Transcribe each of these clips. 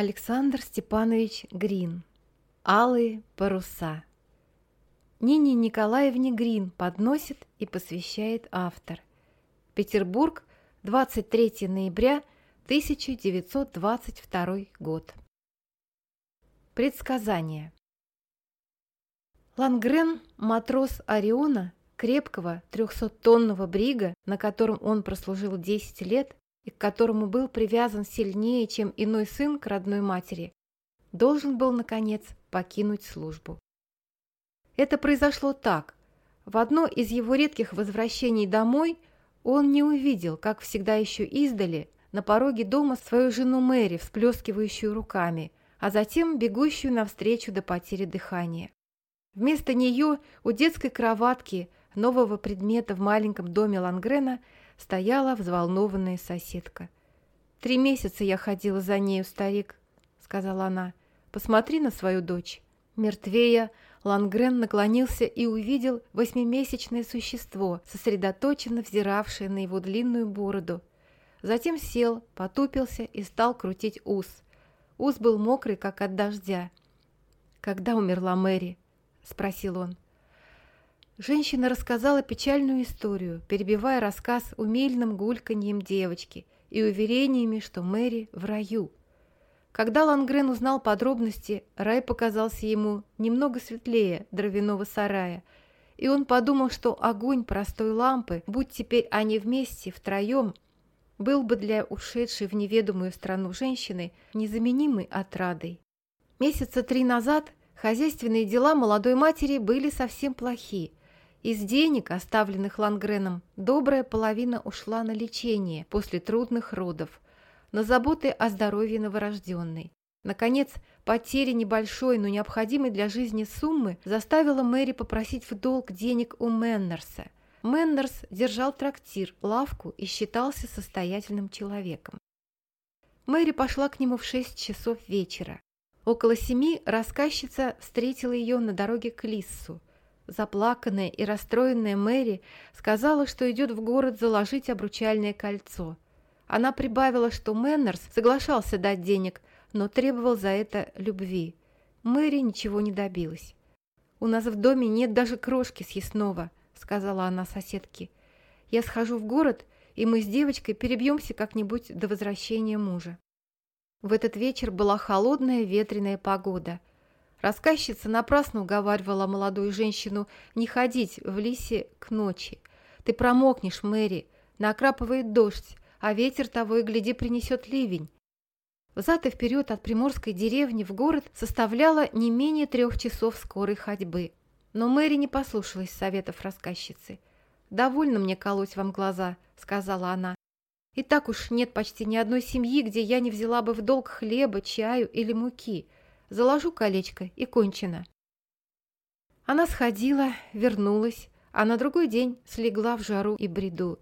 Александр Степанович Грин. Алые паруса. Нине Николаевне Грин подносит и посвящает автор. Петербург, 23 ноября 1922 год. Предсказание. Лангрен, матрос Ориона, крепкого 300-тонного брига, на котором он прослужил 10 лет и к которому был привязан сильнее, чем иной сын к родной матери, должен был, наконец, покинуть службу. Это произошло так. В одно из его редких возвращений домой он не увидел, как всегда еще издали, на пороге дома свою жену Мэри, всплескивающую руками, а затем бегущую навстречу до потери дыхания. Вместо нее у детской кроватки нового предмета в маленьком доме Лангрена стояла взволнованная соседка. «Три месяца я ходила за нею, старик», — сказала она. «Посмотри на свою дочь». Мертвея, Лангрен наклонился и увидел восьмимесячное существо, сосредоточенно взиравшее на его длинную бороду. Затем сел, потупился и стал крутить ус. Ус был мокрый, как от дождя. «Когда умерла Мэри?» — спросил он. Женщина рассказала печальную историю, перебивая рассказ умильным гульканьем девочки и уверениями, что Мэри в раю. Когда Лангрен узнал подробности, рай показался ему немного светлее дровяного сарая, и он подумал, что огонь простой лампы, будь теперь они вместе, втроем, был бы для ушедшей в неведомую страну женщины незаменимой отрадой. Месяца три назад хозяйственные дела молодой матери были совсем плохи, из денег, оставленных Лангреном, добрая половина ушла на лечение после трудных родов, на заботы о здоровье новорожденной. Наконец, потеря небольшой, но необходимой для жизни суммы заставила Мэри попросить в долг денег у Меннерса. Меннерс держал трактир, лавку и считался состоятельным человеком. Мэри пошла к нему в шесть часов вечера. Около семи рассказчица встретила ее на дороге к Лиссу. Заплаканная и расстроенная Мэри сказала, что идет в город заложить обручальное кольцо. Она прибавила, что Мэннерс соглашался дать денег, но требовал за это любви. Мэри ничего не добилась. «У нас в доме нет даже крошки съестного», — сказала она соседке. «Я схожу в город, и мы с девочкой перебьемся как-нибудь до возвращения мужа». В этот вечер была холодная ветреная погода — Рассказчица напрасно уговаривала молодую женщину не ходить в лисе к ночи. «Ты промокнешь, Мэри, накрапывает дождь, а ветер того и гляди принесет ливень». Взад и вперед от приморской деревни в город составляло не менее трех часов скорой ходьбы. Но Мэри не послушалась советов рассказчицы. «Довольно мне колоть вам глаза», — сказала она. «И так уж нет почти ни одной семьи, где я не взяла бы в долг хлеба, чаю или муки». Заложу колечко и кончено. Она сходила, вернулась, а на другой день слегла в жару и бреду.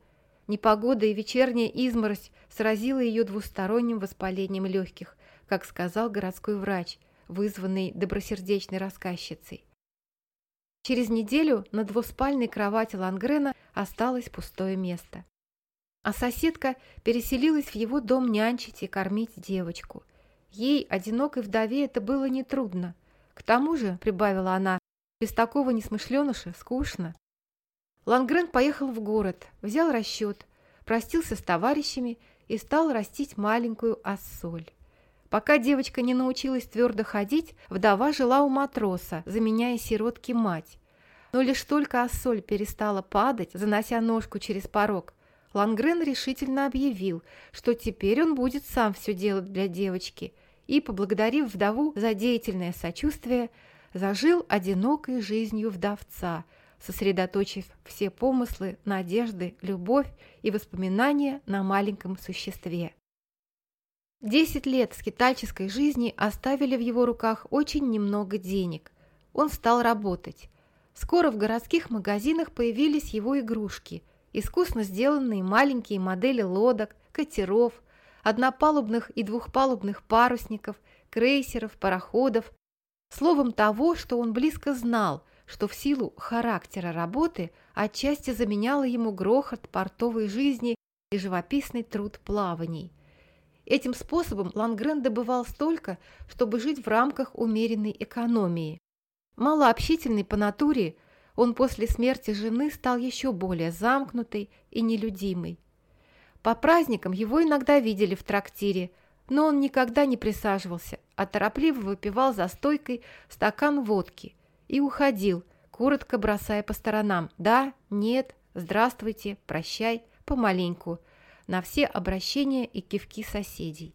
Непогода и вечерняя изморозь сразила ее двусторонним воспалением легких, как сказал городской врач, вызванный добросердечной рассказчицей. Через неделю на двуспальной кровати Лангрена осталось пустое место. А соседка переселилась в его дом нянчить и кормить девочку – Ей, одинокой вдове, это было нетрудно. К тому же, прибавила она, без такого несмышленыша скучно. Лангрен поехал в город, взял расчет, простился с товарищами и стал растить маленькую ассоль. Пока девочка не научилась твердо ходить, вдова жила у матроса, заменяя сиротке мать. Но лишь только ассоль перестала падать, занося ножку через порог, Лангрен решительно объявил, что теперь он будет сам все делать для девочки – и, поблагодарив вдову за деятельное сочувствие, зажил одинокой жизнью вдовца, сосредоточив все помыслы, надежды, любовь и воспоминания на маленьком существе. Десять лет скитальческой жизни оставили в его руках очень немного денег. Он стал работать. Скоро в городских магазинах появились его игрушки, искусно сделанные маленькие модели лодок, катеров, однопалубных и двухпалубных парусников, крейсеров, пароходов, словом того, что он близко знал, что в силу характера работы отчасти заменяло ему грохот портовой жизни и живописный труд плаваний. Этим способом Лангрен добывал столько, чтобы жить в рамках умеренной экономии. Малообщительный по натуре, он после смерти жены стал еще более замкнутый и нелюдимый. По праздникам его иногда видели в трактире, но он никогда не присаживался, а торопливо выпивал за стойкой стакан водки и уходил, коротко бросая по сторонам «да», «нет», «здравствуйте», «прощай», «помаленьку», на все обращения и кивки соседей.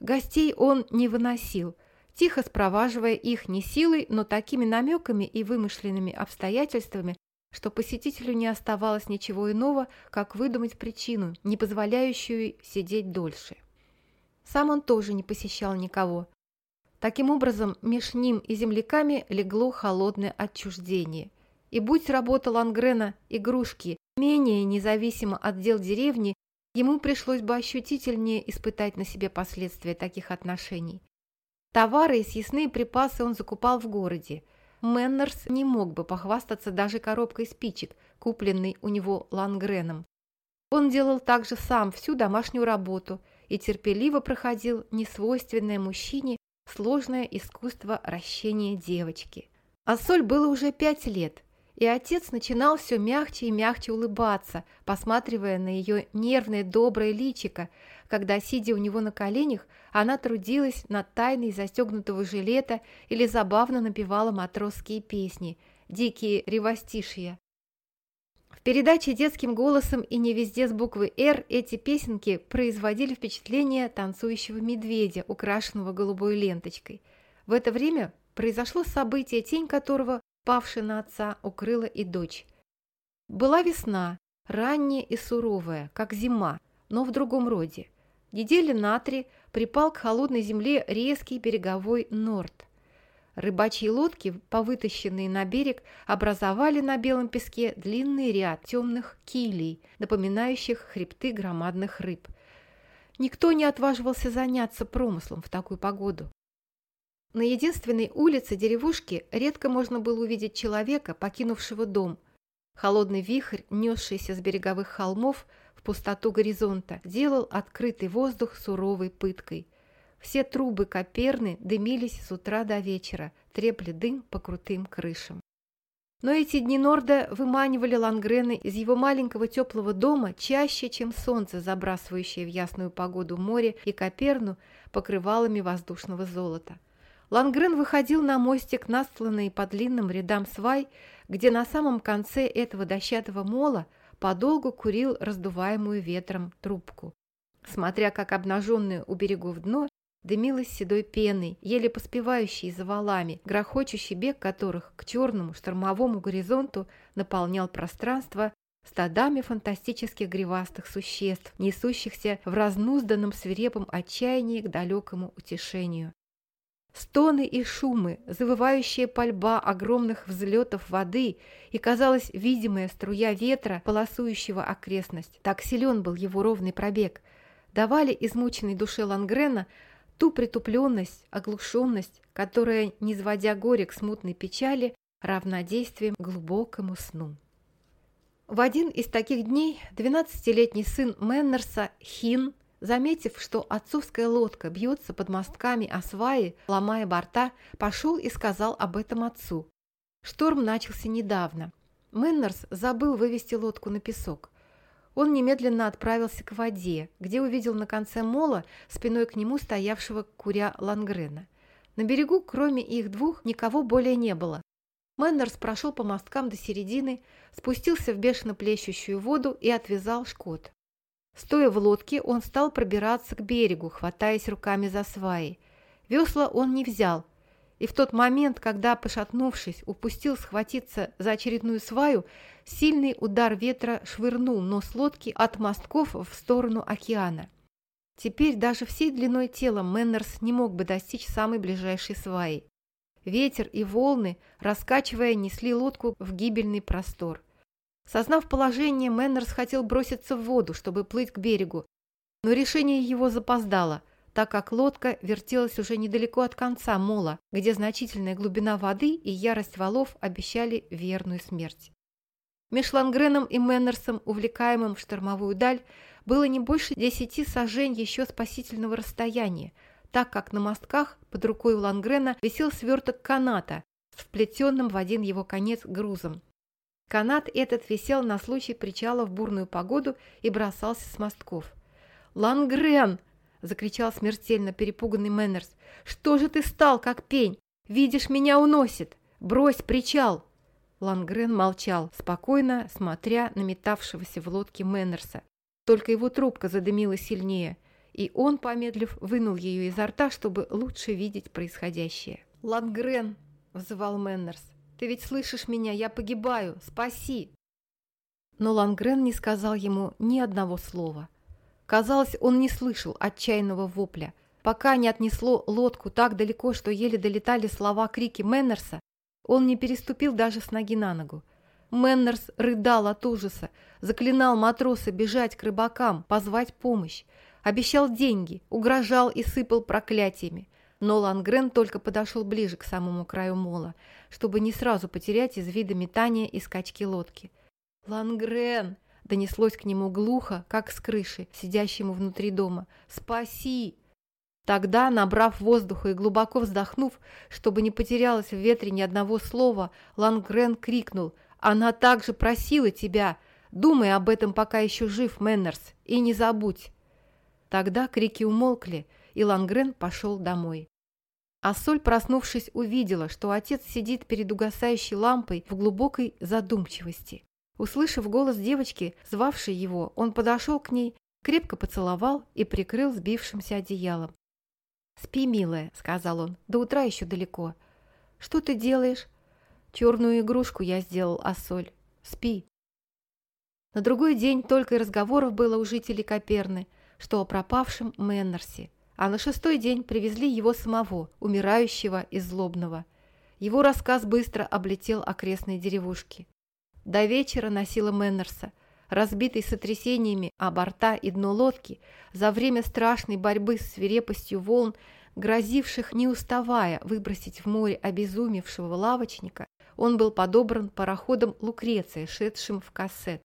Гостей он не выносил, тихо спроваживая их не силой, но такими намеками и вымышленными обстоятельствами, что посетителю не оставалось ничего иного, как выдумать причину, не позволяющую сидеть дольше. Сам он тоже не посещал никого. Таким образом, меж ним и земляками легло холодное отчуждение. И будь работа Лангрена игрушки менее независимо от дел деревни, ему пришлось бы ощутительнее испытать на себе последствия таких отношений. Товары и съестные припасы он закупал в городе. Мэннерс не мог бы похвастаться даже коробкой спичек, купленной у него Лангреном. Он делал также сам всю домашнюю работу и терпеливо проходил несвойственное мужчине сложное искусство ращения девочки. А Соль было уже пять лет, и отец начинал все мягче и мягче улыбаться, посматривая на ее нервное доброе личико, когда, сидя у него на коленях, она трудилась над тайной застегнутого жилета или забавно напевала матросские песни, дикие ревостишия. В передаче детским голосом и не везде с буквы «Р» эти песенки производили впечатление танцующего медведя, украшенного голубой ленточкой. В это время произошло событие, тень которого, павшая на отца, укрыла и дочь. Была весна, ранняя и суровая, как зима, но в другом роде. Недели на три припал к холодной земле резкий береговой норд. Рыбачьи лодки, повытащенные на берег, образовали на белом песке длинный ряд темных килей, напоминающих хребты громадных рыб. Никто не отваживался заняться промыслом в такую погоду. На единственной улице деревушки редко можно было увидеть человека, покинувшего дом. Холодный вихрь, несшийся с береговых холмов, пустоту горизонта, делал открытый воздух суровой пыткой. Все трубы Коперны дымились с утра до вечера, трепли дым по крутым крышам. Но эти дни Норда выманивали Лангрена из его маленького теплого дома чаще, чем солнце, забрасывающее в ясную погоду море и Коперну покрывалами воздушного золота. Лангрен выходил на мостик, настланный по длинным рядам свай, где на самом конце этого дощатого мола – подолгу курил раздуваемую ветром трубку. Смотря как обнаженное у берегов дно дымилось седой пеной, еле поспевающей за валами, грохочущий бег которых к черному штормовому горизонту наполнял пространство стадами фантастических гривастых существ, несущихся в разнузданном свирепом отчаянии к далекому утешению. Стоны и шумы, завывающая пальба огромных взлетов воды и, казалось, видимая струя ветра, полосующего окрестность. Так силен был его ровный пробег. Давали измученной душе Лангрена ту притупленность, оглушенность, которая, не сводя горе к смутной печали, равнодействием глубокому сну. В один из таких дней 12-летний сын Меннерса, Хин, Заметив, что отцовская лодка бьется под мостками о сваи, ломая борта, пошел и сказал об этом отцу. Шторм начался недавно. Мэннерс забыл вывести лодку на песок. Он немедленно отправился к воде, где увидел на конце мола спиной к нему стоявшего куря Лангрена. На берегу, кроме их двух, никого более не было. Мэннерс прошел по мосткам до середины, спустился в бешено плещущую воду и отвязал шкот. Стоя в лодке, он стал пробираться к берегу, хватаясь руками за сваи. Весла он не взял, и в тот момент, когда, пошатнувшись, упустил схватиться за очередную сваю, сильный удар ветра швырнул нос лодки от мостков в сторону океана. Теперь даже всей длиной тела Мэннерс не мог бы достичь самой ближайшей сваи. Ветер и волны, раскачивая, несли лодку в гибельный простор – Сознав положение, Мэннерс хотел броситься в воду, чтобы плыть к берегу, но решение его запоздало, так как лодка вертелась уже недалеко от конца мола, где значительная глубина воды и ярость валов обещали верную смерть. Меж Лангреном и Мэннерсом, увлекаемым в штормовую даль, было не больше десяти сажень еще спасительного расстояния, так как на мостках под рукой у Лангрена висел сверток каната с вплетенным в один его конец грузом. Канат этот висел на случай причала в бурную погоду и бросался с мостков. «Лангрен!» – закричал смертельно перепуганный Мэннерс. «Что же ты стал, как пень? Видишь, меня уносит! Брось причал!» Лангрен молчал, спокойно смотря на метавшегося в лодке Мэннерса. Только его трубка задымила сильнее, и он, помедлив, вынул ее изо рта, чтобы лучше видеть происходящее. «Лангрен!» – взывал Мэннерс. «Ты ведь слышишь меня? Я погибаю! Спаси!» Но Лангрен не сказал ему ни одного слова. Казалось, он не слышал отчаянного вопля. Пока не отнесло лодку так далеко, что еле долетали слова крики Мэннерса, он не переступил даже с ноги на ногу. Мэннерс рыдал от ужаса, заклинал матроса бежать к рыбакам, позвать помощь, обещал деньги, угрожал и сыпал проклятиями. Но Лангрен только подошел ближе к самому краю мола, чтобы не сразу потерять из вида метания и скачки лодки. «Лангрен!» — донеслось к нему глухо, как с крыши, сидящему внутри дома. «Спаси!» Тогда, набрав воздуха и глубоко вздохнув, чтобы не потерялось в ветре ни одного слова, Лангрен крикнул «Она также просила тебя! Думай об этом, пока еще жив, Мэннерс, и не забудь!» Тогда крики умолкли, и Лангрен пошел домой. А проснувшись, увидела, что отец сидит перед угасающей лампой в глубокой задумчивости. Услышав голос девочки, звавшей его, он подошел к ней, крепко поцеловал и прикрыл сбившимся одеялом. «Спи, милая», — сказал он, — «до утра еще далеко». «Что ты делаешь?» «Черную игрушку я сделал, Ассоль. Спи». На другой день только и разговоров было у жителей Коперны, что о пропавшем Мэннерсе, а на шестой день привезли его самого, умирающего и злобного. Его рассказ быстро облетел окрестные деревушки. До вечера носила Мэннерса, разбитый сотрясениями о борта и дно лодки, за время страшной борьбы с свирепостью волн, грозивших не уставая выбросить в море обезумевшего лавочника, он был подобран пароходом Лукреция, шедшим в кассет.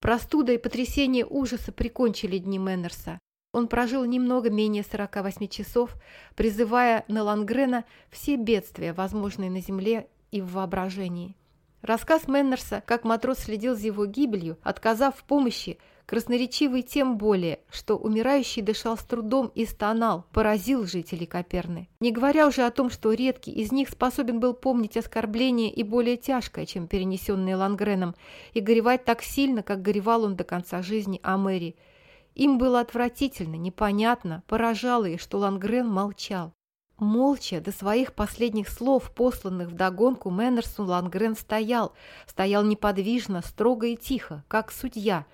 Простуда и потрясение ужаса прикончили дни Мэннерса. Он прожил немного менее 48 часов, призывая на Лангрена все бедствия, возможные на земле и в воображении. Рассказ Мэннерса, как матрос следил за его гибелью, отказав в помощи, красноречивый тем более, что умирающий дышал с трудом и стонал, поразил жителей Коперны. Не говоря уже о том, что редкий из них способен был помнить оскорбление и более тяжкое, чем перенесенное Лангреном, и горевать так сильно, как горевал он до конца жизни о Мэри. Им было отвратительно, непонятно, поражало их, что Лангрен молчал. Молча до своих последних слов, посланных вдогонку, Мэннерсу Лангрен стоял, стоял неподвижно, строго и тихо, как судья,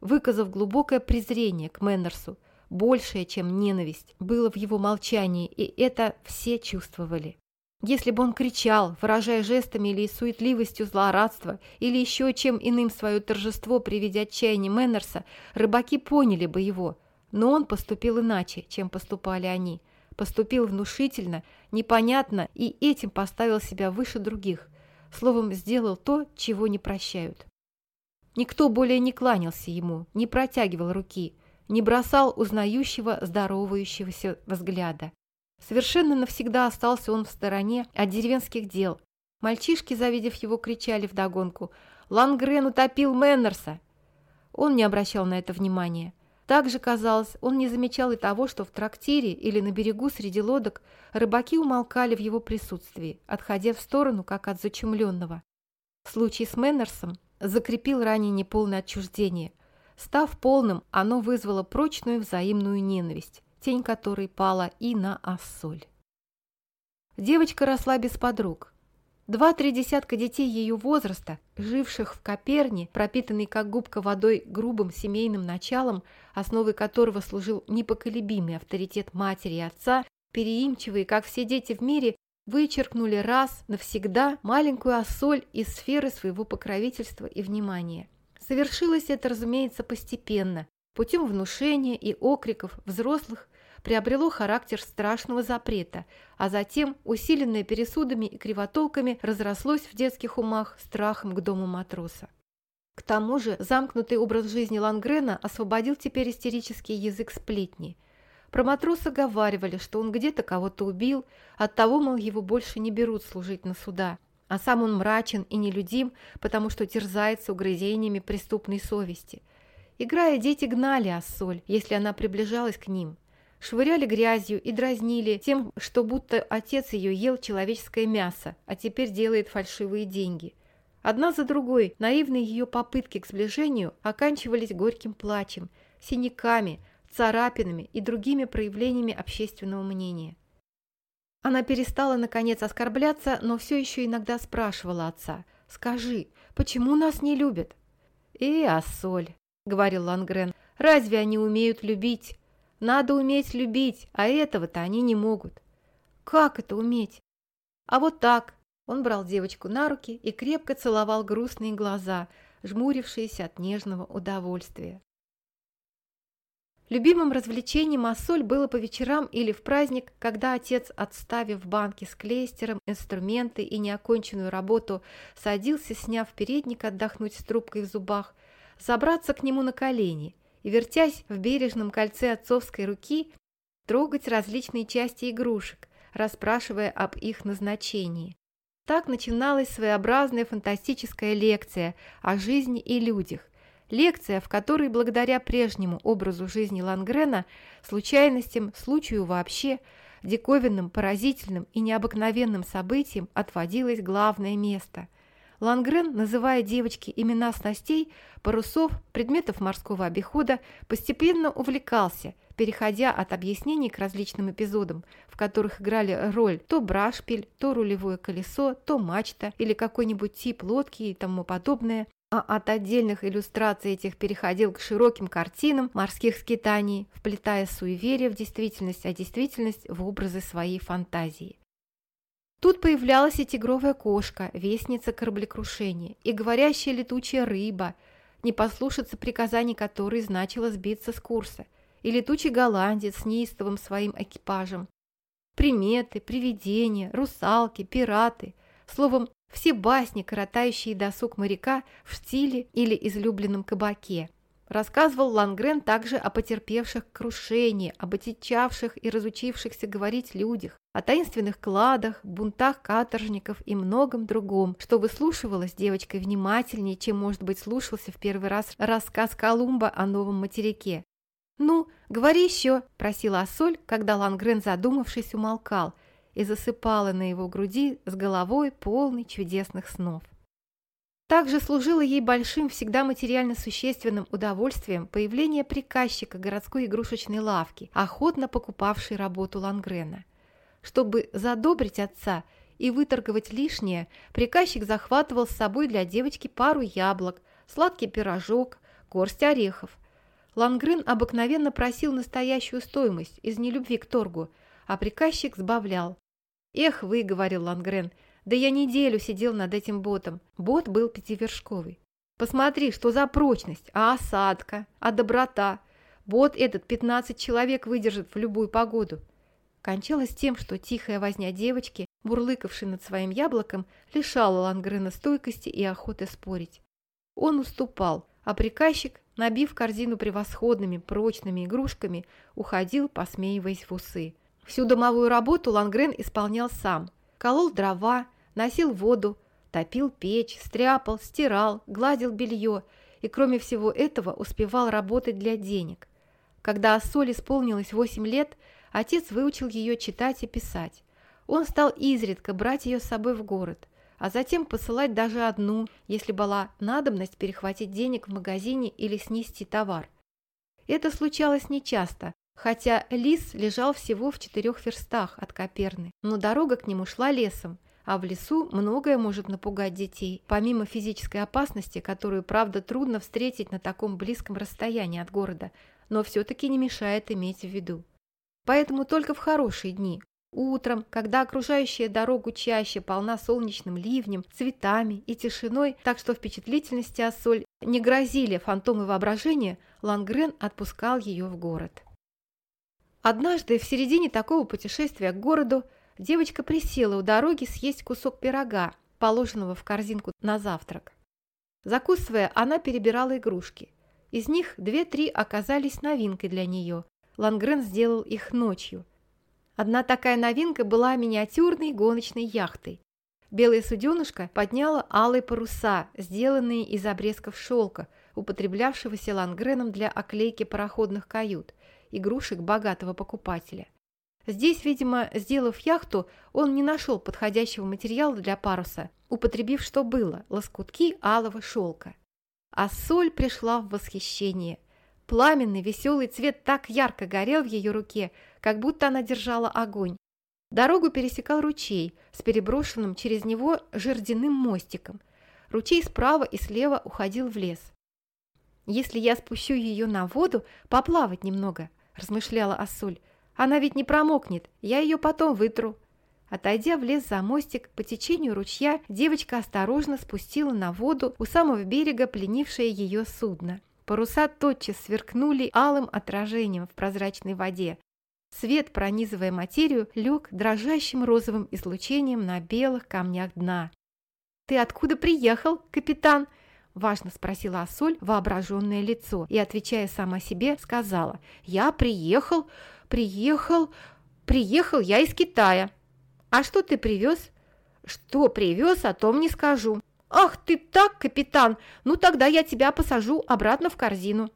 выказав глубокое презрение к Мэннерсу, большее, чем ненависть, было в его молчании, и это все чувствовали. Если бы он кричал, выражая жестами или суетливостью злорадства, или еще чем иным свое торжество при виде отчаяния Мэннерса, рыбаки поняли бы его, но он поступил иначе, чем поступали они – поступил внушительно, непонятно и этим поставил себя выше других, словом, сделал то, чего не прощают. Никто более не кланялся ему, не протягивал руки, не бросал узнающего, здоровающегося взгляда. Совершенно навсегда остался он в стороне от деревенских дел. Мальчишки, завидев его, кричали вдогонку «Лангрен утопил Мэннерса!» Он не обращал на это внимания. Также, казалось, он не замечал и того, что в трактире или на берегу среди лодок рыбаки умолкали в его присутствии, отходя в сторону, как от зачумленного. Случай с Мэннерсом закрепил ранее неполное отчуждение. Став полным, оно вызвало прочную взаимную ненависть, тень которой пала и на Ассоль. Девочка росла без подруг, Два-три десятка детей ее возраста, живших в Коперне, пропитанной как губка водой грубым семейным началом, основой которого служил непоколебимый авторитет матери и отца, переимчивые, как все дети в мире, вычеркнули раз навсегда маленькую осоль из сферы своего покровительства и внимания. Совершилось это, разумеется, постепенно, путем внушения и окриков взрослых, приобрело характер страшного запрета, а затем, усиленное пересудами и кривотолками, разрослось в детских умах страхом к дому матроса. К тому же замкнутый образ жизни Лангрена освободил теперь истерический язык сплетни. Про матроса говаривали, что он где-то кого-то убил, оттого, мол, его больше не берут служить на суда, а сам он мрачен и нелюдим, потому что терзается угрызениями преступной совести. Играя, дети гнали Ассоль, если она приближалась к ним. Швыряли грязью и дразнили тем, что будто отец ее ел человеческое мясо, а теперь делает фальшивые деньги. Одна за другой наивные ее попытки к сближению оканчивались горьким плачем, синяками, царапинами и другими проявлениями общественного мнения. Она перестала, наконец, оскорбляться, но все еще иногда спрашивала отца. «Скажи, почему нас не любят?» «И, Ассоль», — говорил Лангрен, — «разве они умеют любить? Надо уметь любить, а этого-то они не могут». «Как это уметь?» «А вот так». Он брал девочку на руки и крепко целовал грустные глаза, жмурившиеся от нежного удовольствия. Любимым развлечением Ассоль было по вечерам или в праздник, когда отец, отставив банки с клейстером, инструменты и неоконченную работу, садился, сняв передник отдохнуть с трубкой в зубах, забраться к нему на колени и, вертясь в бережном кольце отцовской руки, трогать различные части игрушек, расспрашивая об их назначении. Так начиналась своеобразная фантастическая лекция о жизни и людях, Лекция, в которой благодаря прежнему образу жизни Лангрена, случайностям, случаю вообще, диковинным, поразительным и необыкновенным событиям отводилось главное место. Лангрен, называя девочке имена снастей, парусов, предметов морского обихода, постепенно увлекался, переходя от объяснений к различным эпизодам, в которых играли роль то брашпиль, то рулевое колесо, то мачта или какой-нибудь тип лодки и тому подобное, а от отдельных иллюстраций этих переходил к широким картинам морских скитаний, вплетая суеверие в действительность, а действительность в образы своей фантазии. Тут появлялась и тигровая кошка, вестница кораблекрушения, и говорящая летучая рыба, не послушаться приказаний которой значило сбиться с курса, и летучий голландец с неистовым своим экипажем. Приметы, привидения, русалки, пираты, словом, все басни, коротающие досуг моряка в стиле или излюбленном кабаке. Рассказывал Лангрен также о потерпевших крушении, об отечавших и разучившихся говорить людях, о таинственных кладах, бунтах каторжников и многом другом, что выслушивалось девочкой внимательнее, чем, может быть, слушался в первый раз рассказ Колумба о новом материке. «Ну, говори еще», – просила Ассоль, когда Лангрен, задумавшись, умолкал – и засыпала на его груди с головой полной чудесных снов. Также служило ей большим, всегда материально существенным удовольствием появление приказчика городской игрушечной лавки, охотно покупавшей работу Лангрена. Чтобы задобрить отца и выторговать лишнее, приказчик захватывал с собой для девочки пару яблок, сладкий пирожок, горсть орехов. Лангрен обыкновенно просил настоящую стоимость из нелюбви к торгу, а приказчик сбавлял, «Эх вы», — говорил Лангрен, — «да я неделю сидел над этим ботом». Бот был пятивершковый. «Посмотри, что за прочность, а осадка, а доброта. Бот этот 15 человек выдержит в любую погоду». Кончалось тем, что тихая возня девочки, бурлыкавшей над своим яблоком, лишала Лангрена стойкости и охоты спорить. Он уступал, а приказчик, набив корзину превосходными прочными игрушками, уходил, посмеиваясь в усы. Всю домовую работу Лангрен исполнял сам. Колол дрова, носил воду, топил печь, стряпал, стирал, гладил белье и, кроме всего этого, успевал работать для денег. Когда Ассоль исполнилось 8 лет, отец выучил ее читать и писать. Он стал изредка брать ее с собой в город, а затем посылать даже одну, если была надобность перехватить денег в магазине или снести товар. Это случалось нечасто, хотя лис лежал всего в четырех верстах от Коперны, но дорога к нему шла лесом, а в лесу многое может напугать детей, помимо физической опасности, которую, правда, трудно встретить на таком близком расстоянии от города, но все-таки не мешает иметь в виду. Поэтому только в хорошие дни, утром, когда окружающая дорогу чаще полна солнечным ливнем, цветами и тишиной, так что впечатлительности Ассоль не грозили фантомы воображения, Лангрен отпускал ее в город. Однажды в середине такого путешествия к городу девочка присела у дороги съесть кусок пирога, положенного в корзинку на завтрак. Закусывая, она перебирала игрушки. Из них две-три оказались новинкой для нее. Лангрен сделал их ночью. Одна такая новинка была миниатюрной гоночной яхтой. Белая суденышко подняла алые паруса, сделанные из обрезков шелка, употреблявшегося Лангреном для оклейки пароходных кают, игрушек богатого покупателя. Здесь, видимо, сделав яхту, он не нашел подходящего материала для паруса, употребив что было – лоскутки алого шелка. А соль пришла в восхищение. Пламенный веселый цвет так ярко горел в ее руке, как будто она держала огонь. Дорогу пересекал ручей с переброшенным через него жердяным мостиком. Ручей справа и слева уходил в лес. «Если я спущу ее на воду, поплавать немного», – размышляла Ассуль. «Она ведь не промокнет, я ее потом вытру». Отойдя в лес за мостик, по течению ручья девочка осторожно спустила на воду у самого берега пленившее ее судно. Паруса тотчас сверкнули алым отражением в прозрачной воде. Свет, пронизывая материю, лег дрожащим розовым излучением на белых камнях дна. «Ты откуда приехал, капитан?» – важно спросила Ассоль воображенное лицо и, отвечая сама себе, сказала «Я приехал, приехал, приехал я из Китая». «А что ты привез?» «Что привез, о том не скажу». «Ах ты так, капитан! Ну тогда я тебя посажу обратно в корзину».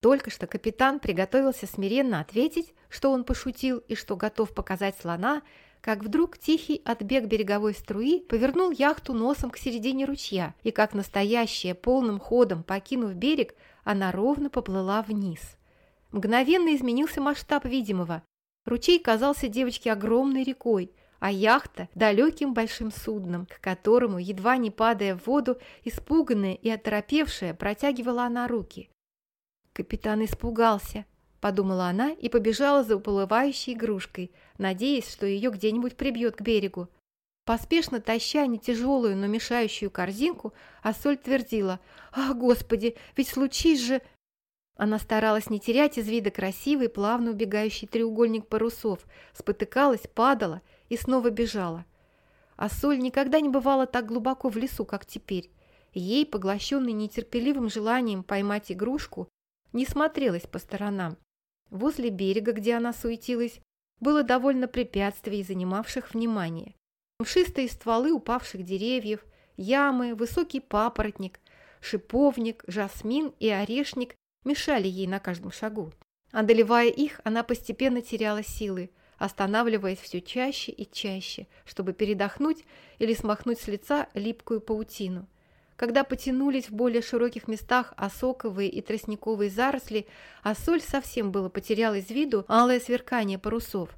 Только что капитан приготовился смиренно ответить, что он пошутил и что готов показать слона, как вдруг тихий отбег береговой струи повернул яхту носом к середине ручья, и как настоящая полным ходом покинув берег, она ровно поплыла вниз. Мгновенно изменился масштаб видимого. Ручей казался девочке огромной рекой, а яхта – далеким большим судном, к которому, едва не падая в воду, испуганная и оторопевшая, протягивала она руки. Капитан испугался, подумала она и побежала за уплывающей игрушкой, надеясь, что ее где-нибудь прибьет к берегу. Поспешно таща не тяжелую, но мешающую корзинку, Ассоль твердила «Ах, Господи, ведь случись же...» Она старалась не терять из вида красивый, плавно убегающий треугольник парусов, спотыкалась, падала и снова бежала. А соль никогда не бывала так глубоко в лесу, как теперь. Ей, поглощенной нетерпеливым желанием поймать игрушку, не смотрелась по сторонам. Возле берега, где она суетилась, было довольно препятствий, занимавших внимание. Мшистые стволы упавших деревьев, ямы, высокий папоротник, шиповник, жасмин и орешник мешали ей на каждом шагу. Одолевая их, она постепенно теряла силы, останавливаясь все чаще и чаще, чтобы передохнуть или смахнуть с лица липкую паутину. Когда потянулись в более широких местах осоковые и тростниковые заросли, а соль совсем было потеряла из виду алое сверкание парусов.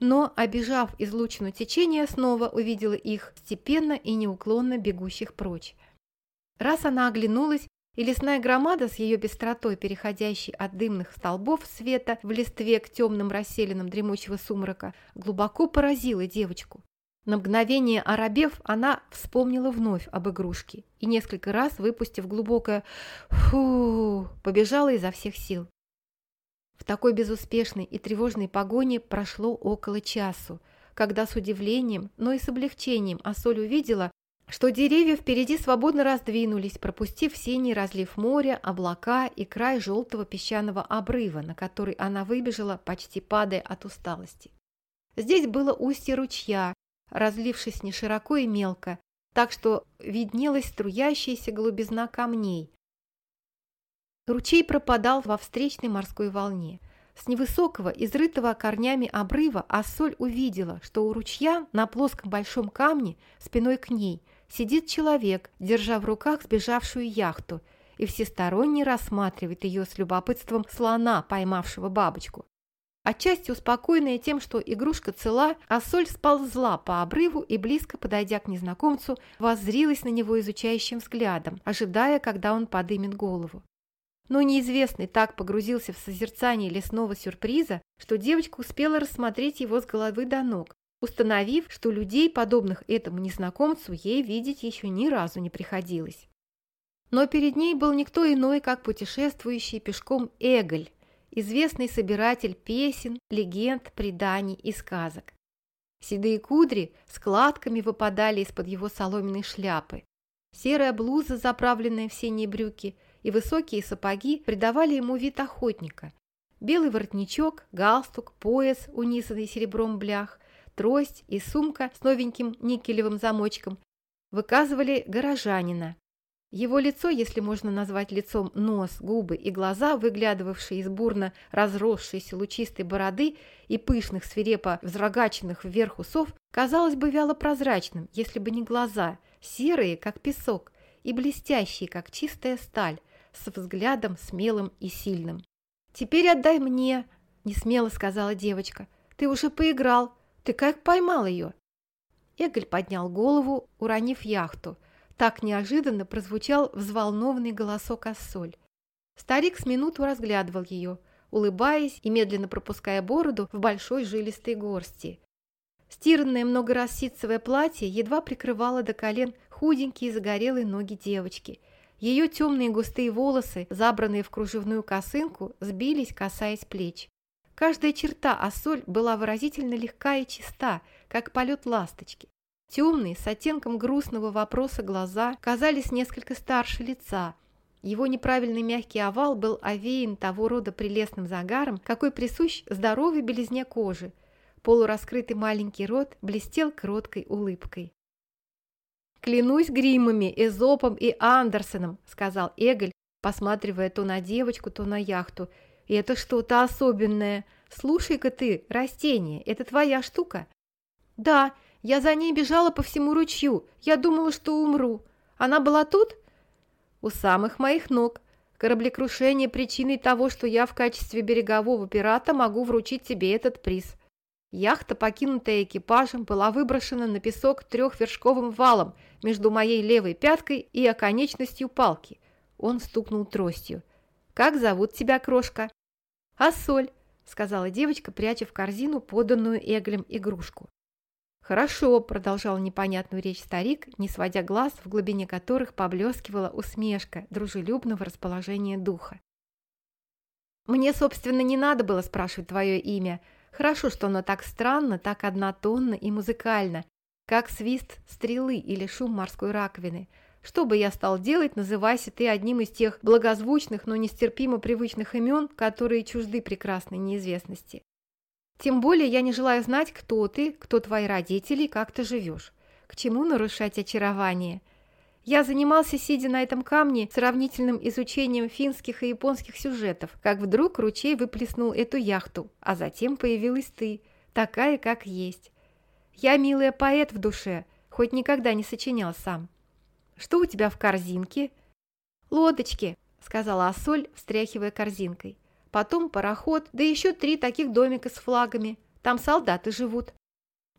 Но, обижав излучину течения, снова увидела их, степенно и неуклонно бегущих прочь. Раз она оглянулась, и лесная громада с ее быстротой, переходящей от дымных столбов света в листве к темным расселенным дремучего сумрака, глубоко поразила девочку. На мгновение оробев, она вспомнила вновь об игрушке и несколько раз, выпустив глубокое «фу», побежала изо всех сил. В такой безуспешной и тревожной погоне прошло около часу, когда с удивлением, но и с облегчением Асоль увидела, что деревья впереди свободно раздвинулись, пропустив синий разлив моря, облака и край желтого песчаного обрыва, на который она выбежала, почти падая от усталости. Здесь было устье ручья, разлившись не широко и мелко, так что виднелась струящаяся голубизна камней. Ручей пропадал во встречной морской волне. С невысокого, изрытого корнями обрыва Ассоль увидела, что у ручья на плоском большом камне спиной к ней – Сидит человек, держа в руках сбежавшую яхту, и всесторонне рассматривает ее с любопытством слона, поймавшего бабочку. Отчасти успокоенная тем, что игрушка цела, а соль сползла по обрыву и, близко подойдя к незнакомцу, воззрилась на него изучающим взглядом, ожидая, когда он подымет голову. Но неизвестный так погрузился в созерцание лесного сюрприза, что девочка успела рассмотреть его с головы до ног, установив, что людей, подобных этому незнакомцу, ей видеть еще ни разу не приходилось. Но перед ней был никто иной, как путешествующий пешком Эголь, известный собиратель песен, легенд, преданий и сказок. Седые кудри складками выпадали из-под его соломенной шляпы. Серая блуза, заправленная в синие брюки, и высокие сапоги придавали ему вид охотника. Белый воротничок, галстук, пояс, унизанный серебром блях, трость и сумка с новеньким никелевым замочком выказывали горожанина. Его лицо, если можно назвать лицом нос, губы и глаза, выглядывавшие из бурно разросшейся лучистой бороды и пышных свирепо взрогаченных вверх усов, казалось бы вяло прозрачным, если бы не глаза, серые, как песок, и блестящие, как чистая сталь, с взглядом смелым и сильным. «Теперь отдай мне», – несмело сказала девочка. «Ты уже поиграл. Ты как поймал ее?» Эголь поднял голову, уронив яхту. Так неожиданно прозвучал взволнованный голосок Ассоль. Старик с минуту разглядывал ее, улыбаясь и медленно пропуская бороду в большой жилистой горсти. Стиранное много раз ситцевое платье едва прикрывало до колен худенькие загорелые ноги девочки. Ее темные густые волосы, забранные в кружевную косынку, сбились, касаясь плеч. Каждая черта Ассоль была выразительно легка и чиста, как полет ласточки. Темные, с оттенком грустного вопроса глаза казались несколько старше лица. Его неправильный мягкий овал был овеян того рода прелестным загаром, какой присущ здоровой белизне кожи. Полураскрытый маленький рот блестел кроткой улыбкой. «Клянусь гримами, Эзопом и Андерсоном», — сказал Эголь, посматривая то на девочку, то на яхту. «Это что-то особенное. Слушай-ка ты, растение, это твоя штука?» «Да, я за ней бежала по всему ручью. Я думала, что умру. Она была тут?» «У самых моих ног. Кораблекрушение причиной того, что я в качестве берегового пирата могу вручить тебе этот приз». Яхта, покинутая экипажем, была выброшена на песок трехвершковым валом между моей левой пяткой и оконечностью палки. Он стукнул тростью. «Как зовут тебя, крошка?» «Ассоль», — сказала девочка, пряча в корзину поданную Эглем игрушку. «Хорошо», – продолжал непонятную речь старик, не сводя глаз, в глубине которых поблескивала усмешка дружелюбного расположения духа. «Мне, собственно, не надо было спрашивать твое имя. Хорошо, что оно так странно, так однотонно и музыкально, как свист стрелы или шум морской раковины. Что бы я стал делать, называйся ты одним из тех благозвучных, но нестерпимо привычных имен, которые чужды прекрасной неизвестности. Тем более я не желаю знать, кто ты, кто твои родители, как ты живешь. К чему нарушать очарование? Я занимался, сидя на этом камне, сравнительным изучением финских и японских сюжетов, как вдруг ручей выплеснул эту яхту, а затем появилась ты, такая, как есть. Я, милая поэт в душе, хоть никогда не сочинял сам. Что у тебя в корзинке? Лодочки, сказала Асоль, встряхивая корзинкой. Потом пароход, да еще три таких домика с флагами. Там солдаты живут».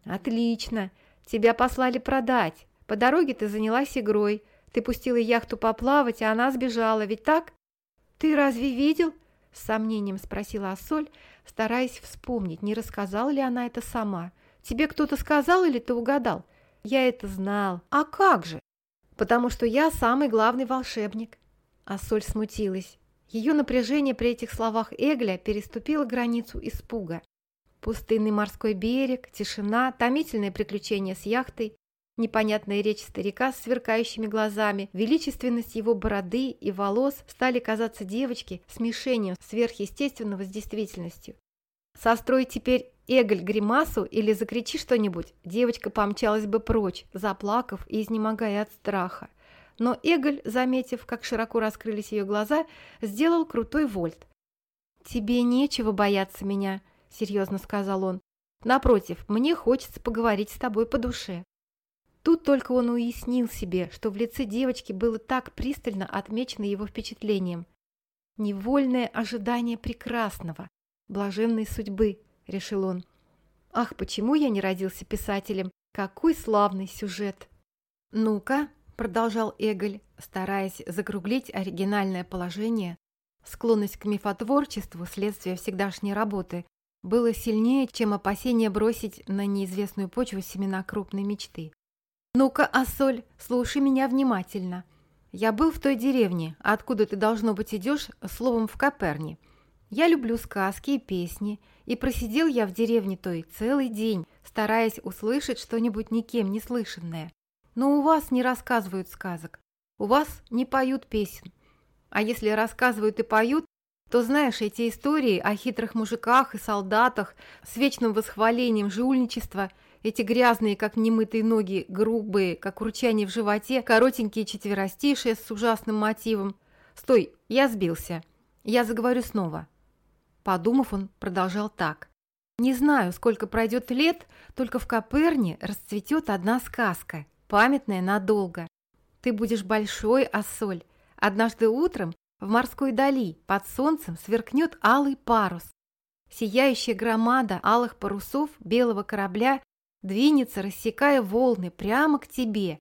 «Отлично. Тебя послали продать. По дороге ты занялась игрой. Ты пустила яхту поплавать, а она сбежала, ведь так?» «Ты разве видел?» – с сомнением спросила Ассоль, стараясь вспомнить, не рассказала ли она это сама. «Тебе кто-то сказал или ты угадал?» «Я это знал. А как же?» «Потому что я самый главный волшебник». Ассоль смутилась. Ее напряжение при этих словах Эгля переступило границу испуга. Пустынный морской берег, тишина, томительное приключение с яхтой, непонятная речь старика с сверкающими глазами, величественность его бороды и волос стали казаться девочке смешением сверхъестественного с действительностью. Сострой теперь Эгль гримасу или закричи что-нибудь, девочка помчалась бы прочь, заплакав и изнемогая от страха. Но Эголь, заметив, как широко раскрылись ее глаза, сделал крутой вольт. «Тебе нечего бояться меня», — серьезно сказал он. «Напротив, мне хочется поговорить с тобой по душе». Тут только он уяснил себе, что в лице девочки было так пристально отмечено его впечатлением. «Невольное ожидание прекрасного, блаженной судьбы», — решил он. «Ах, почему я не родился писателем? Какой славный сюжет!» «Ну-ка, продолжал Эголь, стараясь закруглить оригинальное положение, склонность к мифотворчеству, следствие всегдашней работы, было сильнее, чем опасение бросить на неизвестную почву семена крупной мечты. «Ну-ка, Ассоль, слушай меня внимательно. Я был в той деревне, откуда ты, должно быть, идешь, словом, в Коперни. Я люблю сказки и песни, и просидел я в деревне той целый день, стараясь услышать что-нибудь никем не слышанное. Но у вас не рассказывают сказок, у вас не поют песен. А если рассказывают и поют, то знаешь эти истории о хитрых мужиках и солдатах с вечным восхвалением жульничества, эти грязные, как немытые ноги, грубые, как урчание в животе, коротенькие четверостишие с ужасным мотивом. Стой, я сбился. Я заговорю снова. Подумав, он продолжал так. Не знаю, сколько пройдет лет, только в Коперне расцветет одна сказка, памятная надолго. Ты будешь большой, Ассоль. Однажды утром в морской дали под солнцем сверкнет алый парус. Сияющая громада алых парусов белого корабля двинется, рассекая волны прямо к тебе.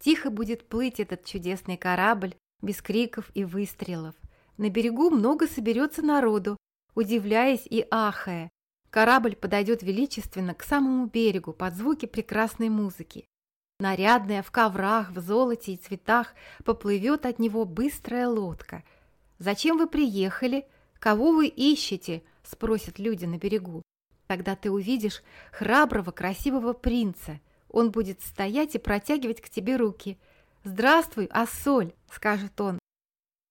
Тихо будет плыть этот чудесный корабль, без криков и выстрелов. На берегу много соберется народу, удивляясь и ахая. Корабль подойдет величественно к самому берегу под звуки прекрасной музыки. Нарядная в коврах, в золоте и цветах поплывет от него быстрая лодка. «Зачем вы приехали? Кого вы ищете?» – спросят люди на берегу. Тогда ты увидишь храброго, красивого принца. Он будет стоять и протягивать к тебе руки. «Здравствуй, Ассоль!» – скажет он.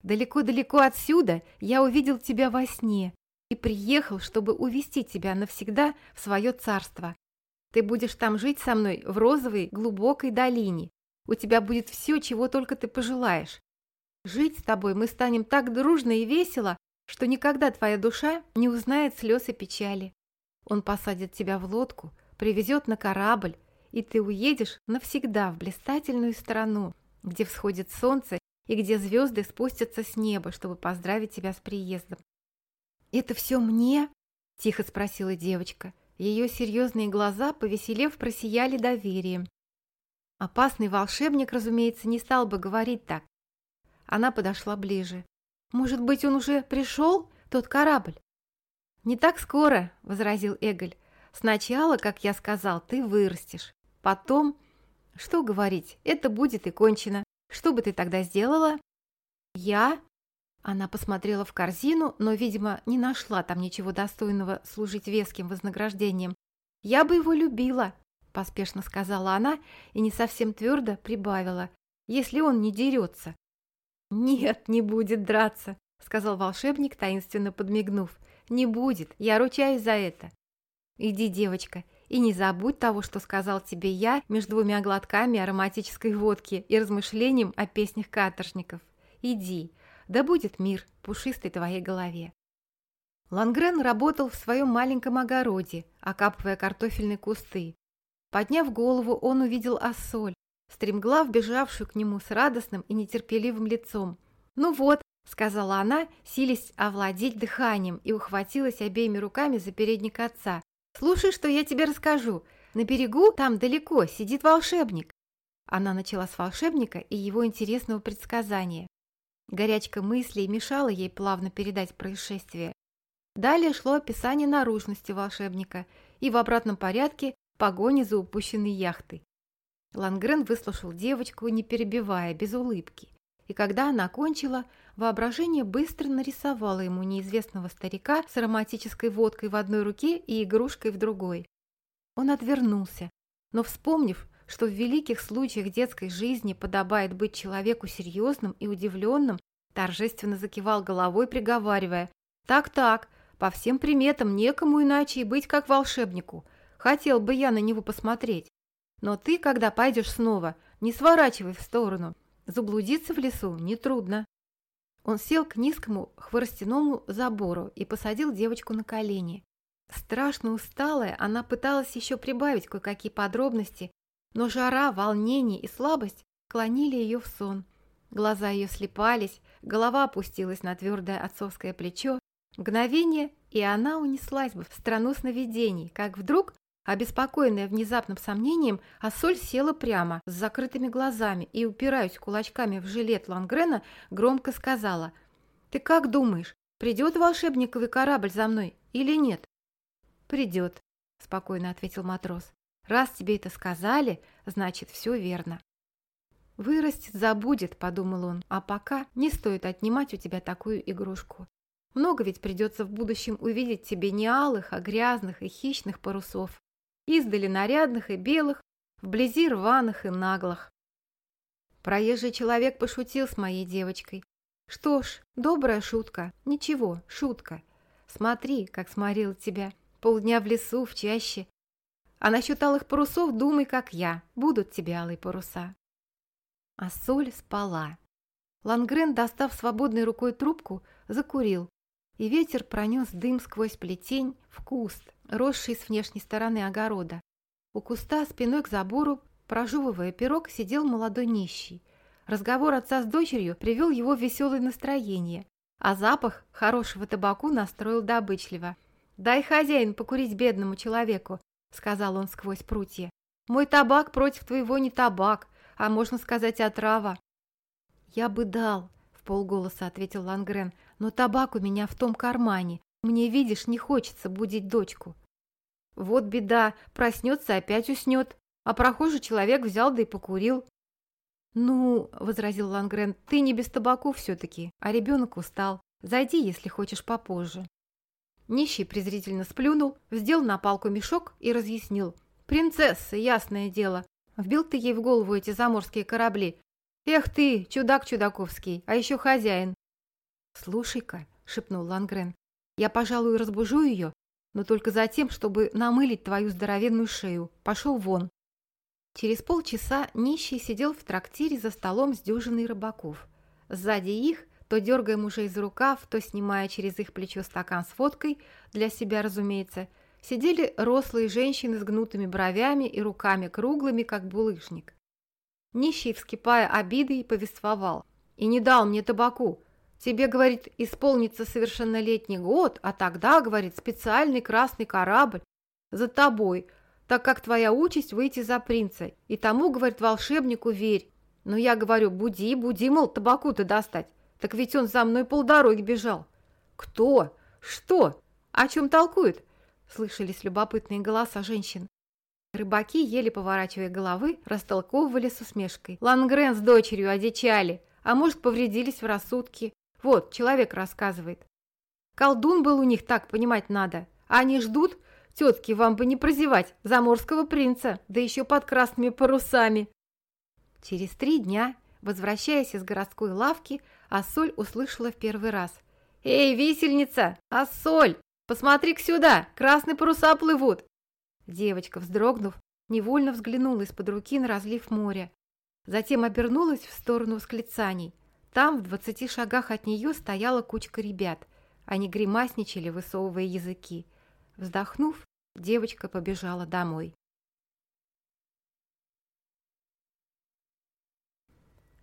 «Далеко-далеко отсюда я увидел тебя во сне и приехал, чтобы увести тебя навсегда в свое царство. Ты будешь там жить со мной в розовой глубокой долине. У тебя будет все, чего только ты пожелаешь. Жить с тобой мы станем так дружно и весело, что никогда твоя душа не узнает слез и печали. Он посадит тебя в лодку, привезет на корабль, и ты уедешь навсегда в блистательную страну, где всходит солнце и где звезды спустятся с неба, чтобы поздравить тебя с приездом. «Это все мне?» – тихо спросила девочка. Ее серьезные глаза, повеселев, просияли доверием. Опасный волшебник, разумеется, не стал бы говорить так. Она подошла ближе. «Может быть, он уже пришел, тот корабль?» «Не так скоро», — возразил Эголь. «Сначала, как я сказал, ты вырастешь. Потом...» «Что говорить, это будет и кончено. Что бы ты тогда сделала?» «Я?» Она посмотрела в корзину, но, видимо, не нашла там ничего достойного служить веским вознаграждением. «Я бы его любила», – поспешно сказала она и не совсем твердо прибавила, «если он не дерется». «Нет, не будет драться», – сказал волшебник, таинственно подмигнув. «Не будет, я ручаюсь за это». «Иди, девочка, и не забудь того, что сказал тебе я между двумя глотками ароматической водки и размышлением о песнях каторжников. Иди, да будет мир пушистой твоей голове. Лангрен работал в своем маленьком огороде, окапывая картофельные кусты. Подняв голову, он увидел Ассоль, стремглав бежавшую к нему с радостным и нетерпеливым лицом. «Ну вот», — сказала она, силясь овладеть дыханием и ухватилась обеими руками за передник отца. «Слушай, что я тебе расскажу. На берегу, там далеко, сидит волшебник». Она начала с волшебника и его интересного предсказания. Горячка мыслей мешала ей плавно передать происшествие. Далее шло описание наружности волшебника и в обратном порядке погони за упущенной яхтой. Лангрен выслушал девочку, не перебивая, без улыбки. И когда она кончила, воображение быстро нарисовало ему неизвестного старика с ароматической водкой в одной руке и игрушкой в другой. Он отвернулся, но, вспомнив, что в великих случаях детской жизни подобает быть человеку серьезным и удивленным, торжественно закивал головой, приговаривая «Так-так, по всем приметам некому иначе и быть как волшебнику. Хотел бы я на него посмотреть. Но ты, когда пойдешь снова, не сворачивай в сторону. Заблудиться в лесу нетрудно». Он сел к низкому хворостяному забору и посадил девочку на колени. Страшно усталая, она пыталась еще прибавить кое-какие подробности, но жара, волнение и слабость клонили ее в сон. Глаза ее слепались, голова опустилась на твердое отцовское плечо. Мгновение, и она унеслась бы в страну сновидений, как вдруг, обеспокоенная внезапным сомнением, Ассоль села прямо, с закрытыми глазами и, упираясь кулачками в жилет Лангрена, громко сказала «Ты как думаешь, придет волшебниковый корабль за мной или нет?» «Придет», – спокойно ответил матрос. Раз тебе это сказали, значит, все верно. «Вырастет, забудет», — подумал он, «а пока не стоит отнимать у тебя такую игрушку. Много ведь придется в будущем увидеть тебе не алых, а грязных и хищных парусов, издали нарядных и белых, вблизи рваных и наглых. Проезжий человек пошутил с моей девочкой. Что ж, добрая шутка, ничего, шутка. Смотри, как сморил тебя, полдня в лесу, в чаще. А насчет алых парусов думай, как я, будут тебе алые паруса. А соль спала. Лангрен, достав свободной рукой трубку, закурил, и ветер пронес дым сквозь плетень в куст, росший с внешней стороны огорода. У куста спиной к забору, прожевывая пирог, сидел молодой нищий. Разговор отца с дочерью привел его в веселое настроение, а запах хорошего табаку настроил добычливо. «Дай, хозяин, покурить бедному человеку», — сказал он сквозь прутья. «Мой табак против твоего не табак, а можно сказать отрава». «Я бы дал», — в полголоса ответил Лангрен, «но табак у меня в том кармане. Мне, видишь, не хочется будить дочку». Вот беда, проснется, опять уснет, а прохожий человек взял да и покурил. «Ну, — возразил Лангрен, — ты не без табаку все-таки, а ребенок устал. Зайди, если хочешь, попозже». Нищий презрительно сплюнул, сделал на палку мешок и разъяснил. «Принцесса, ясное дело. Вбил ты ей в голову эти заморские корабли. Эх ты, чудак чудаковский, а еще хозяин». «Слушай-ка», — шепнул Лангрен, — «я, пожалуй, разбужу ее, но только за тем, чтобы намылить твою здоровенную шею. Пошел вон». Через полчаса нищий сидел в трактире за столом с дюжиной рыбаков. Сзади их — то дергая мужей за рукав, то снимая через их плечо стакан с водкой, для себя, разумеется, сидели рослые женщины с гнутыми бровями и руками круглыми, как булыжник. Нищий, вскипая обидой, повествовал. «И не дал мне табаку. Тебе, — говорит, — исполнится совершеннолетний год, а тогда, — говорит, — специальный красный корабль за тобой, так как твоя участь выйти за принца. И тому, — говорит, — волшебнику верь. Но я говорю, буди, буди, мол, табаку-то достать. Так ведь он за мной полдороги бежал. Кто? Что? О чем толкует? Слышались любопытные голоса женщин. Рыбаки, еле поворачивая головы, растолковывали с усмешкой. Лангрен с дочерью одичали, а может, повредились в рассудке. Вот, человек рассказывает. Колдун был у них, так понимать надо. А они ждут, тетки, вам бы не прозевать, заморского принца, да еще под красными парусами. Через три дня, возвращаясь из городской лавки, а Соль услышала в первый раз. «Эй, висельница! А Соль! Посмотри-ка сюда! Красные паруса плывут!» Девочка, вздрогнув, невольно взглянула из-под руки на разлив моря. Затем обернулась в сторону восклицаний. Там, в двадцати шагах от нее, стояла кучка ребят. Они гримасничали, высовывая языки. Вздохнув, девочка побежала домой.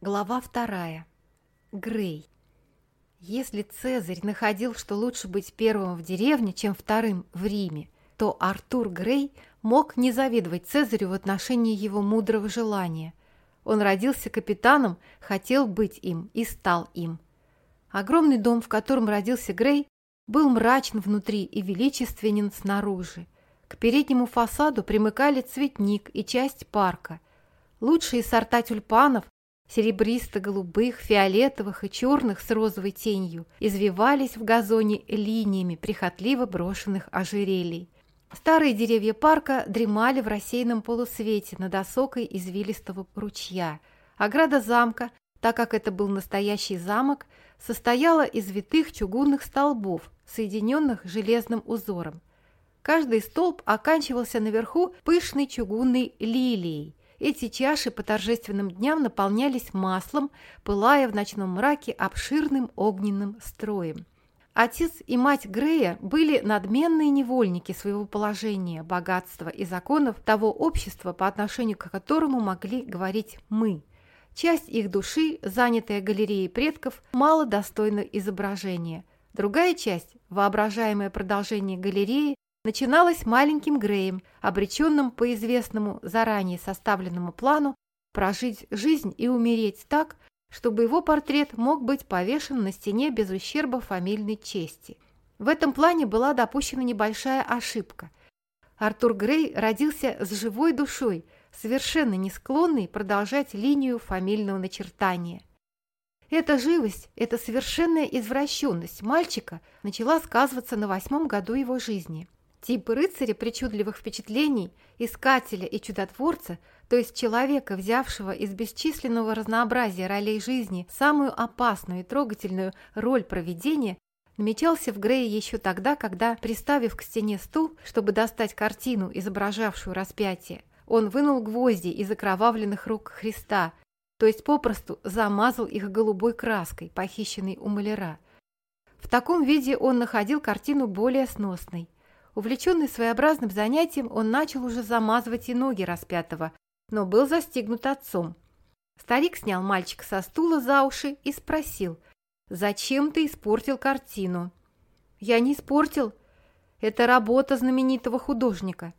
Глава вторая. Грей. Если Цезарь находил, что лучше быть первым в деревне, чем вторым в Риме, то Артур Грей мог не завидовать Цезарю в отношении его мудрого желания. Он родился капитаном, хотел быть им и стал им. Огромный дом, в котором родился Грей, был мрачен внутри и величественен снаружи. К переднему фасаду примыкали цветник и часть парка. Лучшие сорта тюльпанов серебристо-голубых, фиолетовых и черных с розовой тенью, извивались в газоне линиями прихотливо брошенных ожерелий. Старые деревья парка дремали в рассеянном полусвете над осокой извилистого ручья. Ограда замка, так как это был настоящий замок, состояла из витых чугунных столбов, соединенных железным узором. Каждый столб оканчивался наверху пышной чугунной лилией – эти чаши по торжественным дням наполнялись маслом, пылая в ночном мраке обширным огненным строем. Отец и мать Грея были надменные невольники своего положения, богатства и законов того общества, по отношению к которому могли говорить «мы». Часть их души, занятая галереей предков, мало достойна изображения. Другая часть, воображаемое продолжение галереи, начиналась маленьким Греем, обреченным по известному заранее составленному плану прожить жизнь и умереть так, чтобы его портрет мог быть повешен на стене без ущерба фамильной чести. В этом плане была допущена небольшая ошибка. Артур Грей родился с живой душой, совершенно не склонный продолжать линию фамильного начертания. Эта живость, эта совершенная извращенность мальчика начала сказываться на восьмом году его жизни. Тип рыцаря причудливых впечатлений, искателя и чудотворца, то есть человека, взявшего из бесчисленного разнообразия ролей жизни самую опасную и трогательную роль проведения, намечался в Грее еще тогда, когда, приставив к стене стул, чтобы достать картину, изображавшую распятие, он вынул гвозди из окровавленных рук Христа, то есть попросту замазал их голубой краской, похищенной у маляра. В таком виде он находил картину более сносной. Увлеченный своеобразным занятием, он начал уже замазывать и ноги распятого, но был застигнут отцом. Старик снял мальчика со стула за уши и спросил, «Зачем ты испортил картину?» «Я не испортил. Это работа знаменитого художника».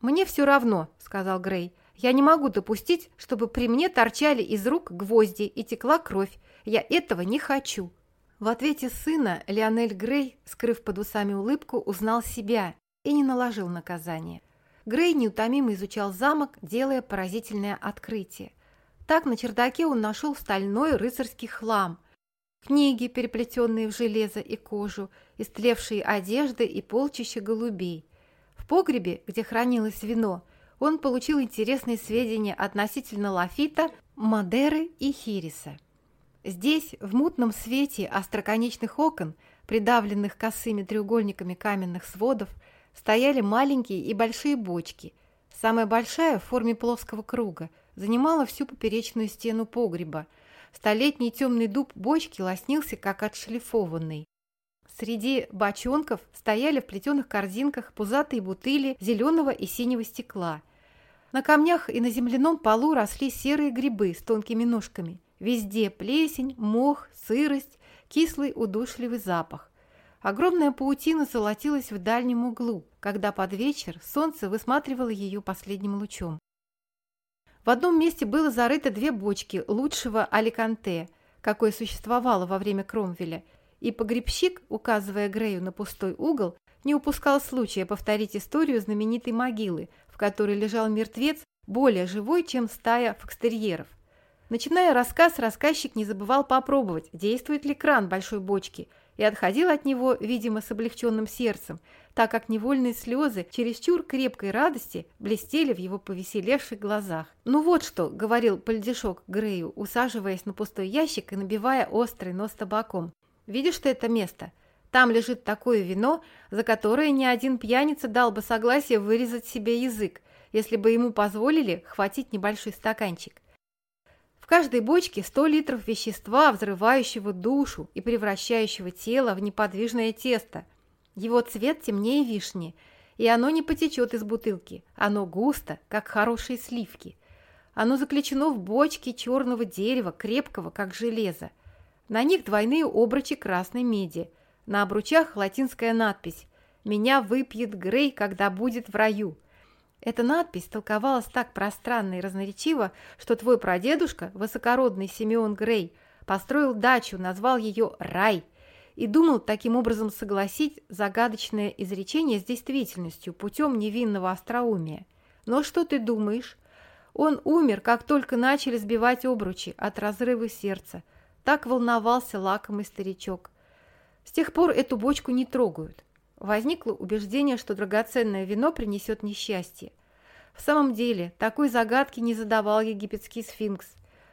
«Мне все равно», — сказал Грей. «Я не могу допустить, чтобы при мне торчали из рук гвозди и текла кровь. Я этого не хочу». В ответе сына Леонель Грей, скрыв под усами улыбку, узнал себя и не наложил наказание. Грей неутомимо изучал замок, делая поразительное открытие. Так на чердаке он нашел стальной рыцарский хлам, книги, переплетенные в железо и кожу, истлевшие одежды и полчища голубей. В погребе, где хранилось вино, он получил интересные сведения относительно лафита, Мадеры и Хириса. Здесь, в мутном свете остроконечных окон, придавленных косыми треугольниками каменных сводов, стояли маленькие и большие бочки. Самая большая в форме плоского круга занимала всю поперечную стену погреба. Столетний темный дуб бочки лоснился, как отшлифованный. Среди бочонков стояли в плетеных корзинках пузатые бутыли зеленого и синего стекла. На камнях и на земляном полу росли серые грибы с тонкими ножками – Везде плесень, мох, сырость, кислый удушливый запах. Огромная паутина золотилась в дальнем углу, когда под вечер солнце высматривало ее последним лучом. В одном месте было зарыто две бочки лучшего аликанте, какое существовало во время Кромвеля, и погребщик, указывая Грею на пустой угол, не упускал случая повторить историю знаменитой могилы, в которой лежал мертвец более живой, чем стая фокстерьеров. Начиная рассказ, рассказчик не забывал попробовать, действует ли кран большой бочки, и отходил от него, видимо, с облегченным сердцем, так как невольные слезы чересчур крепкой радости блестели в его повеселевших глазах. «Ну вот что», — говорил Пальдишок Грею, усаживаясь на пустой ящик и набивая острый нос табаком. «Видишь ты это место? Там лежит такое вино, за которое ни один пьяница дал бы согласие вырезать себе язык, если бы ему позволили хватить небольшой стаканчик каждой бочке 100 литров вещества, взрывающего душу и превращающего тело в неподвижное тесто. Его цвет темнее вишни, и оно не потечет из бутылки, оно густо, как хорошие сливки. Оно заключено в бочке черного дерева, крепкого, как железо. На них двойные обручи красной меди. На обручах латинская надпись «Меня выпьет Грей, когда будет в раю». Эта надпись толковалась так пространно и разноречиво, что твой прадедушка, высокородный Симеон Грей, построил дачу, назвал ее «Рай» и думал таким образом согласить загадочное изречение с действительностью путем невинного остроумия. Но что ты думаешь? Он умер, как только начали сбивать обручи от разрыва сердца. Так волновался лакомый старичок. С тех пор эту бочку не трогают. Возникло убеждение, что драгоценное вино принесет несчастье. В самом деле, такой загадки не задавал египетский сфинкс.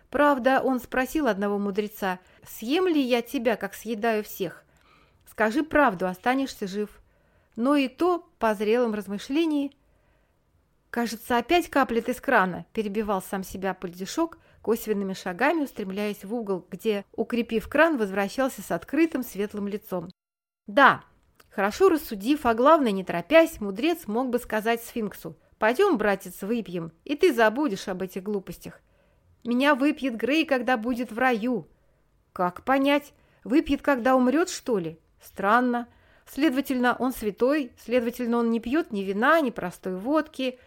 Правда, он спросил одного мудреца, «Съем ли я тебя, как съедаю всех? Скажи правду, останешься жив». Но и то, по зрелым размышлениям, «Кажется, опять каплет из крана», – перебивал сам себя пальдешок, косвенными шагами устремляясь в угол, где, укрепив кран, возвращался с открытым светлым лицом. «Да, Хорошо рассудив, а главное не торопясь, мудрец мог бы сказать сфинксу «Пойдем, братец, выпьем, и ты забудешь об этих глупостях. Меня выпьет Грей, когда будет в раю». «Как понять? Выпьет, когда умрет, что ли? Странно. Следовательно, он святой, следовательно, он не пьет ни вина, ни простой водки.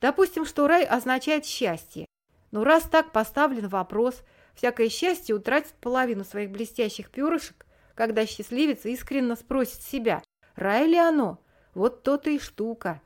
Допустим, что рай означает счастье. Но раз так поставлен вопрос, всякое счастье утратит половину своих блестящих перышек, когда счастливец искренне спросит себя, Рай ли оно? Вот то-то и штука.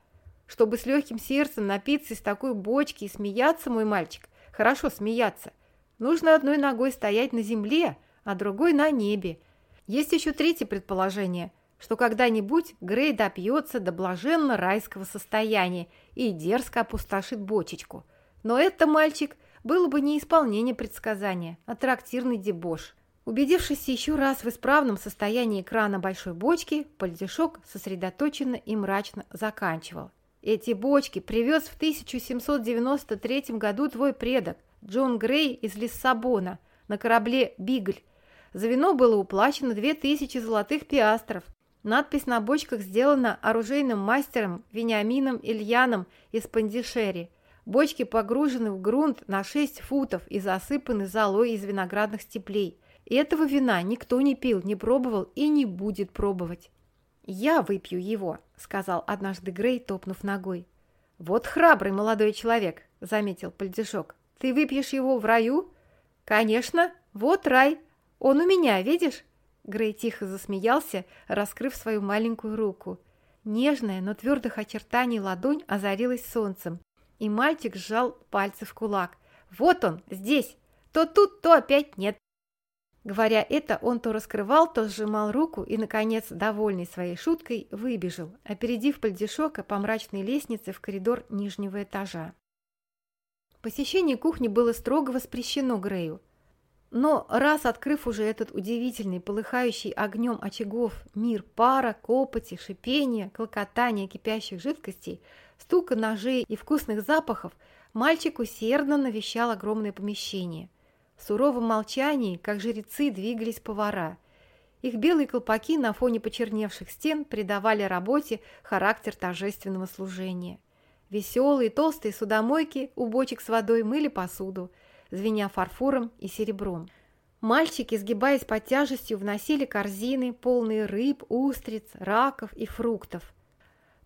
Чтобы с легким сердцем напиться из такой бочки и смеяться, мой мальчик, хорошо смеяться, нужно одной ногой стоять на земле, а другой на небе. Есть еще третье предположение, что когда-нибудь Грей допьется до блаженно райского состояния и дерзко опустошит бочечку. Но это, мальчик, было бы не исполнение предсказания, а трактирный дебош. Убедившись еще раз в исправном состоянии крана большой бочки, Пальдишок сосредоточенно и мрачно заканчивал. Эти бочки привез в 1793 году твой предок, Джон Грей из Лиссабона, на корабле «Бигль». За вино было уплачено 2000 золотых пиастров. Надпись на бочках сделана оружейным мастером Вениамином Ильяном из Пандишери. Бочки погружены в грунт на 6 футов и засыпаны золой из виноградных степлей. Этого вина никто не пил, не пробовал и не будет пробовать. «Я выпью его», — сказал однажды Грей, топнув ногой. «Вот храбрый молодой человек», — заметил Пальдишок. «Ты выпьешь его в раю?» «Конечно, вот рай. Он у меня, видишь?» Грей тихо засмеялся, раскрыв свою маленькую руку. Нежная, но твердых очертаний ладонь озарилась солнцем, и мальчик сжал пальцы в кулак. «Вот он, здесь! То тут, то опять нет!» Говоря это, он то раскрывал, то сжимал руку и, наконец, довольный своей шуткой, выбежал, опередив Пальдишока по мрачной лестнице в коридор нижнего этажа. Посещение кухни было строго воспрещено Грею. Но раз открыв уже этот удивительный, полыхающий огнем очагов мир пара, копоти, шипения, клокотания кипящих жидкостей, стука ножей и вкусных запахов, мальчик усердно навещал огромное помещение – в суровом молчании, как жрецы, двигались повара. Их белые колпаки на фоне почерневших стен придавали работе характер торжественного служения. Веселые толстые судомойки у бочек с водой мыли посуду, звеня фарфором и серебром. Мальчики, сгибаясь под тяжестью, вносили корзины, полные рыб, устриц, раков и фруктов.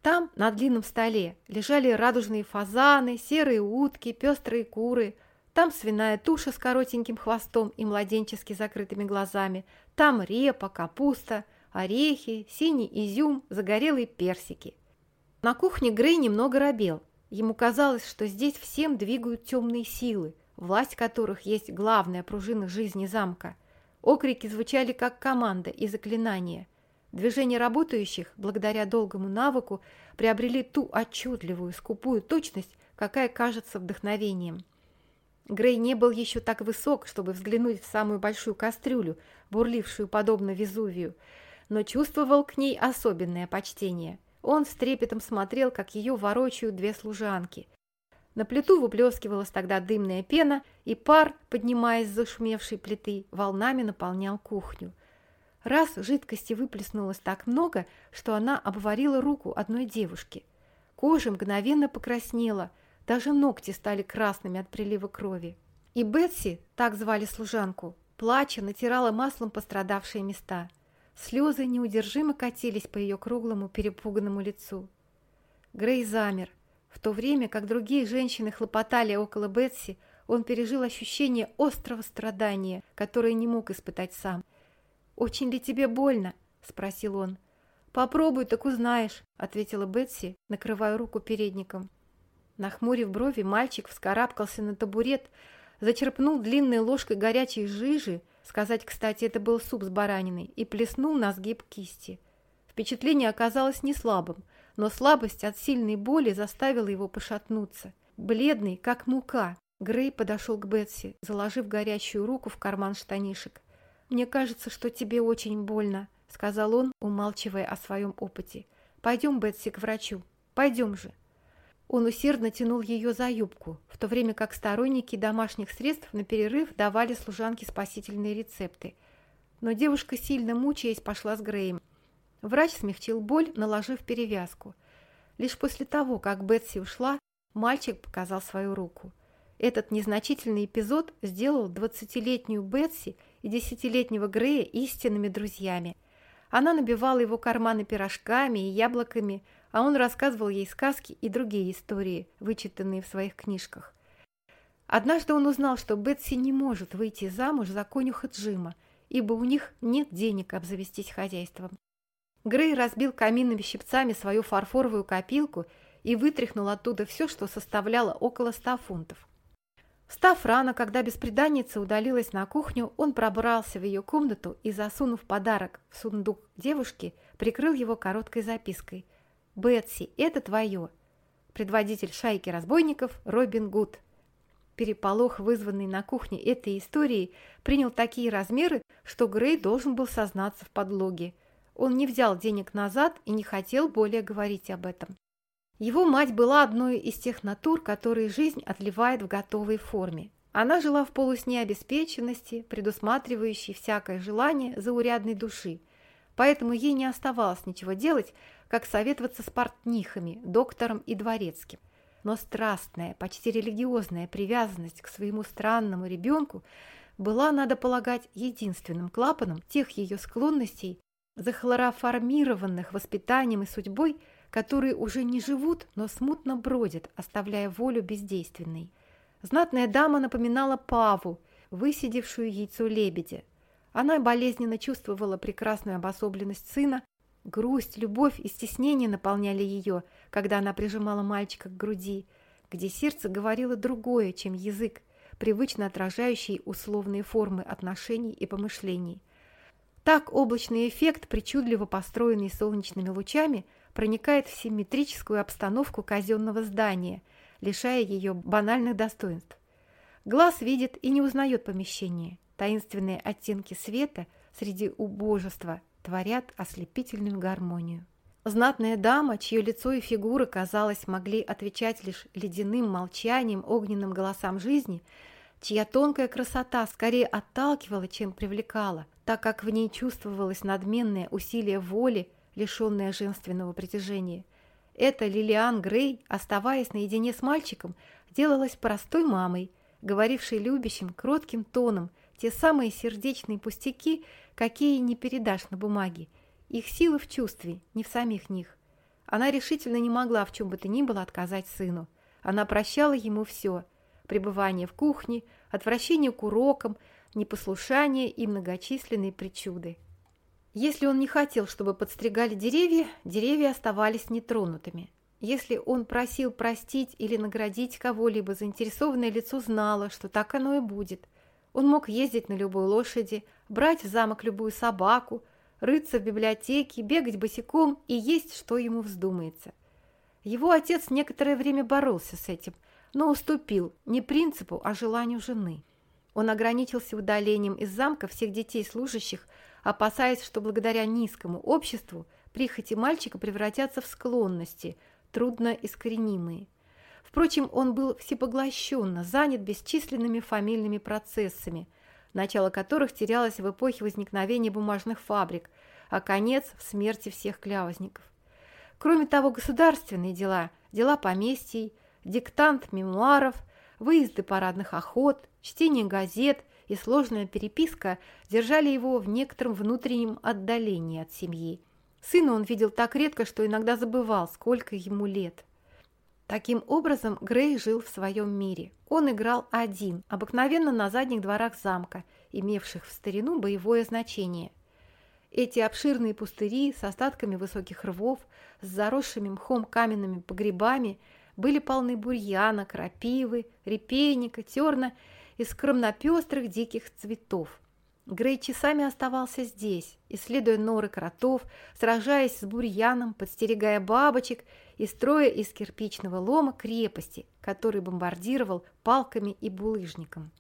Там, на длинном столе, лежали радужные фазаны, серые утки, пестрые куры – там свиная туша с коротеньким хвостом и младенчески закрытыми глазами. Там репа, капуста, орехи, синий изюм, загорелые персики. На кухне Грей немного робел. Ему казалось, что здесь всем двигают темные силы, власть которых есть главная пружина жизни замка. Окрики звучали как команда и заклинания. Движения работающих, благодаря долгому навыку, приобрели ту отчетливую, скупую точность, какая кажется вдохновением – Грей не был еще так высок, чтобы взглянуть в самую большую кастрюлю, бурлившую подобно Везувию, но чувствовал к ней особенное почтение. Он с трепетом смотрел, как ее ворочают две служанки. На плиту выплескивалась тогда дымная пена, и пар, поднимаясь с зашумевшей плиты, волнами наполнял кухню. Раз жидкости выплеснулось так много, что она обварила руку одной девушки. Кожа мгновенно покраснела – даже ногти стали красными от прилива крови. И Бетси, так звали служанку, плача натирала маслом пострадавшие места. Слезы неудержимо катились по ее круглому перепуганному лицу. Грей замер. В то время, как другие женщины хлопотали около Бетси, он пережил ощущение острого страдания, которое не мог испытать сам. «Очень ли тебе больно?» – спросил он. «Попробуй, так узнаешь», – ответила Бетси, накрывая руку передником. Нахмурив брови, мальчик вскарабкался на табурет, зачерпнул длинной ложкой горячей жижи, сказать, кстати, это был суп с бараниной, и плеснул на сгиб кисти. Впечатление оказалось не слабым, но слабость от сильной боли заставила его пошатнуться. Бледный, как мука, Грей подошел к Бетси, заложив горячую руку в карман штанишек. «Мне кажется, что тебе очень больно», — сказал он, умалчивая о своем опыте. «Пойдем, Бетси, к врачу. Пойдем же». Он усердно тянул ее за юбку, в то время как сторонники домашних средств на перерыв давали служанке спасительные рецепты. Но девушка, сильно мучаясь, пошла с Греем. Врач смягчил боль, наложив перевязку. Лишь после того, как Бетси ушла, мальчик показал свою руку. Этот незначительный эпизод сделал двадцатилетнюю Бетси и десятилетнего Грея истинными друзьями. Она набивала его карманы пирожками и яблоками, а он рассказывал ей сказки и другие истории, вычитанные в своих книжках. Однажды он узнал, что Бетси не может выйти замуж за конюха Джима, ибо у них нет денег обзавестись хозяйством. Грей разбил каминными щипцами свою фарфоровую копилку и вытряхнул оттуда все, что составляло около ста фунтов. Встав рано, когда беспреданница удалилась на кухню, он пробрался в ее комнату и, засунув подарок в сундук девушки, прикрыл его короткой запиской. «Бетси, это твое!» Предводитель шайки разбойников Робин Гуд. Переполох, вызванный на кухне этой историей, принял такие размеры, что Грей должен был сознаться в подлоге. Он не взял денег назад и не хотел более говорить об этом. Его мать была одной из тех натур, которые жизнь отливает в готовой форме. Она жила в полусне обеспеченности, предусматривающей всякое желание заурядной души, поэтому ей не оставалось ничего делать, как советоваться с портнихами, доктором и дворецким. Но страстная, почти религиозная привязанность к своему странному ребенку была, надо полагать, единственным клапаном тех ее склонностей, захлороформированных воспитанием и судьбой, которые уже не живут, но смутно бродят, оставляя волю бездейственной. Знатная дама напоминала Паву, высидевшую яйцо лебедя. Она болезненно чувствовала прекрасную обособленность сына, грусть, любовь и стеснение наполняли ее, когда она прижимала мальчика к груди, где сердце говорило другое, чем язык, привычно отражающий условные формы отношений и помышлений. Так облачный эффект, причудливо построенный солнечными лучами, проникает в симметрическую обстановку казенного здания, лишая ее банальных достоинств. Глаз видит и не узнает помещение. Таинственные оттенки света среди убожества творят ослепительную гармонию. Знатная дама, чье лицо и фигура, казалось, могли отвечать лишь ледяным молчанием, огненным голосам жизни, чья тонкая красота скорее отталкивала, чем привлекала, так как в ней чувствовалось надменное усилие воли лишенная женственного притяжения. Эта Лилиан Грей, оставаясь наедине с мальчиком, делалась простой мамой, говорившей любящим, кротким тоном те самые сердечные пустяки, какие не передашь на бумаге. Их сила в чувстве, не в самих них. Она решительно не могла в чем бы то ни было отказать сыну. Она прощала ему все – пребывание в кухне, отвращение к урокам, непослушание и многочисленные причуды. Если он не хотел, чтобы подстригали деревья, деревья оставались нетронутыми. Если он просил простить или наградить кого-либо, заинтересованное лицо знало, что так оно и будет. Он мог ездить на любой лошади, брать в замок любую собаку, рыться в библиотеке, бегать босиком и есть, что ему вздумается. Его отец некоторое время боролся с этим, но уступил не принципу, а желанию жены. Он ограничился удалением из замка всех детей служащих, опасаясь, что благодаря низкому обществу прихоти мальчика превратятся в склонности, трудно искоренимые. Впрочем, он был всепоглощенно занят бесчисленными фамильными процессами, начало которых терялось в эпохе возникновения бумажных фабрик, а конец в смерти всех кляузников. Кроме того, государственные дела, дела поместий, диктант мемуаров, выезды парадных охот, чтение газет – и сложная переписка держали его в некотором внутреннем отдалении от семьи. Сына он видел так редко, что иногда забывал, сколько ему лет. Таким образом, Грей жил в своем мире. Он играл один, обыкновенно на задних дворах замка, имевших в старину боевое значение. Эти обширные пустыри с остатками высоких рвов, с заросшими мхом каменными погребами были полны бурьяна, крапивы, репейника, терна из скромнопестрых диких цветов. Грей часами оставался здесь, исследуя норы кротов, сражаясь с бурьяном, подстерегая бабочек и строя из кирпичного лома крепости, который бомбардировал палками и булыжником.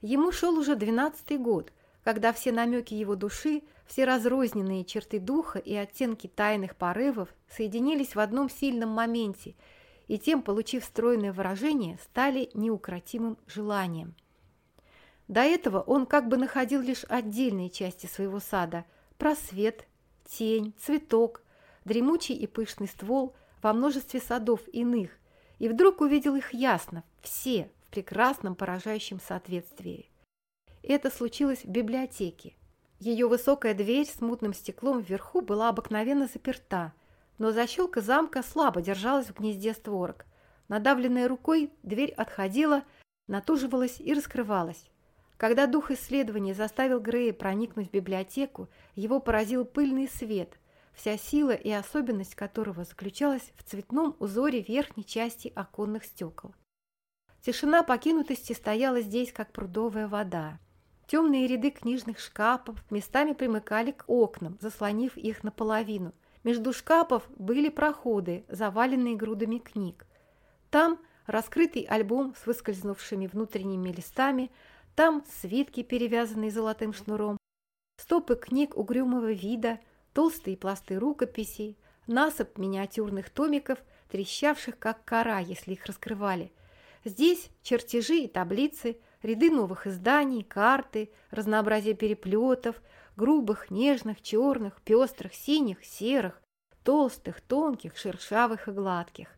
Ему шел уже двенадцатый год, когда все намеки его души, все разрозненные черты духа и оттенки тайных порывов соединились в одном сильном моменте – и тем, получив стройное выражение, стали неукротимым желанием. До этого он как бы находил лишь отдельные части своего сада – просвет, тень, цветок, дремучий и пышный ствол во множестве садов иных, и вдруг увидел их ясно, все, в прекрасном поражающем соответствии. Это случилось в библиотеке. Ее высокая дверь с мутным стеклом вверху была обыкновенно заперта – но защелка замка слабо держалась в гнезде створок. Надавленной рукой дверь отходила, натуживалась и раскрывалась. Когда дух исследования заставил Грея проникнуть в библиотеку, его поразил пыльный свет, вся сила и особенность которого заключалась в цветном узоре верхней части оконных стекол. Тишина покинутости стояла здесь, как прудовая вода. Темные ряды книжных шкафов местами примыкали к окнам, заслонив их наполовину. Между шкафов были проходы, заваленные грудами книг. Там раскрытый альбом с выскользнувшими внутренними листами, там свитки, перевязанные золотым шнуром, стопы книг угрюмого вида, толстые пласты рукописей, насыпь миниатюрных томиков, трещавших как кора, если их раскрывали. Здесь чертежи и таблицы, ряды новых изданий, карты, разнообразие переплетов, грубых, нежных, черных, пестрых, синих, серых, толстых, тонких, шершавых и гладких.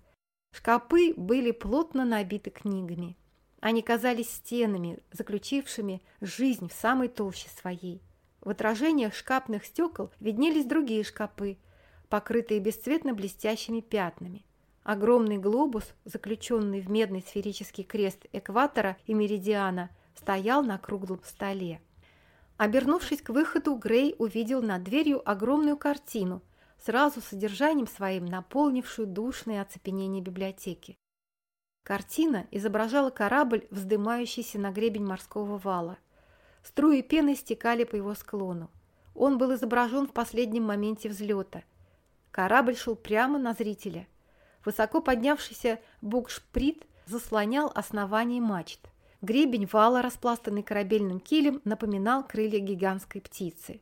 Шкапы были плотно набиты книгами. Они казались стенами, заключившими жизнь в самой толще своей. В отражениях шкапных стекол виднелись другие шкапы, покрытые бесцветно блестящими пятнами. Огромный глобус, заключенный в медный сферический крест экватора и меридиана, стоял на круглом столе. Обернувшись к выходу, Грей увидел над дверью огромную картину, сразу содержанием своим наполнившую душное оцепенение библиотеки. Картина изображала корабль, вздымающийся на гребень морского вала. Струи пены стекали по его склону. Он был изображен в последнем моменте взлета. Корабль шел прямо на зрителя – Высоко поднявшийся букшприт заслонял основание мачт. Гребень вала, распластанный корабельным килем, напоминал крылья гигантской птицы.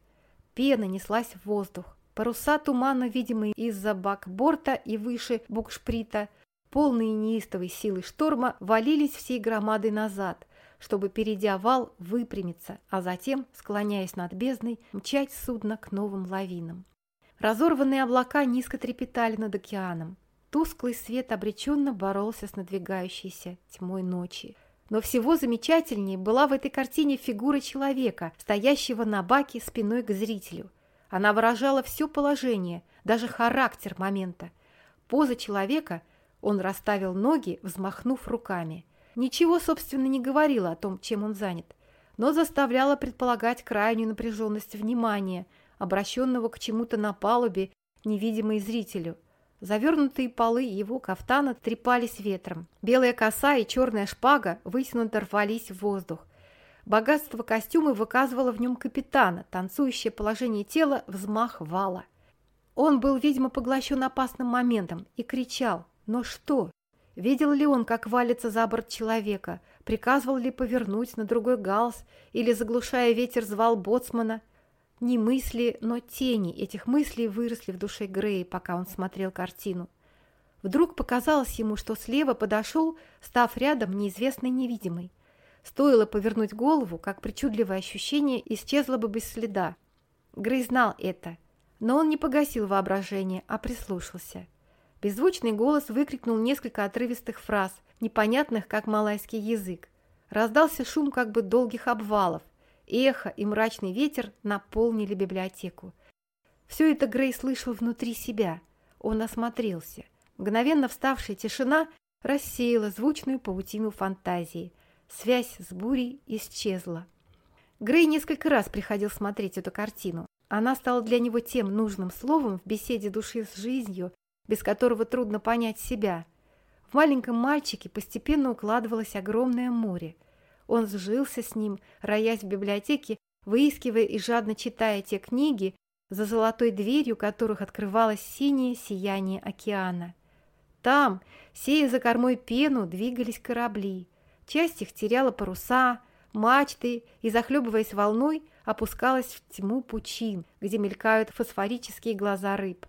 Пена неслась в воздух. Паруса тумана, видимые из-за бакборта и выше букшприта, полные неистовой силы шторма, валились всей громадой назад, чтобы, перейдя вал, выпрямиться, а затем, склоняясь над бездной, мчать судно к новым лавинам. Разорванные облака низко трепетали над океаном. Тусклый свет обреченно боролся с надвигающейся тьмой ночи. Но всего замечательнее была в этой картине фигура человека, стоящего на баке спиной к зрителю. Она выражала все положение, даже характер момента. Поза человека, он расставил ноги, взмахнув руками. Ничего, собственно, не говорила о том, чем он занят, но заставляла предполагать крайнюю напряженность внимания, обращенного к чему-то на палубе, невидимой зрителю – Завернутые полы его кафтана трепались ветром. Белая коса и черная шпага вытянуто рвались в воздух. Богатство костюма выказывало в нем капитана, танцующее положение тела, взмах вала. Он был, видимо, поглощен опасным моментом и кричал. Но что? Видел ли он, как валится за борт человека? Приказывал ли повернуть на другой галс? Или, заглушая ветер, звал боцмана – не мысли, но тени этих мыслей выросли в душе Грея, пока он смотрел картину. Вдруг показалось ему, что слева подошел, став рядом неизвестный невидимый. Стоило повернуть голову, как причудливое ощущение исчезло бы без следа. Грей знал это, но он не погасил воображение, а прислушался. Беззвучный голос выкрикнул несколько отрывистых фраз, непонятных, как малайский язык. Раздался шум как бы долгих обвалов – Эхо и мрачный ветер наполнили библиотеку. Все это Грей слышал внутри себя. Он осмотрелся. Мгновенно вставшая тишина рассеяла звучную паутину фантазии. Связь с бурей исчезла. Грей несколько раз приходил смотреть эту картину. Она стала для него тем нужным словом в беседе души с жизнью, без которого трудно понять себя. В маленьком мальчике постепенно укладывалось огромное море – он сжился с ним, роясь в библиотеке, выискивая и жадно читая те книги, за золотой дверью которых открывалось синее сияние океана. Там, сея за кормой пену, двигались корабли. Часть их теряла паруса, мачты и, захлебываясь волной, опускалась в тьму пучин, где мелькают фосфорические глаза рыб.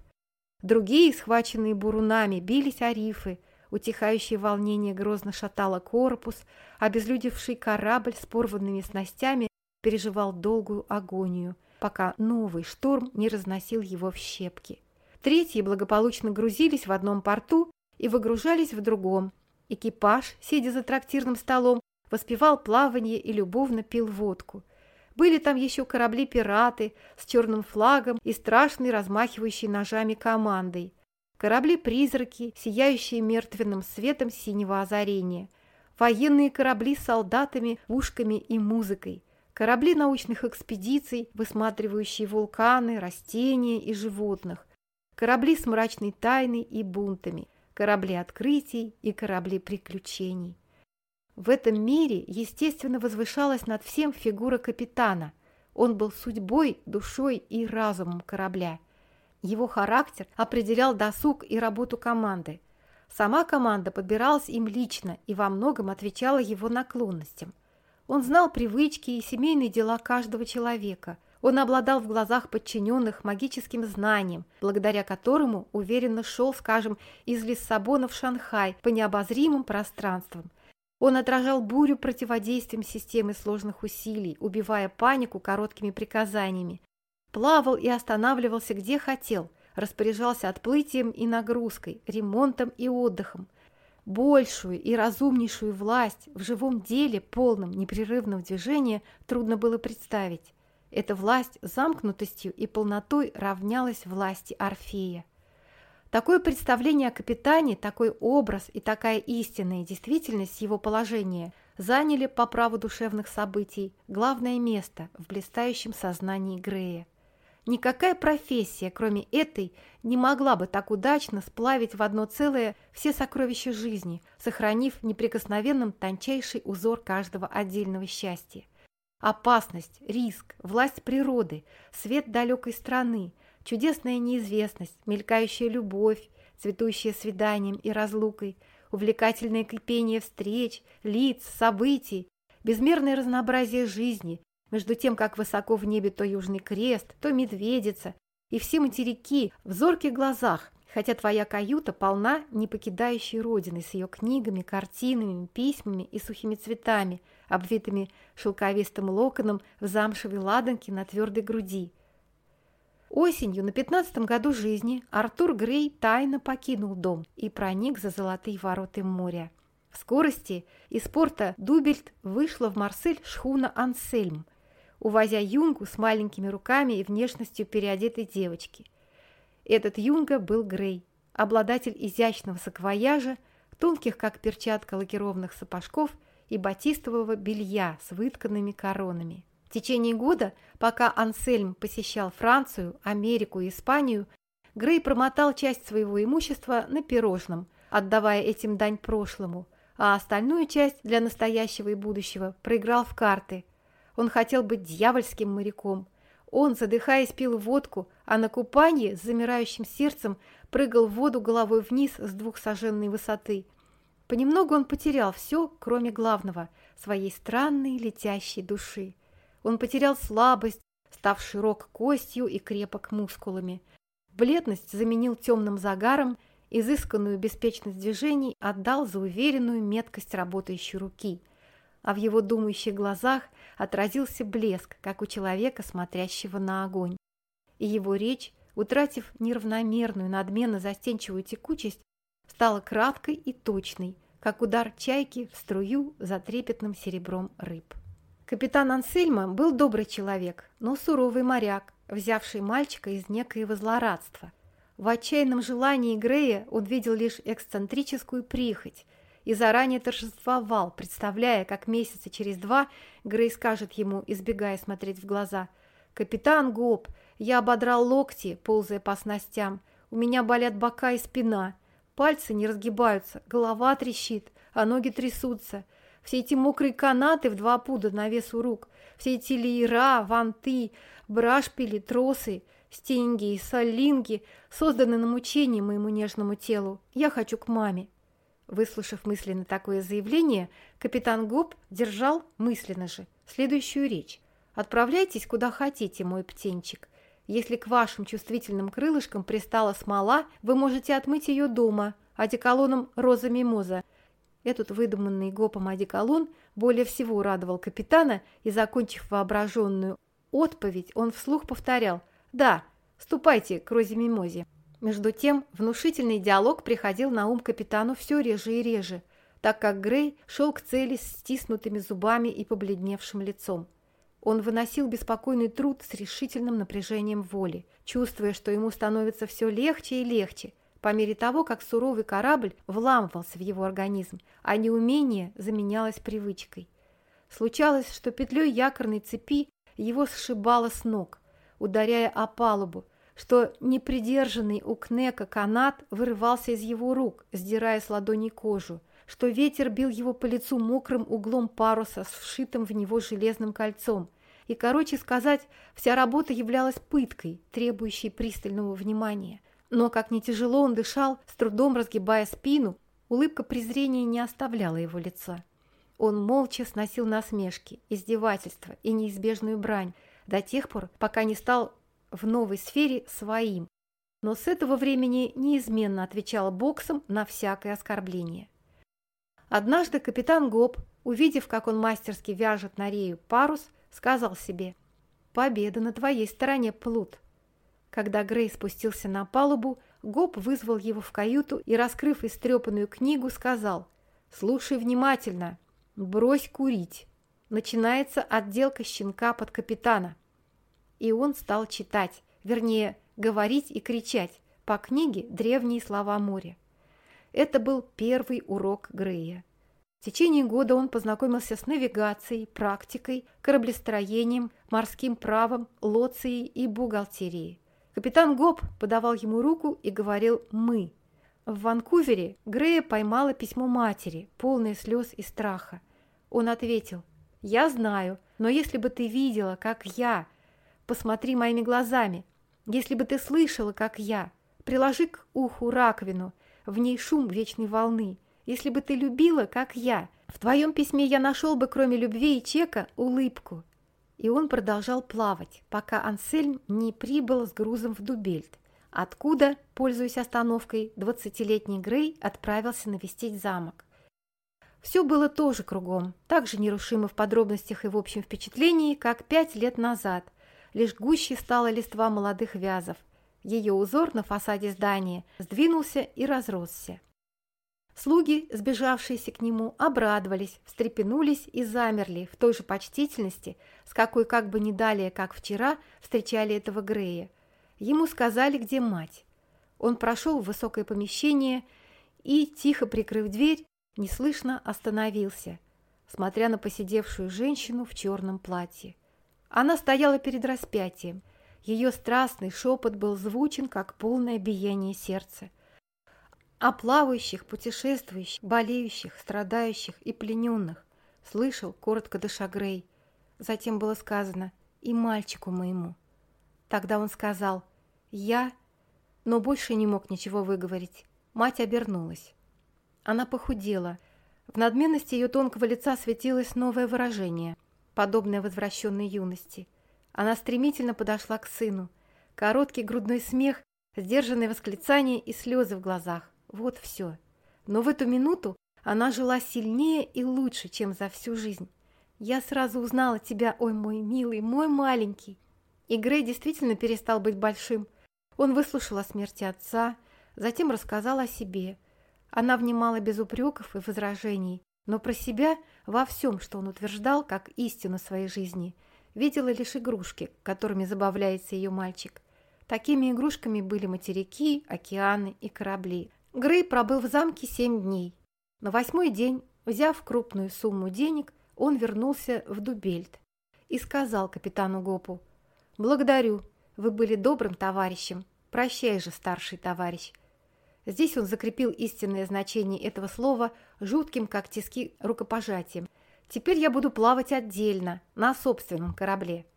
Другие, схваченные бурунами, бились о рифы, Утихающее волнение грозно шатало корпус, обезлюдевший корабль с порванными снастями переживал долгую агонию, пока новый шторм не разносил его в щепки. Третьи благополучно грузились в одном порту и выгружались в другом. Экипаж, сидя за трактирным столом, воспевал плавание и любовно пил водку. Были там еще корабли-пираты с черным флагом и страшной размахивающей ножами командой. Корабли-призраки, сияющие мертвенным светом синего озарения, военные корабли с солдатами, пушками и музыкой, корабли научных экспедиций, высматривающие вулканы, растения и животных, корабли с мрачной тайной и бунтами, корабли открытий и корабли приключений. В этом мире, естественно, возвышалась над всем фигура капитана. Он был судьбой, душой и разумом корабля. Его характер определял досуг и работу команды. Сама команда подбиралась им лично и во многом отвечала его наклонностям. Он знал привычки и семейные дела каждого человека. Он обладал в глазах подчиненных магическим знанием, благодаря которому уверенно шел, скажем, из Лиссабона в Шанхай по необозримым пространствам, он отражал бурю противодействием системы сложных усилий, убивая панику короткими приказаниями. Плавал и останавливался где хотел, распоряжался отплытием и нагрузкой, ремонтом и отдыхом. Большую и разумнейшую власть в живом деле, полном непрерывного движения, трудно было представить. Эта власть замкнутостью и полнотой равнялась власти Орфея. Такое представление о капитане, такой образ и такая истинная действительность его положения заняли по праву душевных событий главное место в блистающем сознании Грея. Никакая профессия, кроме этой, не могла бы так удачно сплавить в одно целое все сокровища жизни, сохранив неприкосновенным тончайший узор каждого отдельного счастья. Опасность, риск, власть природы, свет далекой страны – Чудесная неизвестность, мелькающая любовь, цветущая свиданием и разлукой, увлекательное кипение встреч, лиц, событий, безмерное разнообразие жизни, между тем, как высоко в небе то южный крест, то медведица, и все материки в зорких глазах, хотя твоя каюта полна не покидающей родины с ее книгами, картинами, письмами и сухими цветами, обвитыми шелковистым локоном в замшевой ладанке на твердой груди. Осенью на пятнадцатом году жизни Артур Грей тайно покинул дом и проник за золотые ворота моря. В скорости из порта Дубельт вышла в Марсель шхуна Ансельм, увозя юнгу с маленькими руками и внешностью переодетой девочки. Этот юнга был Грей, обладатель изящного саквояжа, тонких, как перчатка, лакированных сапожков и батистового белья с вытканными коронами. В течение года, пока Ансельм посещал Францию, Америку и Испанию, Грей промотал часть своего имущества на пирожном, отдавая этим дань прошлому, а остальную часть для настоящего и будущего проиграл в карты. Он хотел быть дьявольским моряком. Он, задыхаясь, пил водку, а на купании с замирающим сердцем прыгал в воду головой вниз с двухсоженной высоты. Понемногу он потерял все, кроме главного – своей странной летящей души. Он потерял слабость, став широк костью и крепок мускулами. Бледность заменил темным загаром, изысканную беспечность движений отдал за уверенную меткость работающей руки, а в его думающих глазах отразился блеск, как у человека, смотрящего на огонь. И его речь, утратив неравномерную, надменно застенчивую текучесть, стала краткой и точной, как удар чайки в струю за трепетным серебром рыб. Капитан Ансельма был добрый человек, но суровый моряк, взявший мальчика из некоего злорадства. В отчаянном желании Грея он видел лишь эксцентрическую прихоть и заранее торжествовал, представляя, как месяца через два Грей скажет ему, избегая смотреть в глаза, «Капитан Гоб, я ободрал локти, ползая по снастям, у меня болят бока и спина, пальцы не разгибаются, голова трещит, а ноги трясутся». Все эти мокрые канаты в два пуда на весу рук, все эти леера, ванты, брашпили, тросы, стенги и солинги созданы на мучение моему нежному телу. Я хочу к маме». Выслушав мысленно такое заявление, капитан Гоб держал мысленно же следующую речь. «Отправляйтесь куда хотите, мой птенчик. Если к вашим чувствительным крылышкам пристала смола, вы можете отмыть ее дома, одеколоном роза мимоза, этот выдуманный гопом одеколон более всего радовал капитана, и, закончив воображенную отповедь, он вслух повторял «Да, ступайте к Розе-Мимозе». Между тем, внушительный диалог приходил на ум капитану все реже и реже, так как Грей шел к цели с стиснутыми зубами и побледневшим лицом. Он выносил беспокойный труд с решительным напряжением воли, чувствуя, что ему становится все легче и легче – по мере того, как суровый корабль вламывался в его организм, а неумение заменялось привычкой. Случалось, что петлей якорной цепи его сшибало с ног, ударяя о палубу, что непридержанный у Кнека канат вырывался из его рук, сдирая с ладони кожу, что ветер бил его по лицу мокрым углом паруса с вшитым в него железным кольцом. И, короче сказать, вся работа являлась пыткой, требующей пристального внимания. Но, как не тяжело он дышал, с трудом разгибая спину, улыбка презрения не оставляла его лица. Он молча сносил насмешки, издевательства и неизбежную брань до тех пор, пока не стал в новой сфере своим, но с этого времени неизменно отвечал боксом на всякое оскорбление. Однажды капитан Гоб, увидев, как он мастерски вяжет на рею парус, сказал себе «Победа на твоей стороне, Плут». Когда Грей спустился на палубу, Гоб вызвал его в каюту и, раскрыв истрепанную книгу, сказал «Слушай внимательно, брось курить. Начинается отделка щенка под капитана». И он стал читать, вернее, говорить и кричать по книге «Древние слова моря». Это был первый урок Грея. В течение года он познакомился с навигацией, практикой, кораблестроением, морским правом, лоцией и бухгалтерией. Капитан Гоб подавал ему руку и говорил «мы». В Ванкувере Грея поймала письмо матери, полное слез и страха. Он ответил «Я знаю, но если бы ты видела, как я, посмотри моими глазами, если бы ты слышала, как я, приложи к уху раковину, в ней шум вечной волны, если бы ты любила, как я, в твоем письме я нашел бы, кроме любви и чека, улыбку, и он продолжал плавать, пока Ансельм не прибыл с грузом в Дубельт, откуда, пользуясь остановкой, двадцатилетний Грей отправился навестить замок. Все было тоже кругом, так же нерушимо в подробностях и в общем впечатлении, как пять лет назад. Лишь гуще стала листва молодых вязов. Ее узор на фасаде здания сдвинулся и разросся. Слуги, сбежавшиеся к нему, обрадовались, встрепенулись и замерли в той же почтительности, с какой как бы не далее, как вчера, встречали этого Грея. Ему сказали, где мать. Он прошел в высокое помещение и, тихо прикрыв дверь, неслышно остановился, смотря на посидевшую женщину в черном платье. Она стояла перед распятием. Ее страстный шепот был звучен, как полное биение сердца о плавающих, путешествующих, болеющих, страдающих и плененных, слышал, коротко дыша Грей. Затем было сказано «и мальчику моему». Тогда он сказал «я», но больше не мог ничего выговорить. Мать обернулась. Она похудела. В надменности ее тонкого лица светилось новое выражение, подобное возвращенной юности. Она стремительно подошла к сыну. Короткий грудной смех, сдержанные восклицания и слезы в глазах. Вот все. Но в эту минуту она жила сильнее и лучше, чем за всю жизнь. Я сразу узнала тебя, ой, мой милый, мой маленький. И Грей действительно перестал быть большим. Он выслушал о смерти отца, затем рассказал о себе. Она внимала без упреков и возражений, но про себя во всем, что он утверждал, как истину своей жизни, видела лишь игрушки, которыми забавляется ее мальчик. Такими игрушками были материки, океаны и корабли. Грей пробыл в замке семь дней. На восьмой день, взяв крупную сумму денег, он вернулся в Дубельт и сказал капитану Гопу, «Благодарю, вы были добрым товарищем. Прощай же, старший товарищ». Здесь он закрепил истинное значение этого слова жутким, как тиски, рукопожатием. «Теперь я буду плавать отдельно, на собственном корабле».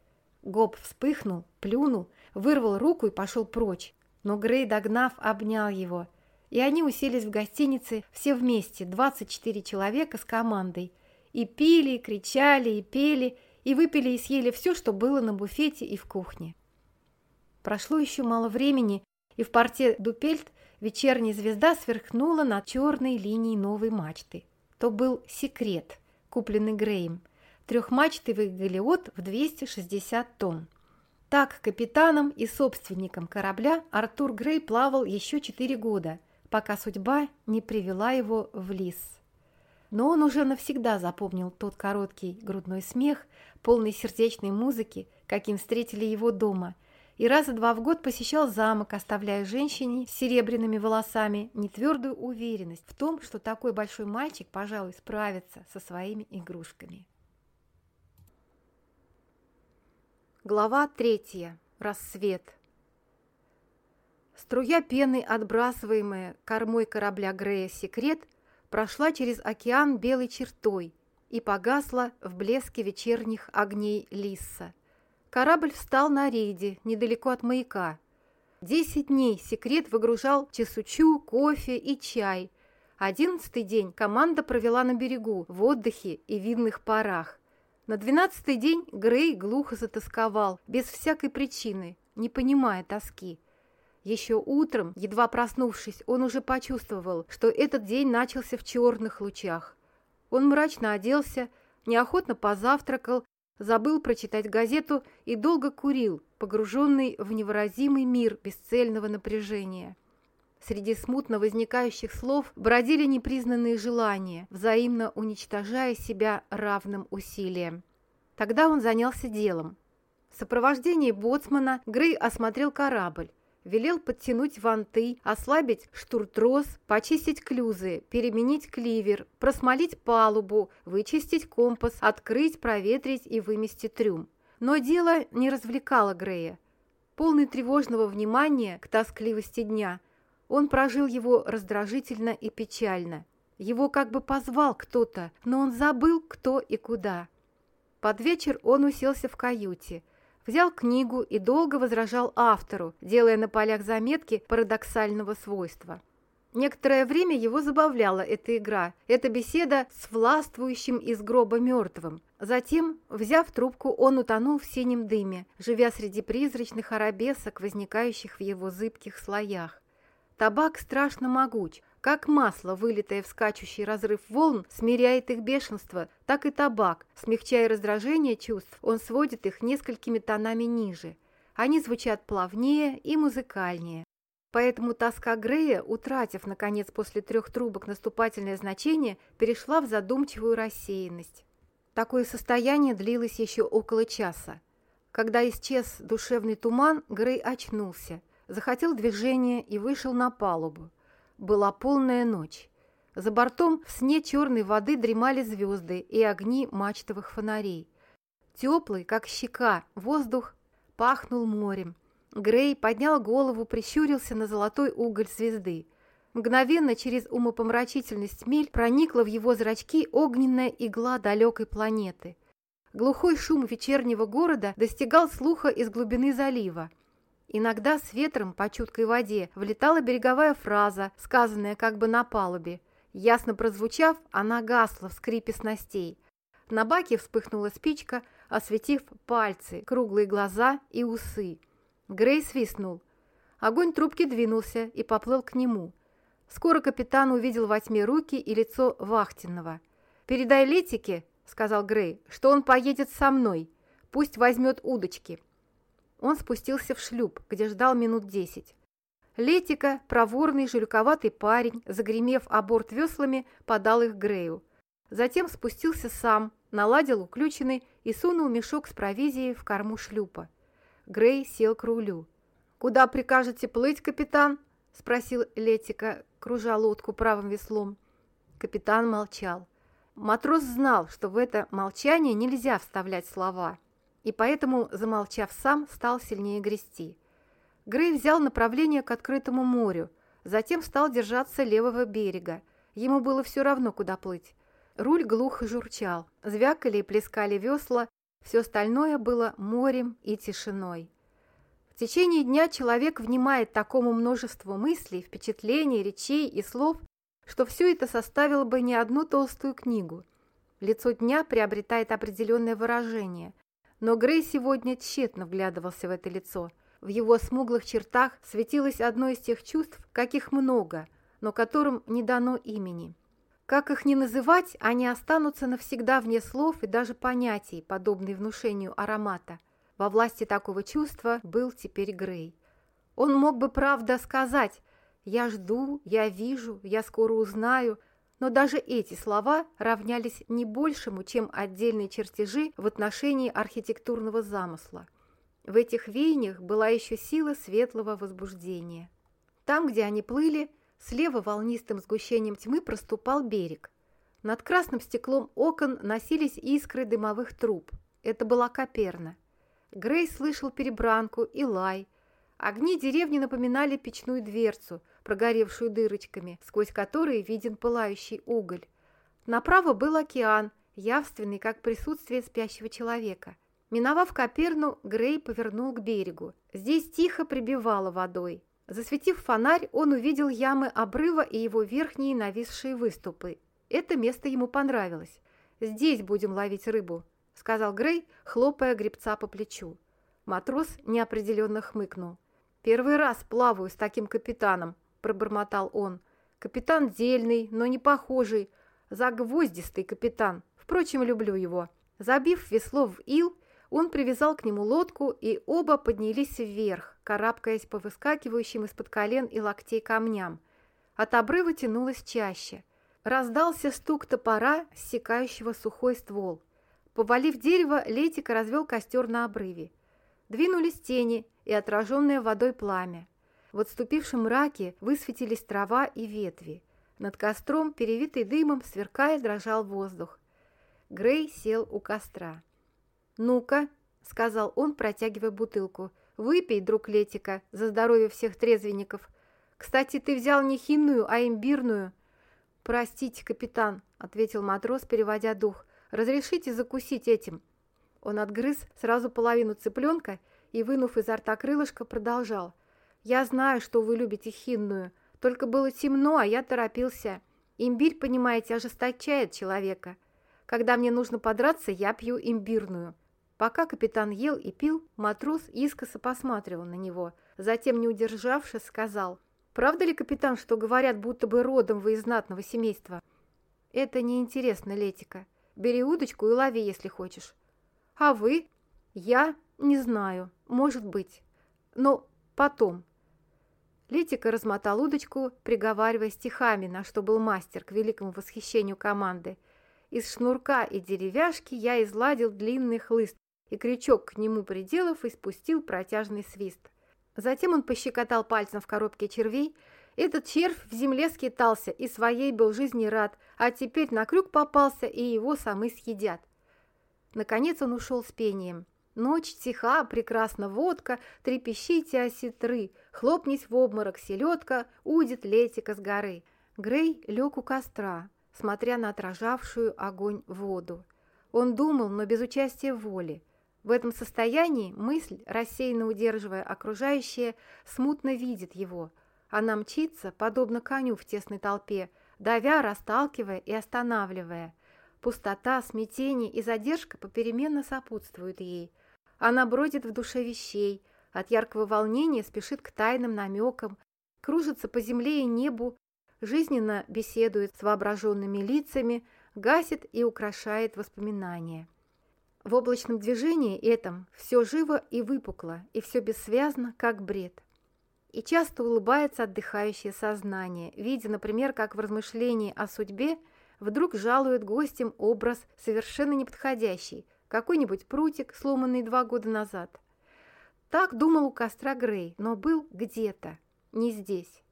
Гоп вспыхнул, плюнул, вырвал руку и пошел прочь. Но Грей, догнав, обнял его – и они уселись в гостинице все вместе, 24 человека с командой, и пили, и кричали, и пели, и выпили и съели все, что было на буфете и в кухне. Прошло еще мало времени, и в порте Дупельт вечерняя звезда сверкнула над черной линией новой мачты. То был секрет, купленный Греем, трехмачтовый галеот в 260 тонн. Так капитаном и собственником корабля Артур Грей плавал еще четыре года – пока судьба не привела его в лис. Но он уже навсегда запомнил тот короткий грудной смех, полный сердечной музыки, каким встретили его дома, и раза два в год посещал замок, оставляя женщине с серебряными волосами нетвердую уверенность в том, что такой большой мальчик, пожалуй, справится со своими игрушками. Глава третья. Рассвет. Струя пены, отбрасываемая кормой корабля Грея «Секрет», прошла через океан белой чертой и погасла в блеске вечерних огней Лисса. Корабль встал на рейде, недалеко от маяка. Десять дней секрет выгружал чесучу, кофе и чай. Одиннадцатый день команда провела на берегу, в отдыхе и видных парах. На двенадцатый день Грей глухо затасковал, без всякой причины, не понимая тоски. Еще утром, едва проснувшись, он уже почувствовал, что этот день начался в черных лучах. Он мрачно оделся, неохотно позавтракал, забыл прочитать газету и долго курил, погруженный в невыразимый мир бесцельного напряжения. Среди смутно возникающих слов бродили непризнанные желания, взаимно уничтожая себя равным усилием. Тогда он занялся делом. В сопровождении боцмана Грей осмотрел корабль, велел подтянуть ванты, ослабить штуртрос, почистить клюзы, переменить кливер, просмолить палубу, вычистить компас, открыть, проветрить и вымести трюм. Но дело не развлекало Грея. Полный тревожного внимания к тоскливости дня, он прожил его раздражительно и печально. Его как бы позвал кто-то, но он забыл, кто и куда. Под вечер он уселся в каюте – взял книгу и долго возражал автору, делая на полях заметки парадоксального свойства. Некоторое время его забавляла эта игра, эта беседа с властвующим из гроба мертвым. Затем, взяв трубку, он утонул в синем дыме, живя среди призрачных арабесок, возникающих в его зыбких слоях. Табак страшно могуч, как масло, вылитое в скачущий разрыв волн, смиряет их бешенство, так и табак, смягчая раздражение чувств, он сводит их несколькими тонами ниже. Они звучат плавнее и музыкальнее. Поэтому тоска Грея, утратив, наконец, после трех трубок наступательное значение, перешла в задумчивую рассеянность. Такое состояние длилось еще около часа. Когда исчез душевный туман, Грей очнулся, захотел движения и вышел на палубу. Была полная ночь. За бортом в сне черной воды дремали звезды и огни мачтовых фонарей. Теплый, как щека, воздух пахнул морем. Грей поднял голову, прищурился на золотой уголь звезды. Мгновенно через умопомрачительность миль проникла в его зрачки огненная игла далекой планеты. Глухой шум вечернего города достигал слуха из глубины залива. Иногда с ветром по чуткой воде влетала береговая фраза, сказанная как бы на палубе. Ясно прозвучав, она гасла в скрипе снастей. На баке вспыхнула спичка, осветив пальцы, круглые глаза и усы. Грей свистнул. Огонь трубки двинулся и поплыл к нему. Скоро капитан увидел во тьме руки и лицо вахтенного. «Передай Летике», — сказал Грей, — «что он поедет со мной. Пусть возьмет удочки». Он спустился в шлюп, где ждал минут десять. Летика, проворный, жуликоватый парень, загремев о веслами, подал их Грею. Затем спустился сам, наладил уключенный и сунул мешок с провизией в корму шлюпа. Грей сел к рулю. «Куда прикажете плыть, капитан?» – спросил Летика, кружа лодку правым веслом. Капитан молчал. Матрос знал, что в это молчание нельзя вставлять слова – и поэтому, замолчав сам, стал сильнее грести. Грей взял направление к открытому морю, затем стал держаться левого берега. Ему было все равно, куда плыть. Руль глухо журчал, звякали и плескали весла, все остальное было морем и тишиной. В течение дня человек внимает такому множеству мыслей, впечатлений, речей и слов, что все это составило бы не одну толстую книгу. Лицо дня приобретает определенное выражение – но Грей сегодня тщетно вглядывался в это лицо. В его смуглых чертах светилось одно из тех чувств, каких много, но которым не дано имени. Как их ни называть, они останутся навсегда вне слов и даже понятий, подобные внушению аромата. Во власти такого чувства был теперь Грей. Он мог бы правда сказать «Я жду, я вижу, я скоро узнаю», но даже эти слова равнялись не большему, чем отдельные чертежи в отношении архитектурного замысла. В этих веяниях была еще сила светлого возбуждения. Там, где они плыли, слева волнистым сгущением тьмы проступал берег. Над красным стеклом окон носились искры дымовых труб. Это была Коперна. Грей слышал перебранку и лай. Огни деревни напоминали печную дверцу, прогоревшую дырочками, сквозь которые виден пылающий уголь. Направо был океан, явственный, как присутствие спящего человека. Миновав Коперну, Грей повернул к берегу. Здесь тихо прибивало водой. Засветив фонарь, он увидел ямы обрыва и его верхние нависшие выступы. Это место ему понравилось. «Здесь будем ловить рыбу», — сказал Грей, хлопая гребца по плечу. Матрос неопределенно хмыкнул. «Первый раз плаваю с таким капитаном», — пробормотал он. «Капитан дельный, но не похожий. Загвоздистый капитан. Впрочем, люблю его». Забив весло в ил, он привязал к нему лодку, и оба поднялись вверх, карабкаясь по выскакивающим из-под колен и локтей камням. От обрыва тянулось чаще. Раздался стук топора, ссекающего сухой ствол. Повалив дерево, Летик развел костер на обрыве. Двинулись тени и отраженное водой пламя. В отступившем мраке высветились трава и ветви. Над костром, перевитый дымом, сверкая, дрожал воздух. Грей сел у костра. «Ну-ка», — сказал он, протягивая бутылку, — «выпей, друг Летика, за здоровье всех трезвенников. Кстати, ты взял не хинную, а имбирную». «Простите, капитан», — ответил матрос, переводя дух, — «разрешите закусить этим». Он отгрыз сразу половину цыпленка и, вынув изо рта крылышко, продолжал. «Я знаю, что вы любите хинную, только было темно, а я торопился. Имбирь, понимаете, ожесточает человека. Когда мне нужно подраться, я пью имбирную. Пока капитан ел и пил, матрос искоса посматривал на него. Затем, не удержавшись, сказал, «Правда ли, капитан, что говорят, будто бы родом вы из знатного семейства?» «Это неинтересно, Летика. Бери удочку и лови, если хочешь». «А вы?» «Я не знаю. Может быть. Но потом». Летика размотал удочку, приговаривая стихами, на что был мастер к великому восхищению команды. Из шнурка и деревяшки я изладил длинный хлыст, и крючок к нему приделав и спустил протяжный свист. Затем он пощекотал пальцем в коробке червей. Этот червь в земле скитался и своей был жизни рад, а теперь на крюк попался, и его самы съедят. Наконец он ушел с пением. Ночь тиха, прекрасна водка, трепещите осетры, хлопнись в обморок селедка, удит летика с горы. Грей лег у костра, смотря на отражавшую огонь воду. Он думал, но без участия воли. В этом состоянии мысль, рассеянно удерживая окружающее, смутно видит его. Она мчится, подобно коню в тесной толпе, давя, расталкивая и останавливая. Пустота, смятение и задержка попеременно сопутствуют ей. Она бродит в душе вещей, от яркого волнения спешит к тайным намекам, кружится по земле и небу, жизненно беседует с воображенными лицами, гасит и украшает воспоминания. В облачном движении этом все живо и выпукло, и все бессвязно, как бред. И часто улыбается отдыхающее сознание, видя, например, как в размышлении о судьбе вдруг жалует гостям образ совершенно неподходящий, какой-нибудь прутик, сломанный два года назад. Так думал у костра Грей, но был где-то, не здесь.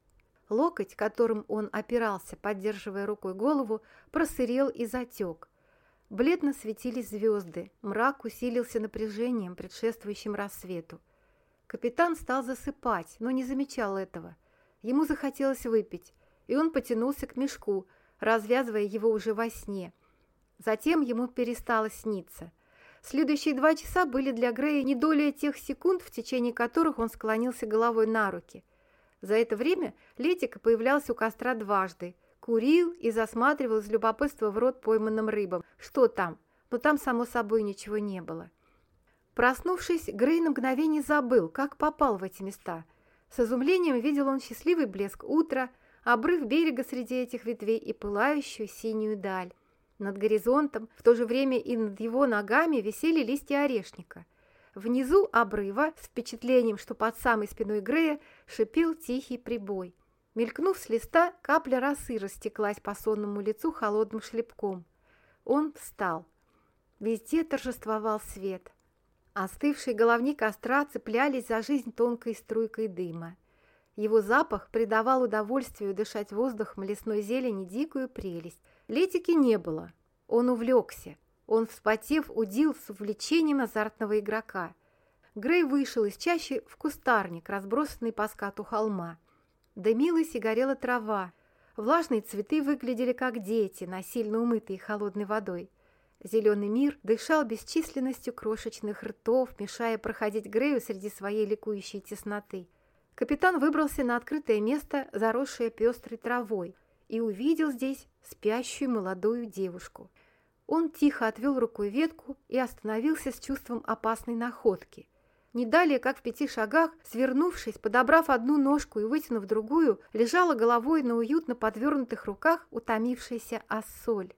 Локоть, которым он опирался, поддерживая рукой голову, просырел и затек – Бледно светились звезды, мрак усилился напряжением, предшествующим рассвету. Капитан стал засыпать, но не замечал этого. Ему захотелось выпить, и он потянулся к мешку, развязывая его уже во сне. Затем ему перестало сниться. Следующие два часа были для Грея не долей тех секунд, в течение которых он склонился головой на руки. За это время Летика появлялся у костра дважды – Курил и засматривал из любопытства в рот пойманным рыбам. Что там? Но там, само собой, ничего не было. Проснувшись, Грей на мгновение забыл, как попал в эти места. С изумлением видел он счастливый блеск утра, обрыв берега среди этих ветвей и пылающую синюю даль. Над горизонтом, в то же время и над его ногами висели листья орешника. Внизу обрыва, с впечатлением, что под самой спиной Грея, шипел тихий прибой. Мелькнув с листа, капля росы растеклась по сонному лицу холодным шлепком. Он встал. Везде торжествовал свет. Остывшие головни костра цеплялись за жизнь тонкой струйкой дыма. Его запах придавал удовольствию дышать воздухом лесной зелени дикую прелесть. Летики не было. Он увлекся. Он, вспотев, удил с увлечением азартного игрока. Грей вышел из чащи в кустарник, разбросанный по скату холма. Дымилась и горела трава. Влажные цветы выглядели как дети, насильно умытые холодной водой. Зеленый мир дышал бесчисленностью крошечных ртов, мешая проходить Грею среди своей ликующей тесноты. Капитан выбрался на открытое место, заросшее пестрой травой, и увидел здесь спящую молодую девушку. Он тихо отвел рукой ветку и остановился с чувством опасной находки. Не далее, как в пяти шагах, свернувшись, подобрав одну ножку и вытянув другую, лежала головой на уютно подвернутых руках утомившаяся Ассоль.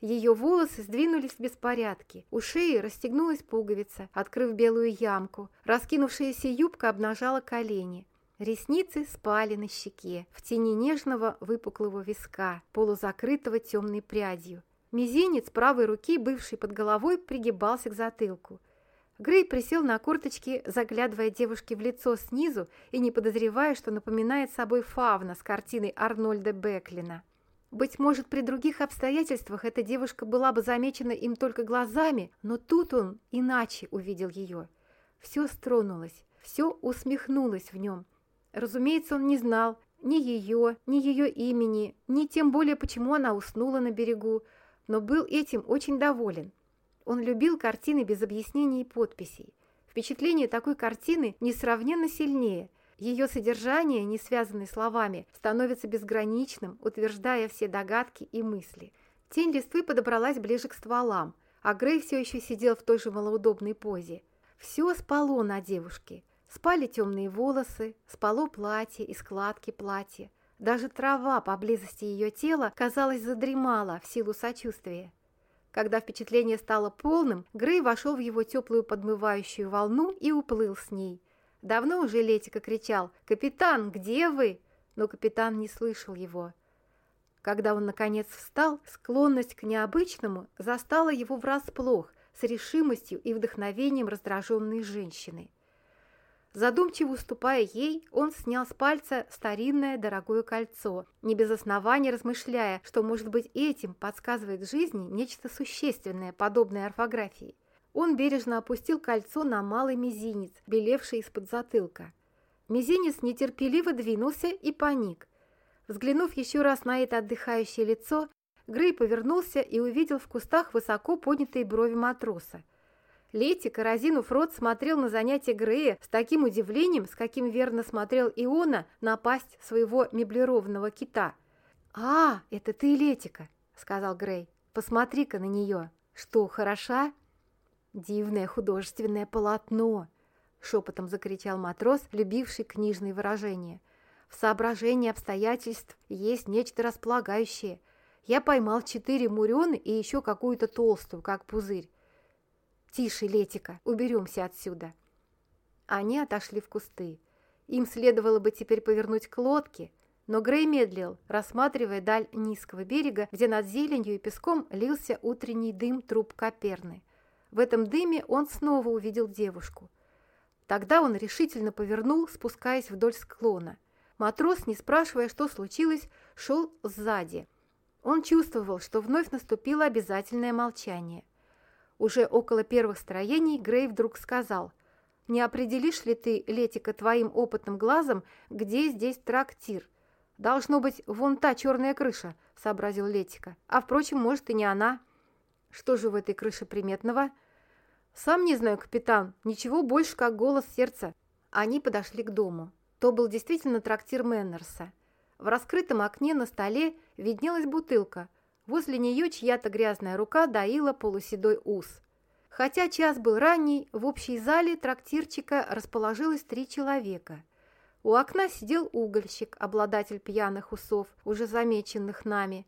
Ее волосы сдвинулись в беспорядке, у шеи расстегнулась пуговица, открыв белую ямку, раскинувшаяся юбка обнажала колени. Ресницы спали на щеке, в тени нежного выпуклого виска, полузакрытого темной прядью. Мизинец правой руки, бывший под головой, пригибался к затылку. Грей присел на корточки, заглядывая девушке в лицо снизу и не подозревая, что напоминает собой фавна с картиной Арнольда Беклина. Быть может, при других обстоятельствах эта девушка была бы замечена им только глазами, но тут он иначе увидел ее. Все стронулось, все усмехнулось в нем, Разумеется, он не знал ни ее, ни ее имени, ни тем более, почему она уснула на берегу, но был этим очень доволен. Он любил картины без объяснений и подписей. Впечатление такой картины несравненно сильнее. Ее содержание, не связанное словами, становится безграничным, утверждая все догадки и мысли. Тень листвы подобралась ближе к стволам, а Грей все еще сидел в той же малоудобной позе. Все спало на девушке. Спали темные волосы, спало платье и складки платья. Даже трава поблизости ее тела, казалось, задремала в силу сочувствия. Когда впечатление стало полным, Грей вошел в его теплую подмывающую волну и уплыл с ней. Давно уже Летика кричал «Капитан, где вы?» Но капитан не слышал его. Когда он, наконец, встал, склонность к необычному застала его врасплох с решимостью и вдохновением раздраженной женщины. Задумчиво уступая ей, он снял с пальца старинное дорогое кольцо, не без основания размышляя, что, может быть, этим подсказывает жизни нечто существенное, подобное орфографии. Он бережно опустил кольцо на малый мизинец, белевший из-под затылка. Мизинец нетерпеливо двинулся и паник. Взглянув еще раз на это отдыхающее лицо, Грей повернулся и увидел в кустах высоко поднятые брови матроса. Летик, разинув рот, смотрел на занятие Грея с таким удивлением, с каким верно смотрел Иона на пасть своего меблированного кита. «А, это ты, Летика», — сказал Грей. «Посмотри-ка на нее. Что, хороша?» «Дивное художественное полотно», — шепотом закричал матрос, любивший книжные выражения. «В соображении обстоятельств есть нечто располагающее. Я поймал четыре мурены и еще какую-то толстую, как пузырь. «Тише, Летика, уберемся отсюда». Они отошли в кусты. Им следовало бы теперь повернуть к лодке, но Грей медлил, рассматривая даль низкого берега, где над зеленью и песком лился утренний дым труб Коперны. В этом дыме он снова увидел девушку. Тогда он решительно повернул, спускаясь вдоль склона. Матрос, не спрашивая, что случилось, шел сзади. Он чувствовал, что вновь наступило обязательное молчание. Уже около первых строений Грей вдруг сказал, «Не определишь ли ты, Летика, твоим опытным глазом, где здесь трактир?» «Должно быть, вон та черная крыша», — сообразил Летика. «А, впрочем, может, и не она». «Что же в этой крыше приметного?» «Сам не знаю, капитан. Ничего больше, как голос сердца». Они подошли к дому. То был действительно трактир Мэннерса. В раскрытом окне на столе виднелась бутылка — Возле нее чья-то грязная рука доила полуседой ус. Хотя час был ранний, в общей зале трактирчика расположилось три человека. У окна сидел угольщик, обладатель пьяных усов, уже замеченных нами.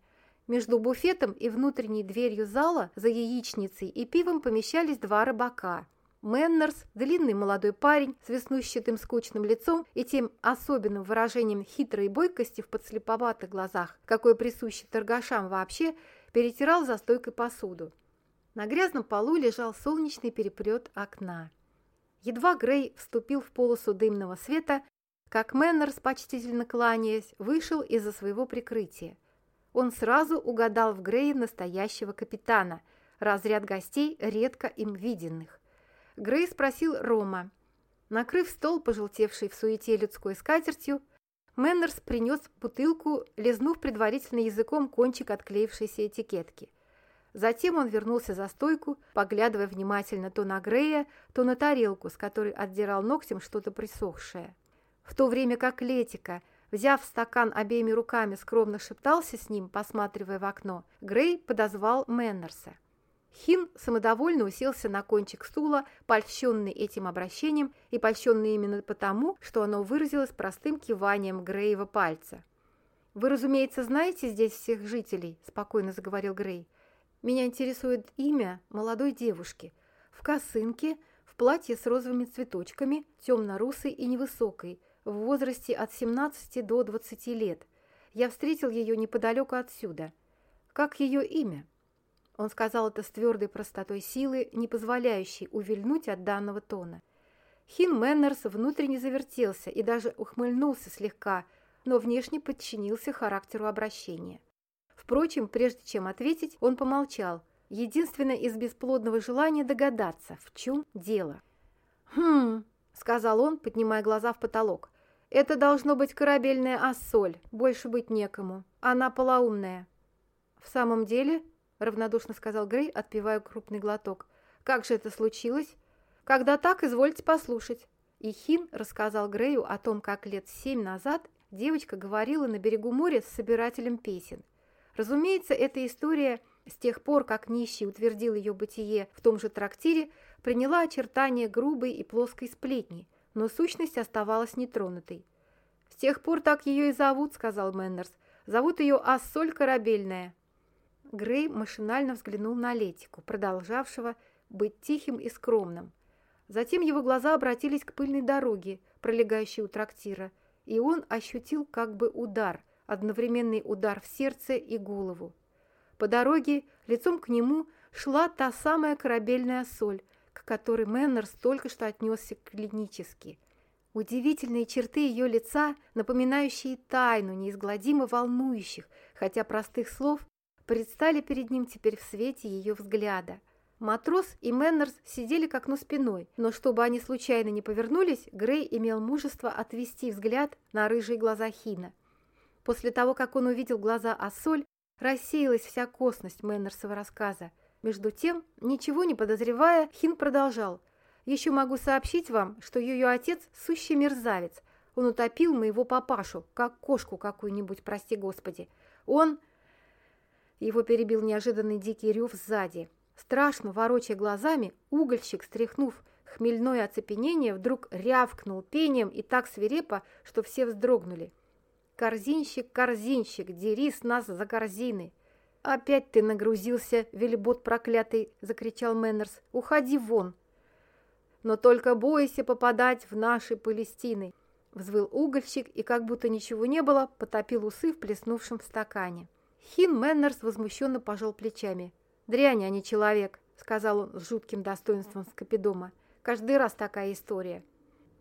Между буфетом и внутренней дверью зала за яичницей и пивом помещались два рыбака – Мэннерс, длинный молодой парень с веснушчатым скучным лицом и тем особенным выражением хитрой бойкости в подслеповатых глазах, какое присуще торгашам вообще, перетирал за стойкой посуду. На грязном полу лежал солнечный переплет окна. Едва Грей вступил в полосу дымного света, как Мэннерс, почтительно кланяясь, вышел из-за своего прикрытия. Он сразу угадал в Грее настоящего капитана, разряд гостей, редко им виденных. Грей спросил Рома. Накрыв стол, пожелтевший в суете людской скатертью, Мэннерс принес бутылку, лизнув предварительно языком кончик отклеившейся этикетки. Затем он вернулся за стойку, поглядывая внимательно то на Грея, то на тарелку, с которой отдирал ногтем что-то присохшее. В то время как Летика, взяв стакан обеими руками, скромно шептался с ним, посматривая в окно, Грей подозвал Мэннерса. Хин самодовольно уселся на кончик стула, польщенный этим обращением и польщенный именно потому, что оно выразилось простым киванием Греева пальца. «Вы, разумеется, знаете здесь всех жителей?» – спокойно заговорил Грей. «Меня интересует имя молодой девушки. В косынке, в платье с розовыми цветочками, темно-русой и невысокой, в возрасте от 17 до 20 лет. Я встретил ее неподалеку отсюда. Как ее имя?» Он сказал это с твердой простотой силы, не позволяющей увильнуть от данного тона. Хин Мэннерс внутренне завертелся и даже ухмыльнулся слегка, но внешне подчинился характеру обращения. Впрочем, прежде чем ответить, он помолчал, единственное из бесплодного желания догадаться, в чем дело. «Хм», — сказал он, поднимая глаза в потолок, — «это должно быть корабельная ассоль, больше быть некому. Она полоумная». «В самом деле?» Равнодушно сказал Грей, отпивая крупный глоток. «Как же это случилось?» «Когда так, извольте послушать». И Хин рассказал Грею о том, как лет семь назад девочка говорила на берегу моря с собирателем песен. Разумеется, эта история с тех пор, как нищий утвердил ее бытие в том же трактире, приняла очертания грубой и плоской сплетни, но сущность оставалась нетронутой. «С тех пор так ее и зовут», — сказал Мэннерс. «Зовут ее Ассоль Корабельная». Грей машинально взглянул на Летику, продолжавшего быть тихим и скромным. Затем его глаза обратились к пыльной дороге, пролегающей у трактира, и он ощутил как бы удар, одновременный удар в сердце и голову. По дороге лицом к нему шла та самая Корабельная Ассоль, к которой Мэннерс только что отнесся клинически. Удивительные черты ее лица, напоминающие тайну неизгладимо волнующих, хотя простых слов, предстали перед ним теперь в свете ее взгляда. Матрос и Мэннерс сидели к окну спиной, но чтобы они случайно не повернулись, Грей имел мужество отвести взгляд на рыжие глаза Хина. После того, как он увидел глаза Ассоль, рассеялась вся косность Мэннерсова рассказа. Между тем, ничего не подозревая, Хин продолжал. «Еще могу сообщить вам, что ее отец – сущий мерзавец. Он утопил моего папашу, как кошку какую-нибудь, прости господи. Он...» Его перебил неожиданный дикий рев сзади. Страшно ворочая глазами, угольщик, стряхнув хмельное оцепенение, вдруг рявкнул пением и так свирепо, что все вздрогнули. «Корзинщик, корзинщик, дери с нас за корзины!» «Опять ты нагрузился, велибот проклятый!» – закричал Мэннерс. «Уходи вон!» «Но только бойся попадать в наши Палестины!» – взвыл угольщик и, как будто ничего не было, потопил усы в плеснувшем стакане. Хин Мэннерс возмущенно пожал плечами. «Дрянь, а не человек», — сказал он с жутким достоинством скопидома. «Каждый раз такая история».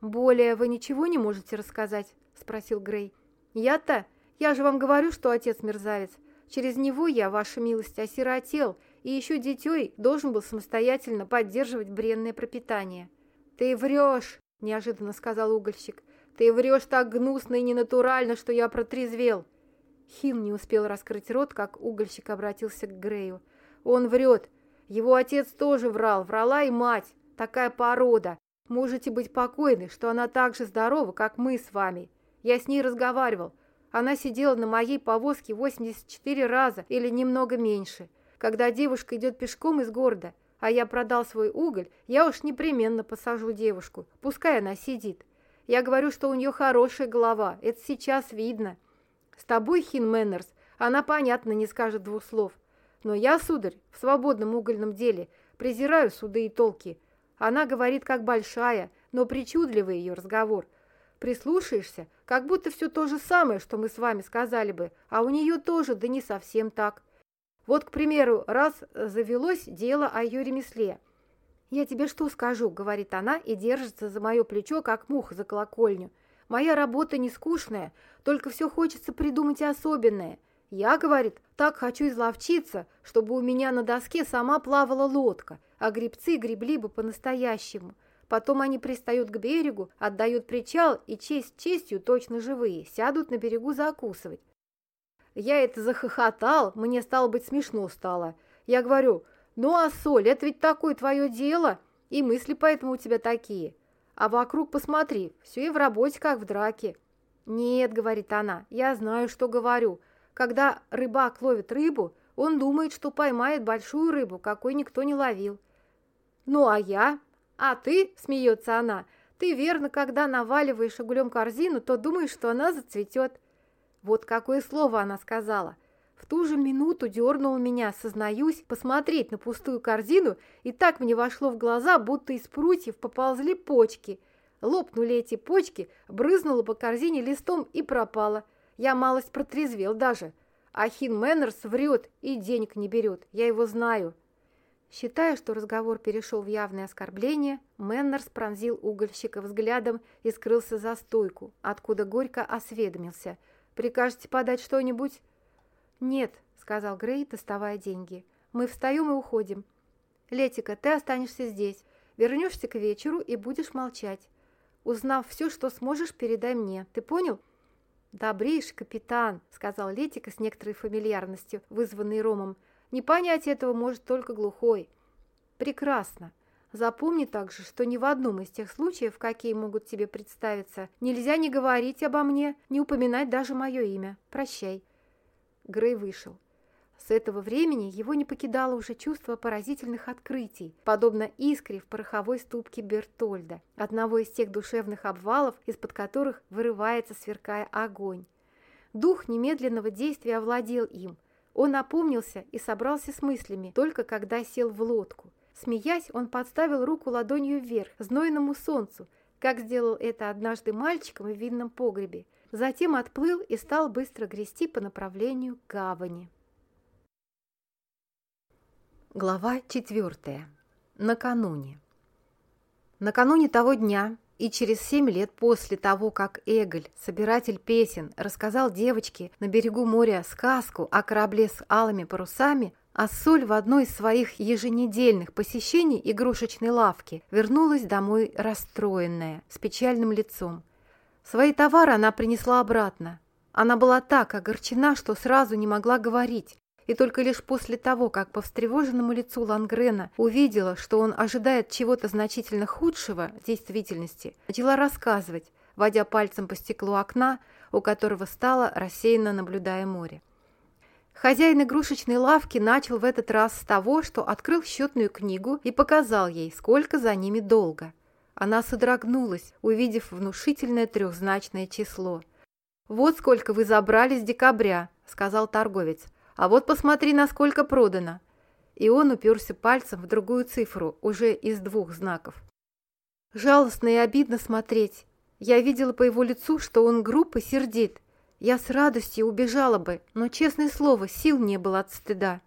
«Более вы ничего не можете рассказать?» — спросил Грей. «Я-то? Я же вам говорю, что отец мерзавец. Через него я, ваша милость, осиротел, и еще детей должен был самостоятельно поддерживать бренное пропитание». «Ты врешь!» — неожиданно сказал угольщик. «Ты врешь так гнусно и ненатурально, что я протрезвел. Хин не успел раскрыть рот, как угольщик обратился к Грею. «Он врет. Его отец тоже врал, врала и мать. Такая порода. Можете быть покойны, что она так же здорова, как мы с вами. Я с ней разговаривал. Она сидела на моей повозке 84 раза или немного меньше. Когда девушка идет пешком из города, а я продал свой уголь, я уж непременно посажу девушку. Пускай она сидит. Я говорю, что у нее хорошая голова. Это сейчас видно». С тобой, Хин Мэннерс, она, понятно, не скажет двух слов. Но я, сударь, в свободном угольном деле презираю суды и толки. Она говорит, как большая, но причудливый ее разговор. Прислушаешься, как будто все то же самое, что мы с вами сказали бы, а у нее тоже, да не совсем так. Вот, к примеру, раз завелось дело о ее ремесле. «Я тебе что скажу?» — говорит она и держится за мое плечо, как муха за колокольню. Моя работа не скучная, только все хочется придумать особенное. Я, говорит, так хочу изловчиться, чтобы у меня на доске сама плавала лодка, а грибцы гребли бы по-настоящему. потом они пристают к берегу, отдают причал и честь честью точно живые, сядут на берегу закусывать. Я это захохотал, мне стало быть смешно стало. Я говорю, ну а соль, это ведь такое твое дело, и мысли поэтому у тебя такие. А вокруг посмотри, все и в работе, как в драке. «Нет», — говорит она, — «я знаю, что говорю. Когда рыбак ловит рыбу, он думает, что поймает большую рыбу, какой никто не ловил». «Ну, а я? А ты?» – смеется она. «Ты верно, когда наваливаешь углем корзину, то думаешь, что она зацветет». Вот какое слово она сказала. В ту же минуту дернул меня, сознаюсь, посмотреть на пустую корзину, и так мне вошло в глаза, будто из прутьев поползли почки. Лопнули эти почки, брызнула по корзине листом и пропала. Я малость протрезвел даже. А Хин Мэннерс врет и денег не берет, я его знаю. Считая, что разговор перешел в явное оскорбление, Мэннерс пронзил угольщика взглядом и скрылся за стойку, откуда горько осведомился. «Прикажете подать что-нибудь?» «Нет», — сказал Грей, доставая деньги. «Мы встаем и уходим. Летика, ты останешься здесь. Вернешься к вечеру и будешь молчать. Узнав все, что сможешь, передай мне. Ты понял?» «Добрейший капитан», — сказал Летика с некоторой фамильярностью, вызванной Ромом. Не понять этого может только глухой. Прекрасно. Запомни также, что ни в одном из тех случаев, какие могут тебе представиться, нельзя не говорить обо мне, не упоминать даже мое имя. Прощай. Грей вышел. С этого времени его не покидало уже чувство поразительных открытий, подобно искре в пороховой ступке Бертольда, одного из тех душевных обвалов, из-под которых вырывается, сверкая огонь. Дух немедленного действия овладел им – он опомнился и собрался с мыслями, только когда сел в лодку. Смеясь, он подставил руку ладонью вверх, знойному солнцу, как сделал это однажды мальчиком в винном погребе. Затем отплыл и стал быстро грести по направлению к гавани. Глава четвертая. Накануне. Накануне того дня и через семь лет после того, как Эголь, собиратель песен, рассказал девочке на берегу моря сказку о корабле с алыми парусами, а Соль в одной из своих еженедельных посещений игрушечной лавки вернулась домой расстроенная, с печальным лицом. Свои товары она принесла обратно. Она была так огорчена, что сразу не могла говорить, и только лишь после того, как по встревоженному лицу Лангрена увидела, что он ожидает чего-то значительно худшего в действительности, начала рассказывать, водя пальцем по стеклу окна, у которого стала рассеянно наблюдая море. Хозяин игрушечной лавки начал в этот раз с того, что открыл счетную книгу и показал ей, сколько за ними долго. Она содрогнулась, увидев внушительное трехзначное число. «Вот сколько вы забрали с декабря», — сказал торговец. А вот посмотри, насколько продано». И он уперся пальцем в другую цифру, уже из двух знаков. Жалостно и обидно смотреть. Я видела по его лицу, что он груб и сердит. Я с радостью убежала бы, но, честное слово, сил не было от стыда.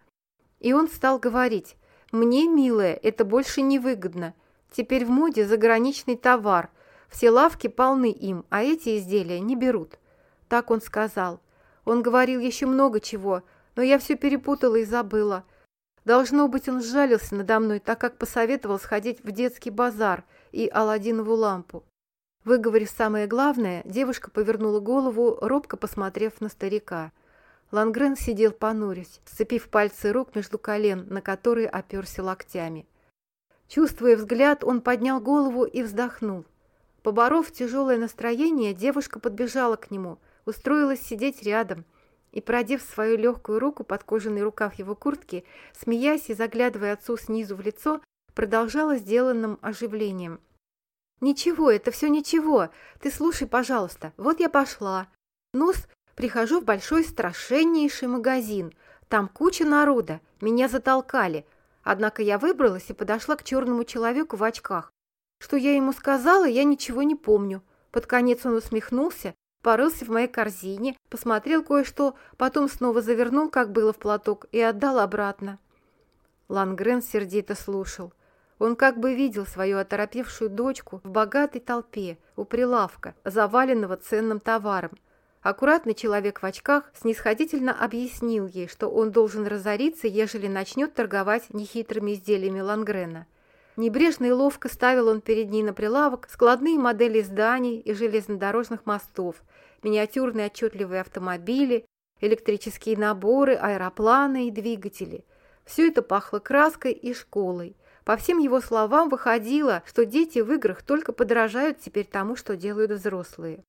И он стал говорить, «Мне, милая, это больше не выгодно. Теперь в моде заграничный товар. Все лавки полны им, а эти изделия не берут». Так он сказал. Он говорил еще много чего, но я все перепутала и забыла. Должно быть, он сжалился надо мной, так как посоветовал сходить в детский базар и Аладдинову лампу. Выговорив самое главное, девушка повернула голову, робко посмотрев на старика. Лангрен сидел понурясь, сцепив пальцы рук между колен, на которые оперся локтями. Чувствуя взгляд, он поднял голову и вздохнул. Поборов тяжелое настроение, девушка подбежала к нему, устроилась сидеть рядом, и, продев свою легкую руку под кожаный рукав его куртки, смеясь и заглядывая отцу снизу в лицо, продолжала сделанным оживлением. «Ничего, это все ничего. Ты слушай, пожалуйста. Вот я пошла. Нус, прихожу в большой страшеннейший магазин. Там куча народа. Меня затолкали. Однако я выбралась и подошла к черному человеку в очках. Что я ему сказала, я ничего не помню. Под конец он усмехнулся порылся в моей корзине, посмотрел кое-что, потом снова завернул, как было в платок, и отдал обратно. Лангрен сердито слушал. Он как бы видел свою оторопевшую дочку в богатой толпе у прилавка, заваленного ценным товаром. Аккуратный человек в очках снисходительно объяснил ей, что он должен разориться, ежели начнет торговать нехитрыми изделиями Лангрена. Небрежно и ловко ставил он перед ней на прилавок складные модели зданий и железнодорожных мостов, миниатюрные отчетливые автомобили, электрические наборы, аэропланы и двигатели. Все это пахло краской и школой. По всем его словам выходило, что дети в играх только подражают теперь тому, что делают взрослые.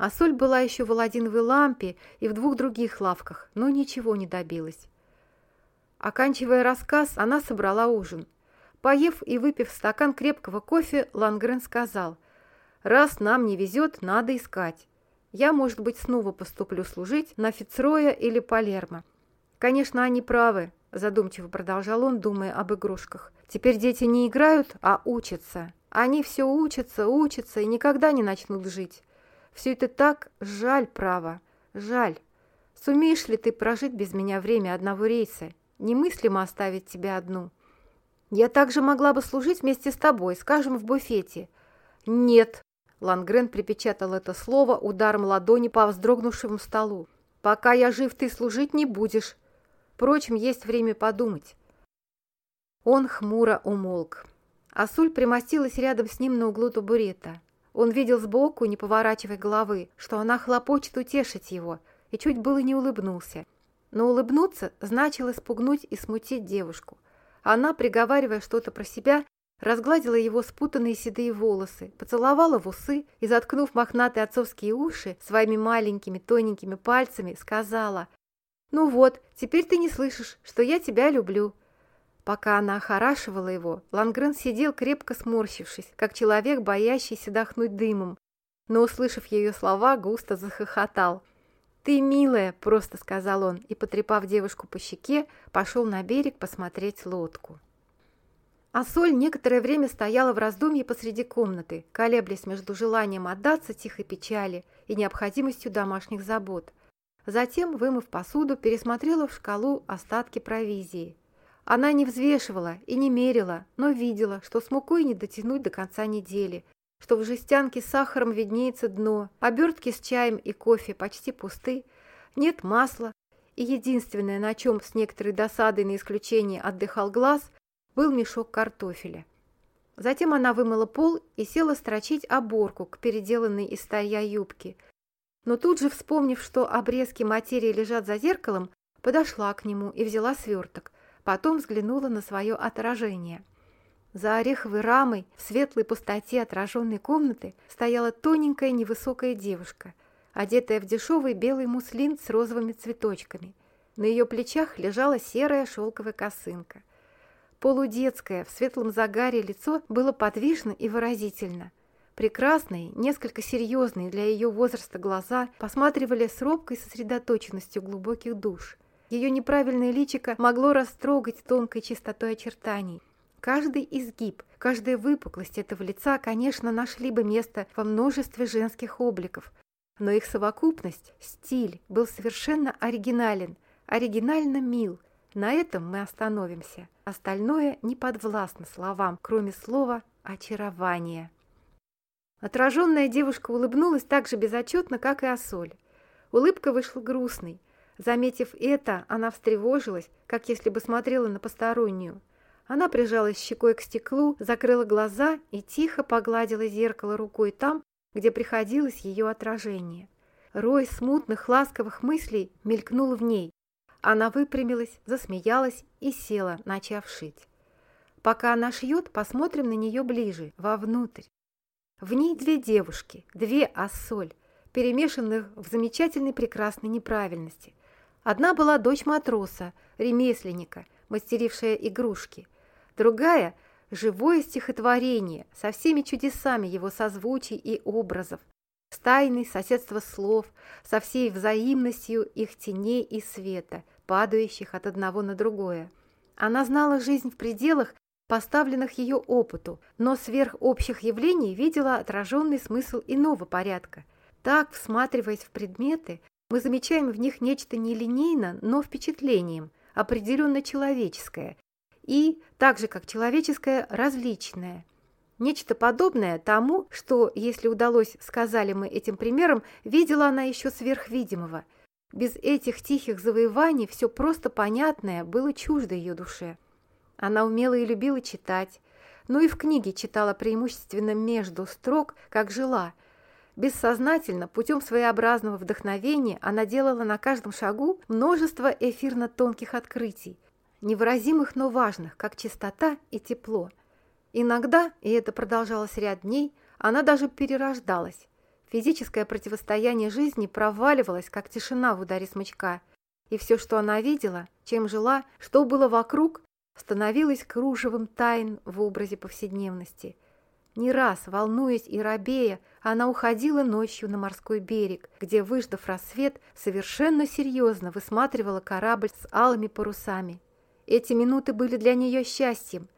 А соль была еще в Аладдиновой лампе и в двух других лавках, но ничего не добилась. Оканчивая рассказ, она собрала ужин. Поев и выпив стакан крепкого кофе, Лангрен сказал, «Раз нам не везет, надо искать. Я, может быть, снова поступлю служить на Фицроя или Палермо. Конечно, они правы, задумчиво продолжал он, думая об игрушках. Теперь дети не играют, а учатся. Они все учатся, учатся и никогда не начнут жить. Все это так жаль, право, жаль. Сумеешь ли ты прожить без меня время одного рейса? Немыслимо оставить тебя одну. Я также могла бы служить вместе с тобой, скажем, в буфете. Нет, Лангрен припечатал это слово ударом ладони по вздрогнувшему столу. «Пока я жив, ты служить не будешь. Впрочем, есть время подумать». Он хмуро умолк. Асуль примостилась рядом с ним на углу табурета. Он видел сбоку, не поворачивая головы, что она хлопочет утешить его, и чуть было не улыбнулся. Но улыбнуться значило спугнуть и смутить девушку. Она, приговаривая что-то про себя, разгладила его спутанные седые волосы, поцеловала в усы и, заткнув мохнатые отцовские уши своими маленькими тоненькими пальцами, сказала «Ну вот, теперь ты не слышишь, что я тебя люблю». Пока она охорашивала его, Лангрен сидел крепко сморщившись, как человек, боящийся дохнуть дымом, но, услышав ее слова, густо захохотал. «Ты милая», — просто сказал он, и, потрепав девушку по щеке, пошел на берег посмотреть лодку. А Соль некоторое время стояла в раздумье посреди комнаты, колеблясь между желанием отдаться тихой печали и необходимостью домашних забот. Затем, вымыв посуду, пересмотрела в шкалу остатки провизии. Она не взвешивала и не мерила, но видела, что с мукой не дотянуть до конца недели, что в жестянке с сахаром виднеется дно, обертки с чаем и кофе почти пусты, нет масла, и единственное, на чем с некоторой досадой на исключение отдыхал глаз, был мешок картофеля. Затем она вымыла пол и села строчить оборку к переделанной из старья юбке. Но тут же, вспомнив, что обрезки материи лежат за зеркалом, подошла к нему и взяла сверток. Потом взглянула на свое отражение. За ореховой рамой в светлой пустоте отраженной комнаты стояла тоненькая невысокая девушка, одетая в дешевый белый муслин с розовыми цветочками. На ее плечах лежала серая шелковая косынка. Полудетское, в светлом загаре лицо было подвижно и выразительно. Прекрасные, несколько серьезные для ее возраста глаза посматривали с робкой сосредоточенностью глубоких душ. Ее неправильное личико могло растрогать тонкой чистотой очертаний. Каждый изгиб, каждая выпуклость этого лица, конечно, нашли бы место во множестве женских обликов, но их совокупность, стиль, был совершенно оригинален, оригинально мил – на этом мы остановимся. Остальное не подвластно словам, кроме слова «очарование». Отраженная девушка улыбнулась так же безотчетно, как и Осоль. Улыбка вышла грустной. Заметив это, она встревожилась, как если бы смотрела на постороннюю. Она прижалась щекой к стеклу, закрыла глаза и тихо погладила зеркало рукой там, где приходилось ее отражение. Рой смутных, ласковых мыслей мелькнул в ней. Она выпрямилась, засмеялась и села, начав шить. Пока она шьет, посмотрим на нее ближе, вовнутрь. В ней две девушки, две ассоль, перемешанных в замечательной прекрасной неправильности. Одна была дочь матроса, ремесленника, мастерившая игрушки. Другая – живое стихотворение со всеми чудесами его созвучий и образов, с тайной соседства слов, со всей взаимностью их теней и света, падающих от одного на другое. Она знала жизнь в пределах, поставленных ее опыту, но сверх общих явлений видела отраженный смысл иного порядка. Так, всматриваясь в предметы, мы замечаем в них нечто нелинейно, но впечатлением, определенно человеческое, и, так же как человеческое, различное. Нечто подобное тому, что, если удалось, сказали мы этим примером, видела она еще сверхвидимого. Без этих тихих завоеваний все просто понятное было чуждо ее душе. Она умела и любила читать, но и в книге читала преимущественно между строк, как жила. Бессознательно, путем своеобразного вдохновения, она делала на каждом шагу множество эфирно-тонких открытий, невыразимых, но важных, как чистота и тепло. Иногда, и это продолжалось ряд дней, она даже перерождалась. Физическое противостояние жизни проваливалось, как тишина в ударе смычка, и все, что она видела, чем жила, что было вокруг, становилось кружевом тайн в образе повседневности. Не раз, волнуясь и робея, она уходила ночью на морской берег, где, выждав рассвет, совершенно серьезно высматривала корабль с алыми парусами. Эти минуты были для нее счастьем.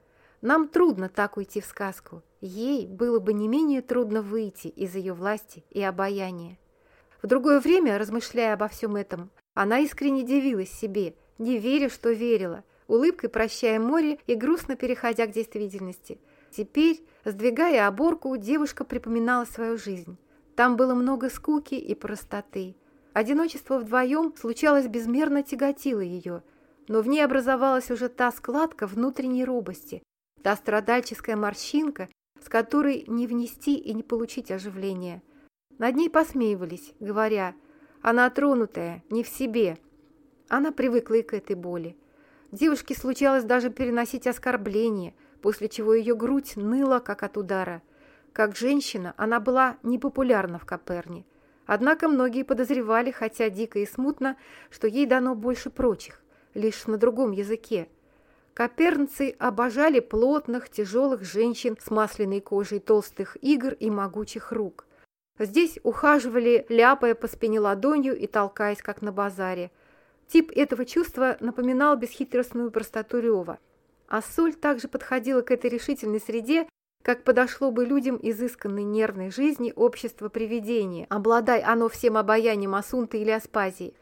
Нам трудно так уйти в сказку. Ей было бы не менее трудно выйти из ее власти и обаяния. В другое время, размышляя обо всем этом, она искренне дивилась себе, не веря, что верила, улыбкой прощая море и грустно переходя к действительности. Теперь, сдвигая оборку, девушка припоминала свою жизнь. Там было много скуки и простоты. Одиночество вдвоем случалось безмерно тяготило ее, но в ней образовалась уже та складка внутренней робости, та страдальческая морщинка, с которой не внести и не получить оживления. Над ней посмеивались, говоря, она тронутая, не в себе. Она привыкла и к этой боли. Девушке случалось даже переносить оскорбления, после чего ее грудь ныла, как от удара. Как женщина она была непопулярна в Коперне. Однако многие подозревали, хотя дико и смутно, что ей дано больше прочих, лишь на другом языке. Копернцы обожали плотных, тяжелых женщин с масляной кожей толстых игр и могучих рук. Здесь ухаживали, ляпая по спине ладонью и толкаясь, как на базаре – Тип этого чувства напоминал бесхитростную простоту рева. А соль также подходила к этой решительной среде, как подошло бы людям изысканной нервной жизни общества привидения, обладай оно всем обаянием Асунты или Аспазии.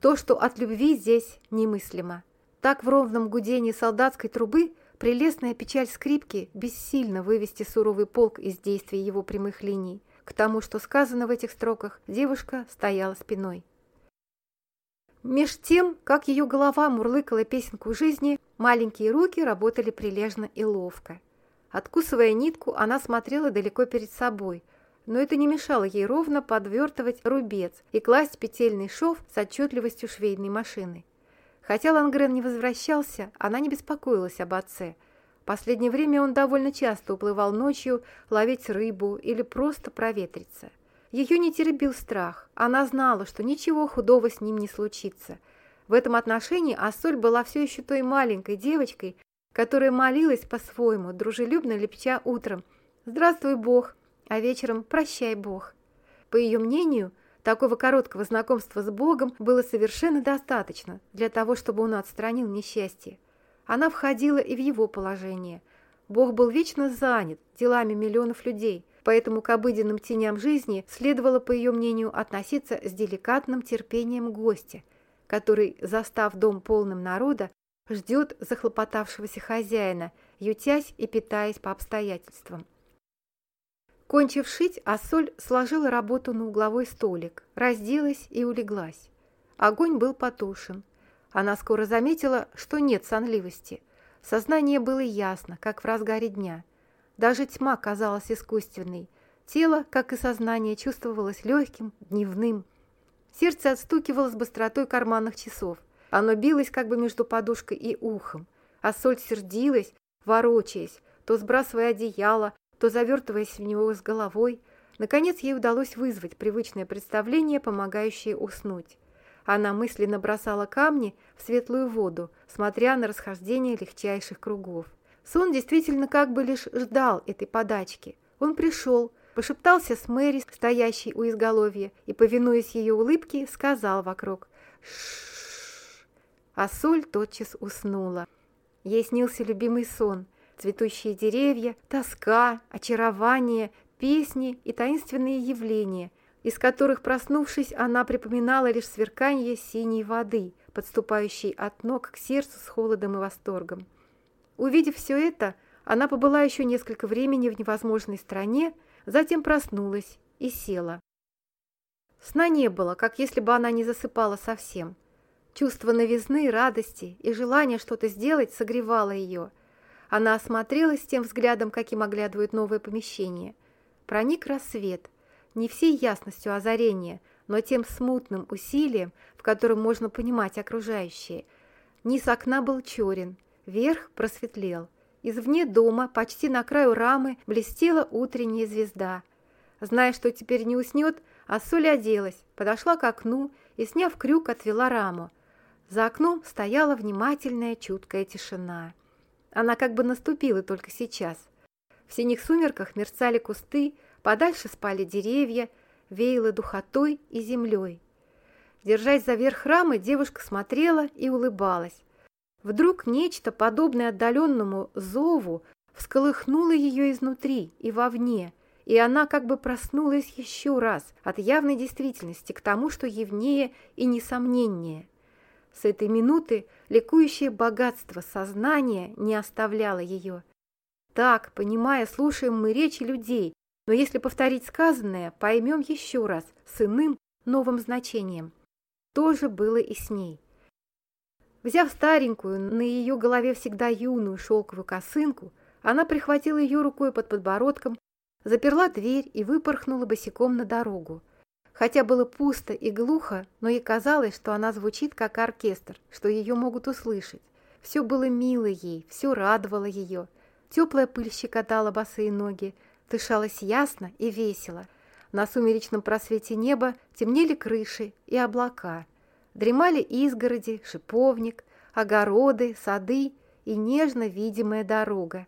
То, что от любви здесь немыслимо. Так в ровном гудении солдатской трубы прелестная печаль скрипки бессильно вывести суровый полк из действия его прямых линий. К тому, что сказано в этих строках, девушка стояла спиной. Меж тем, как ее голова мурлыкала песенку жизни, маленькие руки работали прилежно и ловко. Откусывая нитку, она смотрела далеко перед собой, но это не мешало ей ровно подвертывать рубец и класть петельный шов с отчетливостью швейной машины. Хотя Лангрен не возвращался, она не беспокоилась об отце. Последнее время он довольно часто уплывал ночью ловить рыбу или просто проветриться. Ее не теребил страх. Она знала, что ничего худого с ним не случится. В этом отношении Ассоль была все еще той маленькой девочкой, которая молилась по-своему, дружелюбно лепча утром «Здравствуй, Бог!», а вечером «Прощай, Бог!». По ее мнению, такого короткого знакомства с Богом было совершенно достаточно для того, чтобы он отстранил несчастье. Она входила и в его положение. Бог был вечно занят делами миллионов людей – поэтому к обыденным теням жизни следовало, по ее мнению, относиться с деликатным терпением гостя, который, застав дом полным народа, ждет захлопотавшегося хозяина, ютясь и питаясь по обстоятельствам. Кончив шить, Ассоль сложила работу на угловой столик, разделась и улеглась. Огонь был потушен. Она скоро заметила, что нет сонливости. Сознание было ясно, как в разгаре дня – даже тьма казалась искусственной. Тело, как и сознание, чувствовалось легким, дневным. Сердце отстукивало с быстротой карманных часов. Оно билось как бы между подушкой и ухом. А соль сердилась, ворочаясь, то сбрасывая одеяло, то завертываясь в него с головой. Наконец ей удалось вызвать привычное представление, помогающее уснуть. Она мысленно бросала камни в светлую воду, смотря на расхождение легчайших кругов. Сон действительно как бы лишь ждал этой подачки. Он пришел, пошептался с Мэри, стоящей у изголовья, и, повинуясь ее улыбке, сказал вокруг «Ш-ш-ш». А Соль тотчас уснула. Ей снился любимый сон, цветущие деревья, тоска, очарование, песни и таинственные явления, из которых, проснувшись, она припоминала лишь сверканье синей воды, подступающей от ног к сердцу с холодом и восторгом. Увидев все это, она побыла еще несколько времени в невозможной стране, затем проснулась и села. Сна не было, как если бы она не засыпала совсем. Чувство новизны, радости и желание что-то сделать согревало ее. Она осмотрелась тем взглядом, каким оглядывают новое помещение. Проник рассвет, не всей ясностью озарения, но тем смутным усилием, в котором можно понимать окружающее. Низ окна был черен, верх просветлел. Извне дома, почти на краю рамы, блестела утренняя звезда. Зная, что теперь не уснет, Ассоль оделась, подошла к окну и, сняв крюк, отвела раму. За окном стояла внимательная, чуткая тишина. Она как бы наступила только сейчас. В синих сумерках мерцали кусты, подальше спали деревья, веяло духотой и землей. Держась за верх рамы, девушка смотрела и улыбалась. Вдруг нечто, подобное отдаленному зову, всколыхнуло ее изнутри и вовне, и она как бы проснулась еще раз от явной действительности к тому, что явнее и несомненнее. С этой минуты ликующее богатство сознания не оставляло ее. Так, понимая, слушаем мы речи людей, но если повторить сказанное, поймем еще раз с иным новым значением. То же было и с ней. Взяв старенькую, на ее голове всегда юную шелковую косынку, она прихватила ее рукой под подбородком, заперла дверь и выпорхнула босиком на дорогу. Хотя было пусто и глухо, но ей казалось, что она звучит как оркестр, что ее могут услышать. Все было мило ей, все радовало ее. Теплая пыль щекотала босые ноги, дышалось ясно и весело. На сумеречном просвете неба темнели крыши и облака. Дремали изгороди, шиповник, огороды, сады и нежно видимая дорога.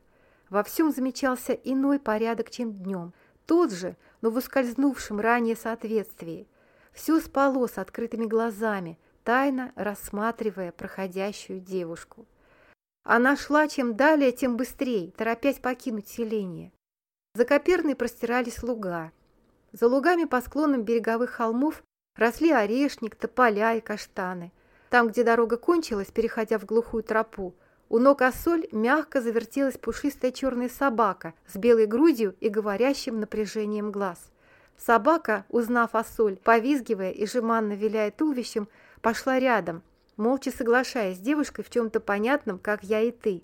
Во всем замечался иной порядок, чем днем. Тот же – но в ускользнувшем ранее соответствии. Все спало с открытыми глазами, тайно рассматривая проходящую девушку. Она шла чем далее, тем быстрее, торопясь покинуть селение. За Коперной простирались луга. За лугами по склонам береговых холмов росли орешник, тополя и каштаны. Там, где дорога кончилась, переходя в глухую тропу, у ног Ассоль мягко завертелась пушистая черная собака с белой грудью и говорящим напряжением глаз. Собака, узнав Ассоль, повизгивая и жеманно виляя туловищем, пошла рядом, молча соглашаясь с девушкой в чем-то понятном, как я и ты.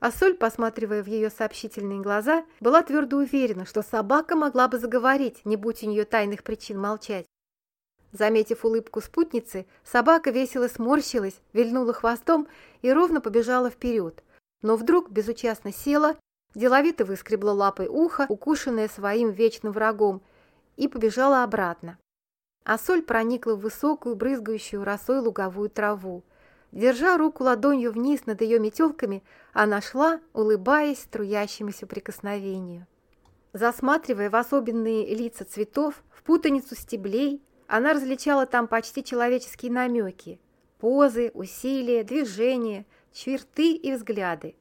Ассоль, посматривая в ее сообщительные глаза, была твердо уверена, что собака могла бы заговорить, не будь у нее тайных причин молчать. Заметив улыбку спутницы, собака весело сморщилась, вильнула хвостом и ровно побежала вперед. Но вдруг безучастно села, деловито выскребла лапой ухо, укушенное своим вечным врагом, и побежала обратно. А соль проникла в высокую, брызгающую росой луговую траву. Держа руку ладонью вниз над ее метелками, она шла, улыбаясь струящемуся прикосновению. Засматривая в особенные лица цветов, в путаницу стеблей, она различала там почти человеческие намеки, позы, усилия, движения, черты и взгляды.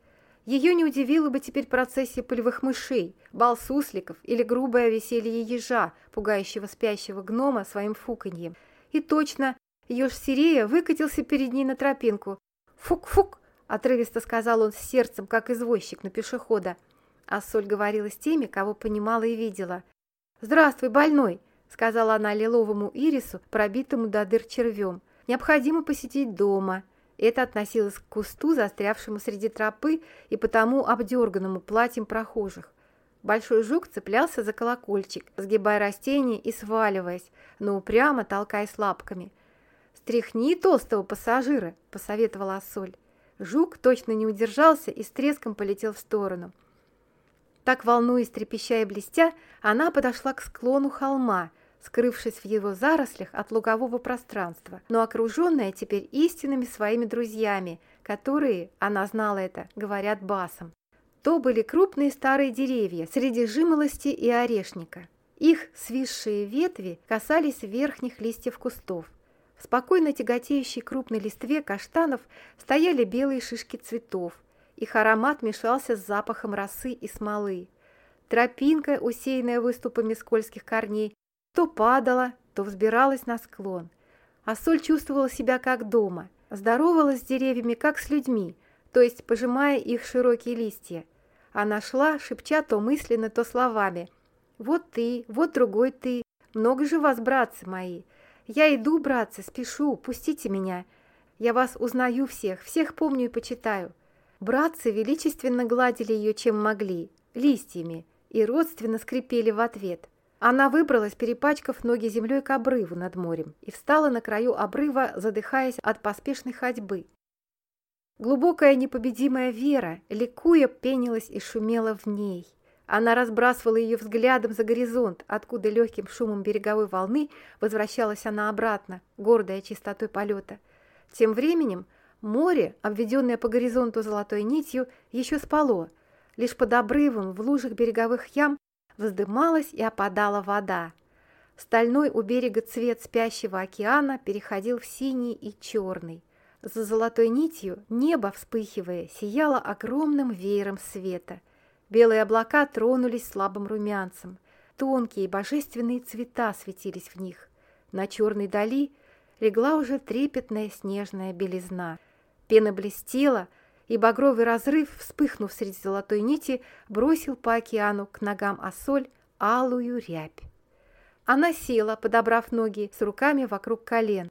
Ее не удивило бы теперь процессия полевых мышей, бал сусликов или грубое веселье ежа, пугающего спящего гнома своим фуканьем. И точно, еж Сирея выкатился перед ней на тропинку. «Фук-фук!» – отрывисто сказал он с сердцем, как извозчик на пешехода. А Соль говорила с теми, кого понимала и видела. «Здравствуй, больной!» Сказала она лиловому ирису, пробитому до дыр червем. «Необходимо посетить дома». Это относилось к кусту, застрявшему среди тропы и потому обдерганному платьем прохожих. Большой жук цеплялся за колокольчик, сгибая растение и сваливаясь, но упрямо толкаясь лапками. «Стряхни толстого пассажира», – посоветовала Ассоль. Жук точно не удержался и с треском полетел в сторону. Так, волнуясь, трепеща и блестя, она подошла к склону холма – скрывшись в его зарослях от лугового пространства, но окруженная теперь истинными своими друзьями, которые, она знала это, говорят басом. То были крупные старые деревья среди жимолости и орешника. Их свисшие ветви касались верхних листьев кустов. В спокойно тяготеющей крупной листве каштанов стояли белые шишки цветов. Их аромат мешался с запахом росы и смолы. Тропинка, усеянная выступами скользких корней, то падала, то взбиралась на склон. А Соль чувствовала себя как дома, здоровалась с деревьями, как с людьми, то есть пожимая их широкие листья. Она шла, шепча то мысленно, то словами. «Вот ты, вот другой ты, много же вас, братцы мои. Я иду, братцы, спешу, пустите меня. Я вас узнаю всех, всех помню и почитаю. Братцы величественно гладили ее, чем могли, листьями, и родственно скрипели в ответ. Она выбралась, перепачкав ноги землей к обрыву над морем, и встала на краю обрыва, задыхаясь от поспешной ходьбы. Глубокая непобедимая вера, ликуя, пенилась и шумела в ней. Она разбрасывала ее взглядом за горизонт, откуда легким шумом береговой волны возвращалась она обратно, гордая чистотой полета. Тем временем море, обведенное по горизонту золотой нитью, еще спало. Лишь под обрывом в лужах береговых ям вздымалась и опадала вода. Стальной у берега цвет спящего океана переходил в синий и черный. За золотой нитью небо, вспыхивая, сияло огромным веером света. Белые облака тронулись слабым румянцем. Тонкие божественные цвета светились в них. На черной дали легла уже трепетная снежная белизна. Пена блестела, и багровый разрыв, вспыхнув среди золотой нити, бросил по океану к ногам Ассоль алую рябь. Она села, подобрав ноги с руками вокруг колен.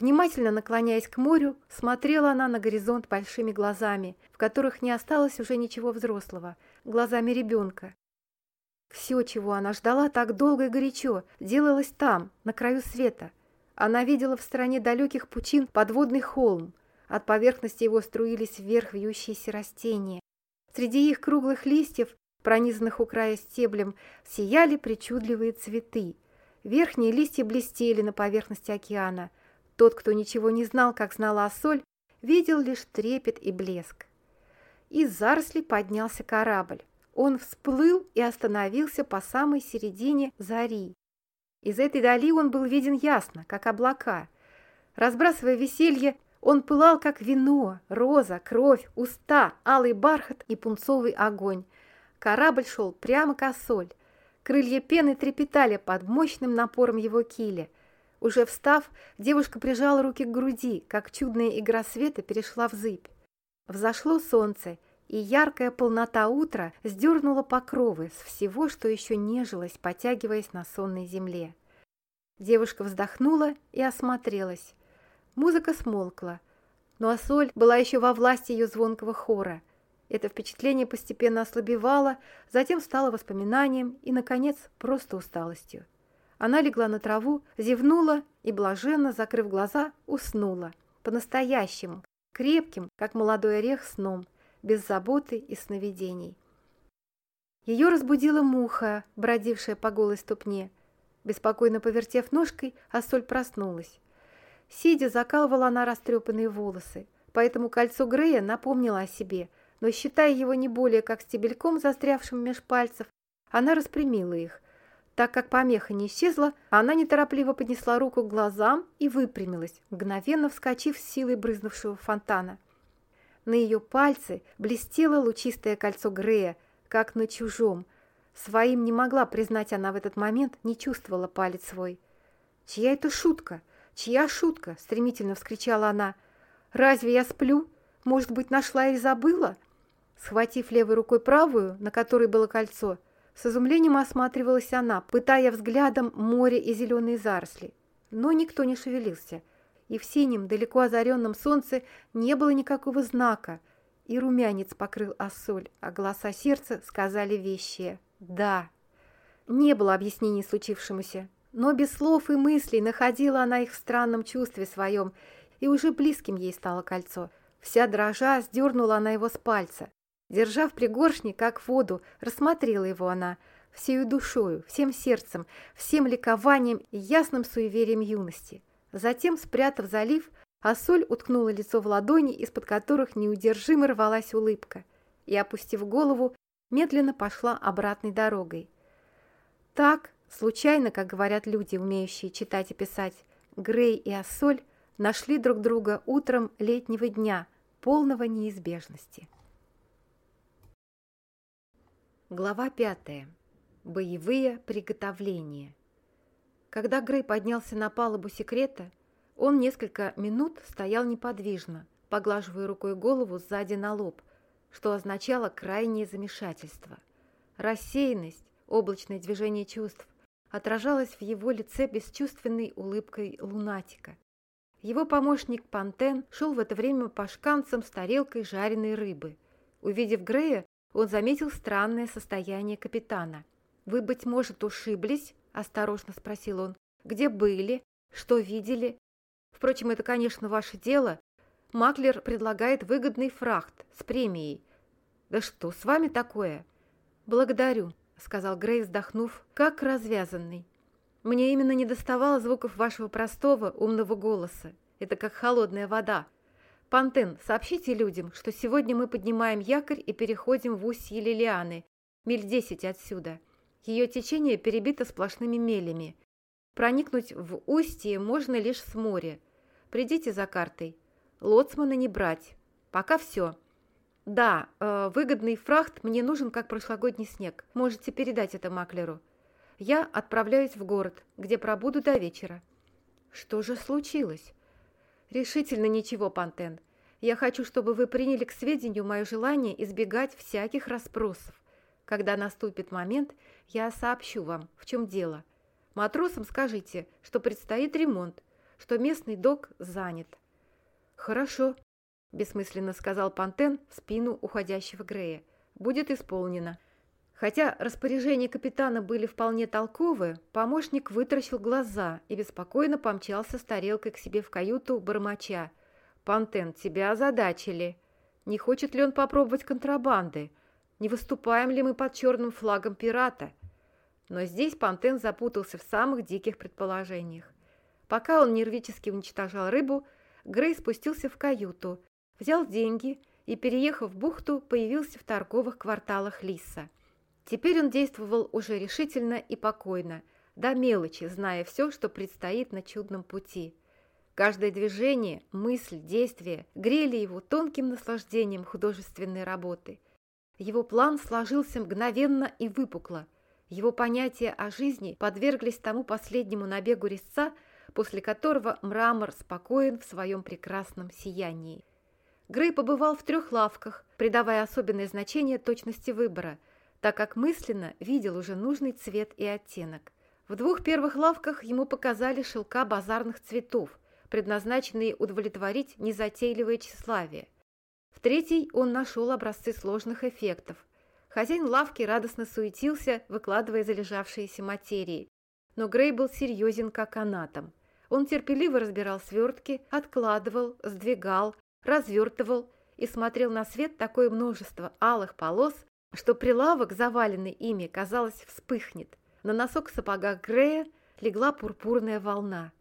Внимательно наклоняясь к морю, смотрела она на горизонт большими глазами, в которых не осталось уже ничего взрослого, глазами ребенка. Все, чего она ждала так долго и горячо, делалось там, на краю света. Она видела в стороне далеких пучин подводный холм, от поверхности его струились вверх вьющиеся растения. Среди их круглых листьев, пронизанных у края стеблем, сияли причудливые цветы. Верхние листья блестели на поверхности океана. Тот, кто ничего не знал, как знала Ассоль, видел лишь трепет и блеск. Из зарослей поднялся корабль. Он всплыл и остановился по самой середине зари. Из этой дали он был виден ясно, как облака. Разбрасывая веселье, он пылал, как вино, роза, кровь, уста, алый бархат и пунцовый огонь. Корабль шел прямо к осоль. Крылья пены трепетали под мощным напором его киля. Уже встав, девушка прижала руки к груди, как чудная игра света перешла в зыбь. Взошло солнце, и яркая полнота утра сдернула покровы с всего, что еще нежилось, потягиваясь на сонной земле. Девушка вздохнула и осмотрелась. Музыка смолкла, но Ассоль была еще во власти ее звонкого хора. Это впечатление постепенно ослабевало, затем стало воспоминанием и, наконец, просто усталостью. Она легла на траву, зевнула и, блаженно закрыв глаза, уснула. По-настоящему, крепким, как молодой орех, сном, без заботы и сновидений. Ее разбудила муха, бродившая по голой ступне. Беспокойно повертев ножкой, Ассоль проснулась. Сидя, закалывала она растрепанные волосы, поэтому кольцо Грея напомнило о себе, но, считая его не более как стебельком, застрявшим меж пальцев, она распрямила их. Так как помеха не исчезла, она неторопливо поднесла руку к глазам и выпрямилась, мгновенно вскочив с силой брызнувшего фонтана. На ее пальце блестело лучистое кольцо Грея, как на чужом. Своим не могла признать она в этот момент, не чувствовала палец свой. «Чья это шутка?» «Чья шутка?» – стремительно вскричала она. «Разве я сплю? Может быть, нашла и забыла?» Схватив левой рукой правую, на которой было кольцо, с изумлением осматривалась она, пытая взглядом море и зеленые заросли. Но никто не шевелился, и в синем, далеко озаренном солнце не было никакого знака, и румянец покрыл осоль, а голоса сердца сказали вещие «да». Не было объяснений случившемуся, но без слов и мыслей находила она их в странном чувстве своем, и уже близким ей стало кольцо. Вся дрожа сдернула она его с пальца. Держа в пригоршне, как воду, рассмотрела его она, всею душою, всем сердцем, всем ликованием и ясным суеверием юности. Затем, спрятав залив, Асоль уткнула лицо в ладони, из-под которых неудержимо рвалась улыбка, и, опустив голову, медленно пошла обратной дорогой. Так, Случайно, как говорят люди, умеющие читать и писать, Грей и Ассоль нашли друг друга утром летнего дня, полного неизбежности. Глава пятая. Боевые приготовления. Когда Грей поднялся на палубу секрета, он несколько минут стоял неподвижно, поглаживая рукой голову сзади на лоб, что означало крайнее замешательство. Рассеянность, облачное движение чувств, отражалась в его лице бесчувственной улыбкой лунатика. Его помощник Пантен шел в это время по шканцам с тарелкой жареной рыбы. Увидев Грея, он заметил странное состояние капитана. «Вы, быть может, ушиблись?» – осторожно спросил он. «Где были? Что видели? Впрочем, это, конечно, ваше дело. Маклер предлагает выгодный фрахт с премией. Да что с вами такое?» «Благодарю», – сказал Грей, вздохнув, как развязанный. «Мне именно не доставало звуков вашего простого, умного голоса. Это как холодная вода. Пантен, сообщите людям, что сегодня мы поднимаем якорь и переходим в устье Лилианы, миль десять отсюда. Ее течение перебито сплошными мелями. Проникнуть в устье можно лишь с моря. Придите за картой. Лоцмана не брать. Пока все. Да, э, выгодный фрахт мне нужен, как прошлогодний снег. Можете передать это маклеру. Я отправляюсь в город, где пробуду до вечера. Что же случилось? Решительно ничего, Пантен. Я хочу, чтобы вы приняли к сведению мое желание избегать всяких расспросов. Когда наступит момент, я сообщу вам, в чем дело. Матросам скажите, что предстоит ремонт, что местный док занят. Хорошо, бессмысленно сказал Пантен в спину уходящего Грея. Будет исполнено. Хотя распоряжения капитана были вполне толковы, помощник вытаращил глаза и беспокойно помчался с тарелкой к себе в каюту бормоча. «Пантен, тебя озадачили. Не хочет ли он попробовать контрабанды? Не выступаем ли мы под черным флагом пирата?» Но здесь Пантен запутался в самых диких предположениях. Пока он нервически уничтожал рыбу, Грей спустился в каюту, взял деньги и, переехав в бухту, появился в торговых кварталах Лиса. Теперь он действовал уже решительно и покойно, до мелочи, зная все, что предстоит на чудном пути. Каждое движение, мысль, действие грели его тонким наслаждением художественной работы. Его план сложился мгновенно и выпукло. Его понятия о жизни подверглись тому последнему набегу резца, после которого мрамор спокоен в своем прекрасном сиянии. Грей побывал в трех лавках, придавая особенное значение точности выбора, так как мысленно видел уже нужный цвет и оттенок. В двух первых лавках ему показали шелка базарных цветов, предназначенные удовлетворить незатейливое тщеславие. В третьей он нашел образцы сложных эффектов. Хозяин лавки радостно суетился, выкладывая залежавшиеся материи. Но Грей был серьезен, как анатом. Он терпеливо разбирал свертки, откладывал, сдвигал, развертывал и смотрел на свет такое множество алых полос, что прилавок, заваленный ими, казалось, вспыхнет. На носок сапога Грея легла пурпурная волна.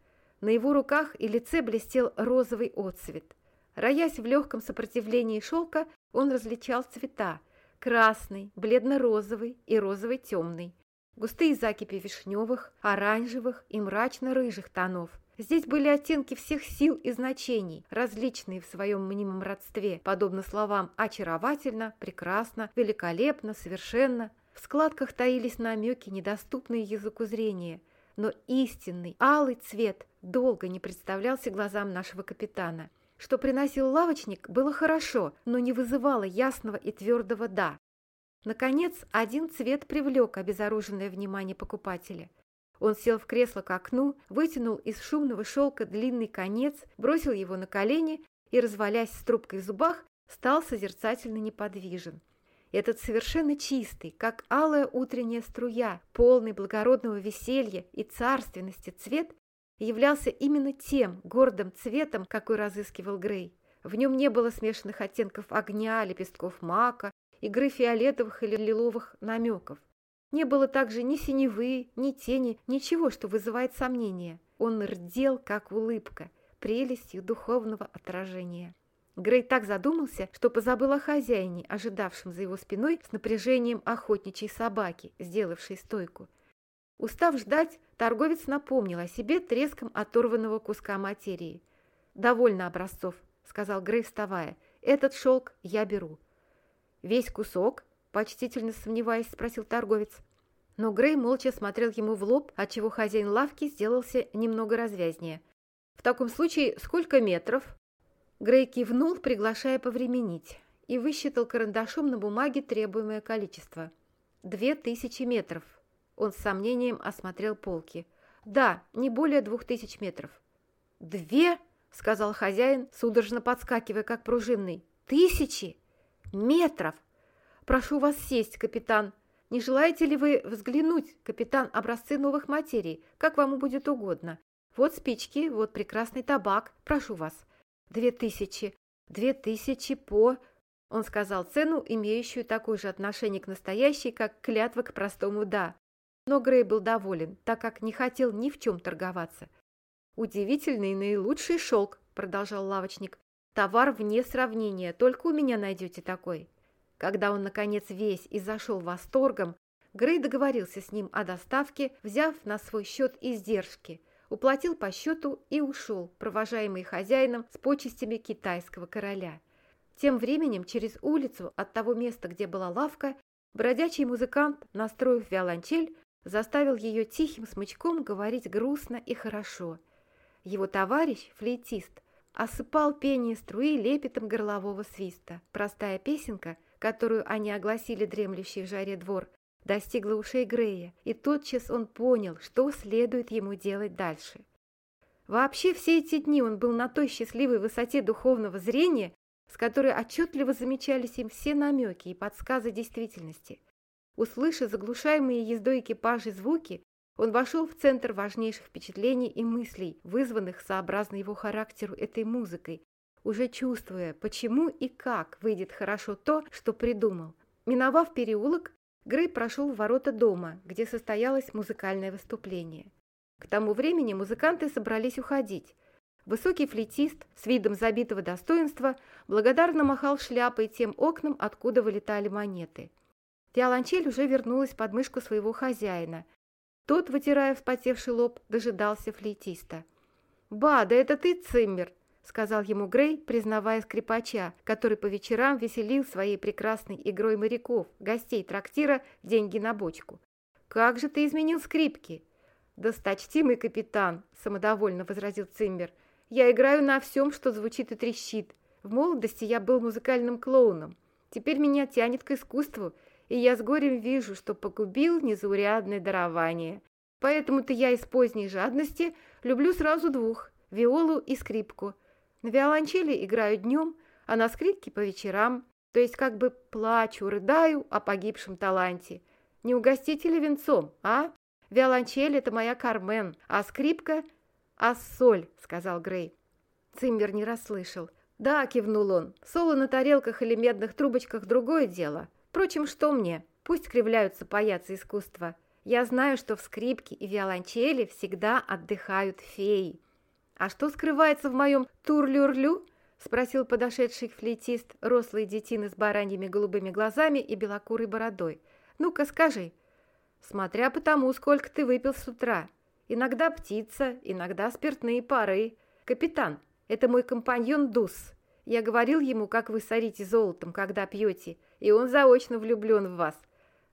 На его руках и лице блестел розовый отцвет. Роясь в легком сопротивлении шелка, он различал цвета – красный, бледно-розовый и розовый темный, густые закипи вишневых, оранжевых и мрачно-рыжих тонов, Здесь были оттенки всех сил и значений, различные в своем мнимом родстве, подобно словам «очаровательно», «прекрасно», «великолепно», «совершенно». В складках таились намеки, недоступные языку зрения, но истинный, алый цвет долго не представлялся глазам нашего капитана. Что приносил лавочник, было хорошо, но не вызывало ясного и твердого «да». Наконец, один цвет привлек обезоруженное внимание покупателя – он сел в кресло к окну, вытянул из шумного шелка длинный конец, бросил его на колени и, развалясь с трубкой в зубах, стал созерцательно неподвижен. Этот совершенно чистый, как алая утренняя струя, полный благородного веселья и царственности цвет, являлся именно тем гордым цветом, какой разыскивал Грей. В нем не было смешанных оттенков огня, лепестков мака, игры фиолетовых или лиловых намеков. Не было также ни синевы, ни тени, ничего, что вызывает сомнения. Он рдел, как улыбка, прелестью духовного отражения. Грей так задумался, что позабыл о хозяине, ожидавшем за его спиной с напряжением охотничьей собаки, сделавшей стойку. Устав ждать, торговец напомнил о себе треском оторванного куска материи. «Довольно образцов», — сказал Грей, вставая. «Этот шелк я беру». «Весь кусок?» Почтительно сомневаясь, спросил торговец. Но Грей молча смотрел ему в лоб, отчего хозяин лавки сделался немного развязнее. «В таком случае сколько метров?» Грей кивнул, приглашая повременить, и высчитал карандашом на бумаге требуемое количество. «Две тысячи метров». Он с сомнением осмотрел полки. «Да, не более двух тысяч метров». «Две?» — сказал хозяин, судорожно подскакивая, как пружинный. «Тысячи?» метров! Прошу вас сесть, капитан. Не желаете ли вы взглянуть, капитан, образцы новых материй, как вам будет угодно? Вот спички, вот прекрасный табак. Прошу вас. Две тысячи. Две тысячи по... Он сказал цену, имеющую такое же отношение к настоящей, как клятва к простому «да». Но Грей был доволен, так как не хотел ни в чем торговаться. «Удивительный наилучший шелк», – продолжал лавочник. «Товар вне сравнения, только у меня найдете такой». Когда он, наконец, весь и зашел восторгом, Грей договорился с ним о доставке, взяв на свой счет издержки, уплатил по счету и ушел, провожаемый хозяином с почестями китайского короля – тем временем через улицу от того места, где была лавка, бродячий музыкант, настроив виолончель, заставил ее тихим смычком говорить грустно и хорошо. Его товарищ, флейтист, осыпал пение струи лепетом горлового свиста. Простая песенка, которую они огласили дремлющий в жаре двор, достигла ушей Грея, и тотчас он понял, что следует ему делать дальше. Вообще все эти дни он был на той счастливой высоте духовного зрения, с которой отчетливо замечались им все намеки и подсказы действительности. Услышав заглушаемые ездой экипажей звуки, он вошел в центр важнейших впечатлений и мыслей, вызванных сообразно его характеру этой музыкой, уже чувствуя, почему и как выйдет хорошо то, что придумал. Миновав переулок, Грей прошел в ворота дома, где состоялось музыкальное выступление. К тому времени музыканты собрались уходить, Высокий флетист с видом забитого достоинства благодарно махал шляпой тем окнам, откуда вылетали монеты. Виолончель уже вернулась под мышку своего хозяина. Тот, вытирая вспотевший лоб, дожидался флейтиста. «Ба, да это ты, Циммер!» — сказал ему Грей, признавая скрипача, который по вечерам веселил своей прекрасной игрой моряков, гостей трактира, деньги на бочку. «Как же ты изменил скрипки!» «Досточтимый капитан!» — самодовольно возразил Циммер. Я играю на всем, что звучит и трещит. В молодости я был музыкальным клоуном. Теперь меня тянет к искусству, и я с горем вижу, что погубил незаурядное дарование. Поэтому-то я из поздней жадности люблю сразу двух – виолу и скрипку. На виолончели играю днем, а на скрипке по вечерам. То есть как бы плачу, рыдаю о погибшем таланте. Не угостите ли венцом, а? Виолончель – это моя Кармен, а скрипка – «А соль», — сказал Грей. Циммер не расслышал. «Да», — кивнул он, — «соло на тарелках или медных трубочках — другое дело. Впрочем, что мне? Пусть кривляются паяцы искусства. Я знаю, что в скрипке и виолончели всегда отдыхают феи». «А что скрывается в моем турлюрлю?» — спросил подошедший флейтист, рослый детина с бараньими голубыми глазами и белокурой бородой. «Ну-ка, скажи». «Смотря по тому, сколько ты выпил с утра», Иногда птица, иногда спиртные пары. Капитан, это мой компаньон Дус. Я говорил ему, как вы сорите золотом, когда пьете, и он заочно влюблен в вас.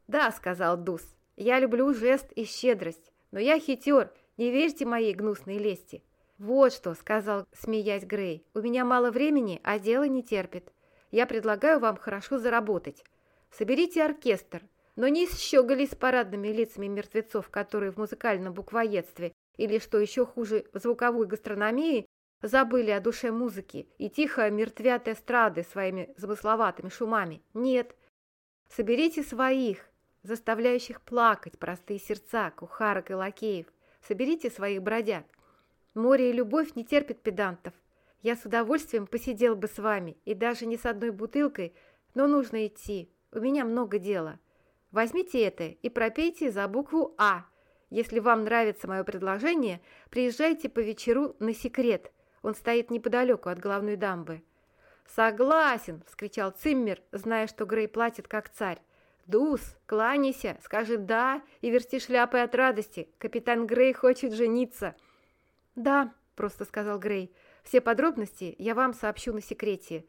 Да, сказал Дус, я люблю жест и щедрость, но я хитер, не верьте моей гнусной лести. Вот что, сказал, смеясь Грей, у меня мало времени, а дело не терпит. Я предлагаю вам хорошо заработать. Соберите оркестр, но не щеголей с парадными лицами мертвецов, которые в музыкальном буквоедстве или, что еще хуже, в звуковой гастрономии забыли о душе музыки и тихо мертвят эстрады своими замысловатыми шумами. Нет, соберите своих, заставляющих плакать простые сердца кухарок и лакеев. Соберите своих бродяг. Море и любовь не терпят педантов. Я с удовольствием посидел бы с вами, и даже не с одной бутылкой, но нужно идти. У меня много дела. Возьмите это и пропейте за букву «А». Если вам нравится мое предложение, приезжайте по вечеру на секрет. Он стоит неподалеку от главной дамбы». «Согласен!» – вскричал Циммер, зная, что Грей платит как царь. «Дус, кланяйся, скажи «да» и верти шляпой от радости. Капитан Грей хочет жениться». «Да», – просто сказал Грей. «Все подробности я вам сообщу на секрете.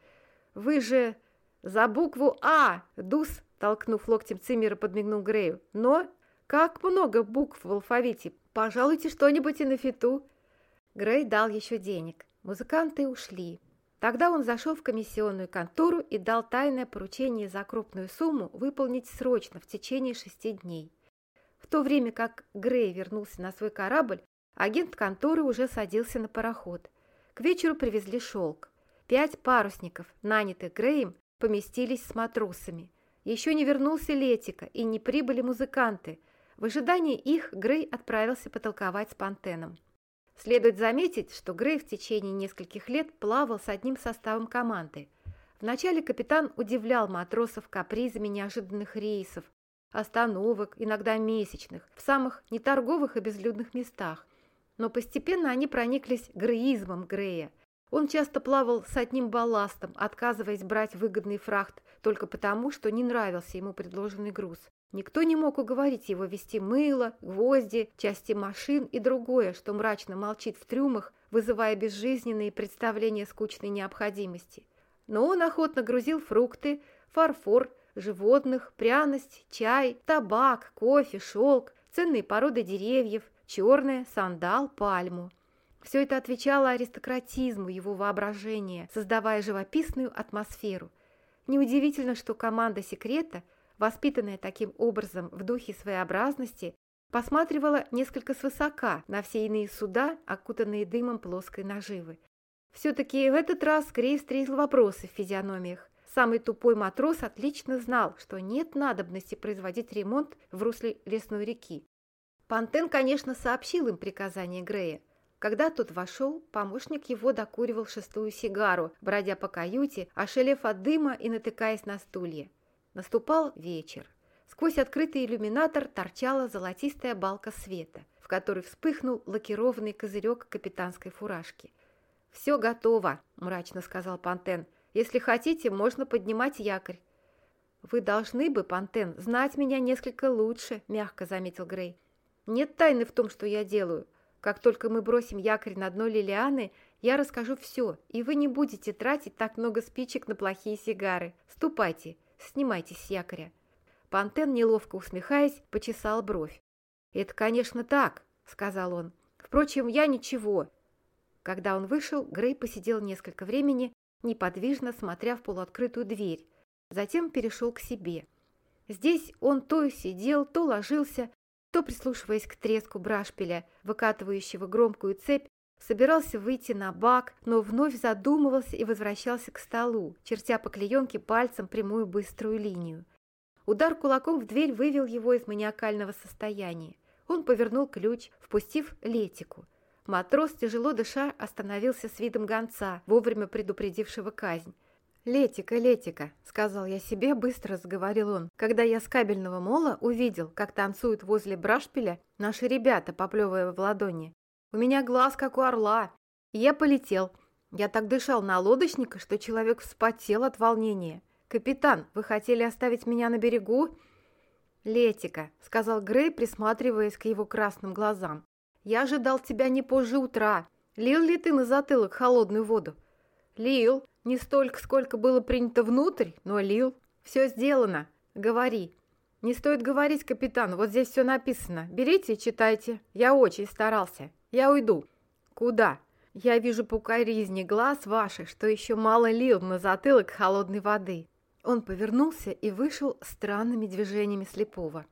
Вы же за букву «А», Дус Толкнув локтем Циммера, подмигнул Грею. «Но как много букв в алфавите! Пожалуйте что-нибудь и на фиту!» Грей дал еще денег. Музыканты ушли. Тогда он зашел в комиссионную контору и дал тайное поручение за крупную сумму выполнить срочно в течение шести дней. В то время как Грей вернулся на свой корабль, агент конторы уже садился на пароход. К вечеру привезли шелк. Пять парусников, нанятых Греем, поместились с матросами. Еще не вернулся Летика и не прибыли музыканты. В ожидании их Грей отправился потолковать с Пантеном. Следует заметить, что Грей в течение нескольких лет плавал с одним составом команды. Вначале капитан удивлял матросов капризами неожиданных рейсов, остановок, иногда месячных, в самых неторговых и безлюдных местах. Но постепенно они прониклись греизмом Грея. Он часто плавал с одним балластом, отказываясь брать выгодный фрахт только потому, что не нравился ему предложенный груз. Никто не мог уговорить его вести мыло, гвозди, части машин и другое, что мрачно молчит в трюмах, вызывая безжизненные представления скучной необходимости. Но он охотно грузил фрукты, фарфор, животных, пряность, чай, табак, кофе, шелк, ценные породы деревьев, черное, сандал, пальму. Все это отвечало аристократизму его воображения, создавая живописную атмосферу. Неудивительно, что команда «Секрета», воспитанная таким образом в духе своеобразности, посматривала несколько свысока на все иные суда, окутанные дымом плоской наживы. Все-таки в этот раз Грей встретил вопросы в физиономиях. Самый тупой матрос отлично знал, что нет надобности производить ремонт в русле лесной реки. Пантен, конечно, сообщил им приказание Грея. Когда тот вошел, помощник его докуривал шестую сигару, бродя по каюте, ошелев от дыма и натыкаясь на стулья. Наступал вечер. Сквозь открытый иллюминатор торчала золотистая балка света, в которой вспыхнул лакированный козырек капитанской фуражки. «Все готово», – мрачно сказал Пантен. Если хотите, можно поднимать якорь». «Вы должны бы, Пантен, знать меня несколько лучше», – мягко заметил Грей. «Нет тайны в том, что я делаю. Как только мы бросим якорь на дно Лилианы, я расскажу все, и вы не будете тратить так много спичек на плохие сигары. Ступайте, снимайтесь с якоря». Пантен, неловко усмехаясь, почесал бровь. «Это, конечно, так», – сказал он. «Впрочем, я ничего». Когда он вышел, Грей посидел несколько времени, неподвижно смотря в полуоткрытую дверь, затем перешел к себе. Здесь он то сидел, то ложился, то, прислушиваясь к треску брашпиля, выкатывающего громкую цепь, собирался выйти на бак, но вновь задумывался и возвращался к столу, чертя по клеенке пальцем прямую быструю линию. Удар кулаком в дверь вывел его из маниакального состояния. Он повернул ключ, впустив Летику – Матрос, тяжело дыша, остановился с видом гонца, вовремя предупредившего казнь. «Летика, Летика», — сказал я себе, быстро заговорил он, когда я с кабельного мола увидел, как танцуют возле брашпиля наши ребята, поплевывая в ладони. У меня глаз, как у орла. И я полетел. Я так дышал на лодочника, что человек вспотел от волнения. «Капитан, вы хотели оставить меня на берегу?» «Летика», — сказал Грей, присматриваясь к его красным глазам. Я ожидал тебя не позже утра. Лил ли ты на затылок холодную воду? Лил. Не столько, сколько было принято внутрь, но лил. Все сделано. Говори. Не стоит говорить, капитан, вот здесь все написано. Берите и читайте. Я очень старался. Я уйду. Куда? Я вижу по укоризне глаз ваших, что еще мало лил на затылок холодной воды. Он повернулся и вышел странными движениями слепого.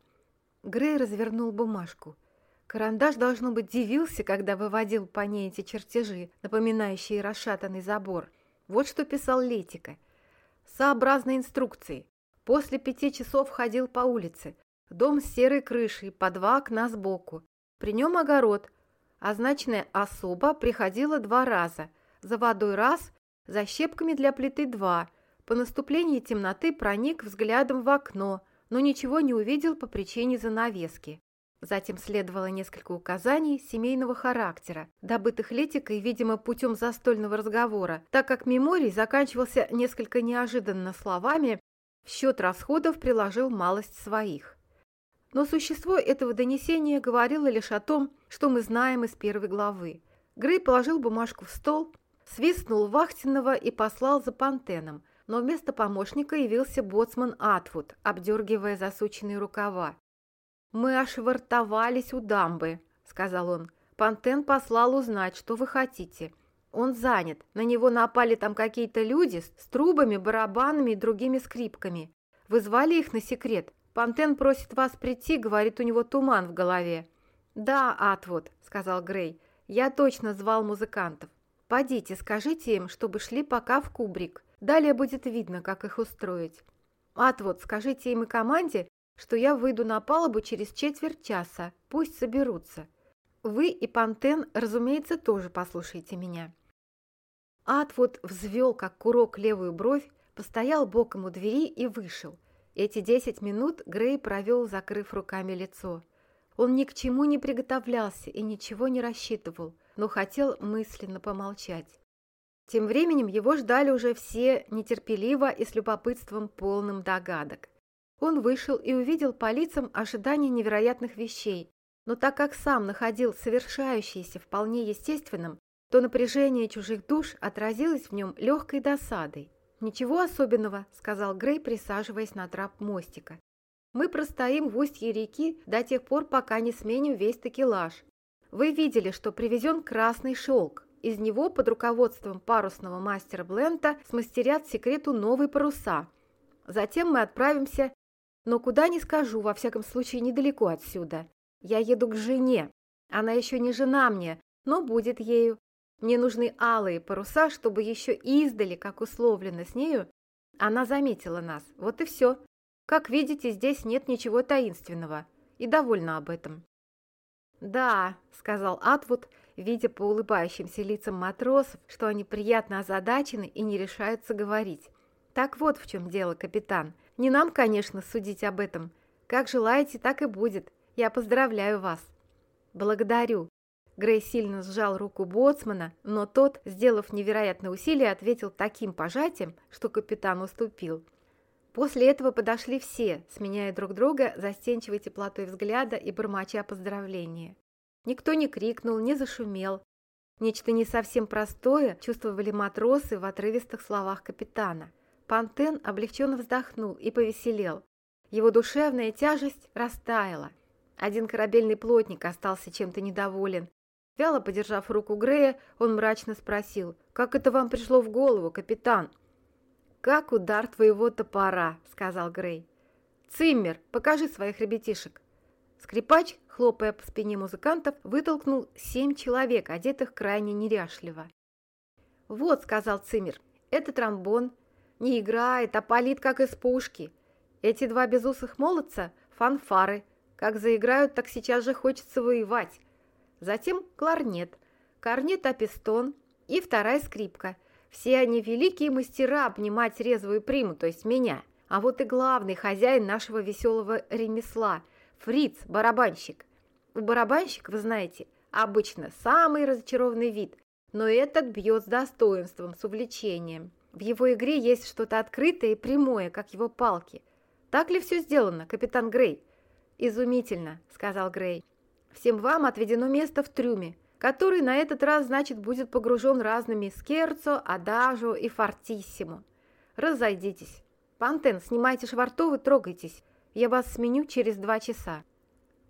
Грей развернул бумажку – Карандаш, должно быть, дивился, когда выводил по ней эти чертежи, напоминающие расшатанный забор. Вот что писал Летика. Сообразно инструкции. После пяти часов ходил по улице. Дом с серой крышей, по два окна сбоку. При нем огород. Означенная особа приходила два раза. За водой раз, за щепками для плиты два. По наступлении темноты проник взглядом в окно, но ничего не увидел по причине занавески. Затем следовало несколько указаний семейного характера, добытых Летикой, видимо, путем застольного разговора, так как меморий заканчивался несколько неожиданно словами «в счет расходов приложил малость своих». Но существо этого донесения говорило лишь о том, что мы знаем из первой главы. Грей положил бумажку в стол, свистнул Вахтинова и послал за Пантеном, но вместо помощника явился боцман Атвуд, обдергивая засученные рукава. «Мы ошвартовались у дамбы», — сказал он. «Пантен послал узнать, что вы хотите. Он занят. На него напали там какие-то люди с трубами, барабанами и другими скрипками. Вы звали их на секрет? Пантен просит вас прийти, говорит, у него туман в голове». «Да, Атвуд», — сказал Грей. «Я точно звал музыкантов. Подите, скажите им, чтобы шли пока в кубрик. Далее будет видно, как их устроить. Атвуд, скажите им и команде, что я выйду на палубу через четверть часа. Пусть соберутся. Вы и Пантен, разумеется, тоже послушайте меня». Атвуд взвел, как курок, левую бровь, постоял боком у двери и вышел. Эти десять минут Грей провел, закрыв руками лицо. Он ни к чему не приготовлялся и ничего не рассчитывал, но хотел мысленно помолчать. Тем временем его ждали уже все нетерпеливо и с любопытством полным догадок. Он вышел и увидел по лицам ожидание невероятных вещей, но так как сам находил совершающееся вполне естественным, то напряжение чужих душ отразилось в нем легкой досадой. «Ничего особенного», — сказал Грей, присаживаясь на трап мостика. «Мы простоим в устье реки до тех пор, пока не сменим весь такелаж. Вы видели, что привезен красный шелк. Из него под руководством парусного мастера Блента смастерят секрету новые паруса. Затем мы отправимся но куда не скажу, во всяком случае, недалеко отсюда. Я еду к жене. Она еще не жена мне, но будет ею. Мне нужны алые паруса, чтобы еще издали, как условлено с нею, она заметила нас. Вот и все. Как видите, здесь нет ничего таинственного. И довольна об этом. «Да», — сказал Атвуд, видя по улыбающимся лицам матросов, что они приятно озадачены и не решаются говорить. «Так вот в чем дело, капитан. Не нам, конечно, судить об этом. Как желаете, так и будет. Я поздравляю вас». «Благодарю». Грей сильно сжал руку боцмана, но тот, сделав невероятное усилие, ответил таким пожатием, что капитан уступил. После этого подошли все, сменяя друг друга застенчивой теплотой взгляда и бормоча поздравления. Никто не крикнул, не зашумел. Нечто не совсем простое чувствовали матросы в отрывистых словах капитана. Пантен облегченно вздохнул и повеселел. Его душевная тяжесть растаяла. Один корабельный плотник остался чем-то недоволен. Вяло подержав руку Грея, он мрачно спросил, «Как это вам пришло в голову, капитан?» «Как удар твоего топора», — сказал Грей. «Циммер, покажи своих ребятишек». Скрипач, хлопая по спине музыкантов, вытолкнул семь человек, одетых крайне неряшливо. «Вот», — сказал Циммер, — «это тромбон, не играет, а палит, как из пушки. Эти два безусых молодца – фанфары. Как заиграют, так сейчас же хочется воевать. Затем кларнет, корнет-апистон и вторая скрипка. Все они великие мастера обнимать резвую приму, то есть меня. А вот и главный хозяин нашего веселого ремесла – Фриц, барабанщик. У барабанщика, вы знаете, обычно самый разочарованный вид, но этот бьет с достоинством, с увлечением. В его игре есть что-то открытое и прямое, как его палки. Так ли все сделано, капитан Грей? Изумительно, сказал Грей. Всем вам отведено место в трюме, который на этот раз, значит, будет погружен разными скерцо, адажо и фортиссимо. Разойдитесь. Пантен, снимайте швартовы, трогайтесь. Я вас сменю через два часа.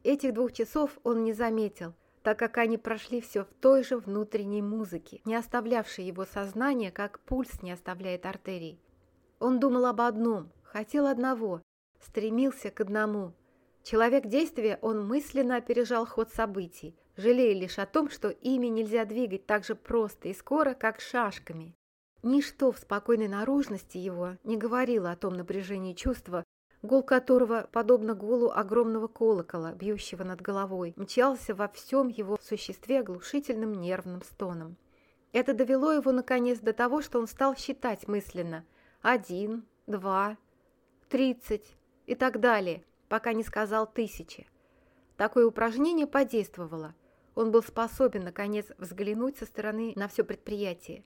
Этих двух часов он не заметил – так как они прошли все в той же внутренней музыке, не оставлявшей его сознание, как пульс не оставляет артерий. Он думал об одном, хотел одного, стремился к одному. Человек действия, он мысленно опережал ход событий, жалея лишь о том, что ими нельзя двигать так же просто и скоро, как шашками. Ничто в спокойной наружности его не говорило о том напряжении чувства, гул которого, подобно гулу огромного колокола, бьющего над головой, мчался во всем его существе оглушительным нервным стоном. Это довело его, наконец, до того, что он стал считать мысленно один, два, тридцать и так далее, пока не сказал тысячи. Такое упражнение подействовало. Он был способен, наконец, взглянуть со стороны на все предприятие.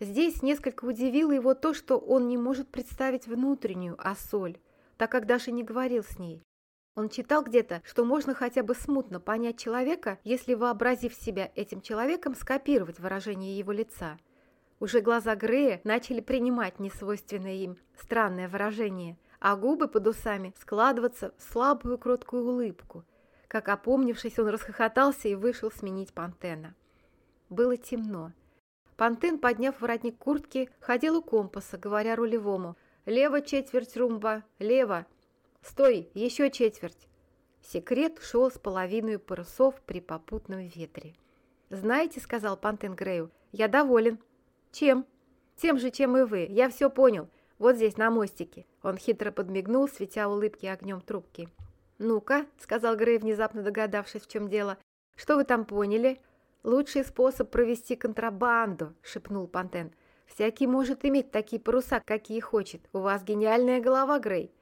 Здесь несколько удивило его то, что он не может представить внутреннюю осоль, так как даже не говорил с ней. Он читал где-то, что можно хотя бы смутно понять человека, если, вообразив себя этим человеком, скопировать выражение его лица. Уже глаза Грея начали принимать несвойственное им странное выражение, а губы под усами складываться в слабую кроткую улыбку. Как опомнившись, он расхохотался и вышел сменить Пантена. Было темно. Пантен, подняв воротник куртки, ходил у компаса, говоря рулевому – Лево четверть румба, лево. Стой, еще четверть. Секрет шел с половиной парусов при попутном ветре. «Знаете, — сказал Пантен Грею, — я доволен. Чем? Тем же, чем и вы. Я все понял. Вот здесь, на мостике». Он хитро подмигнул, светя улыбки огнем трубки. «Ну-ка», — сказал Грей, внезапно догадавшись, в чем дело. «Что вы там поняли?» «Лучший способ провести контрабанду», — шепнул Пантен. «Всякий может иметь такие паруса, какие хочет. У вас гениальная голова, Грей».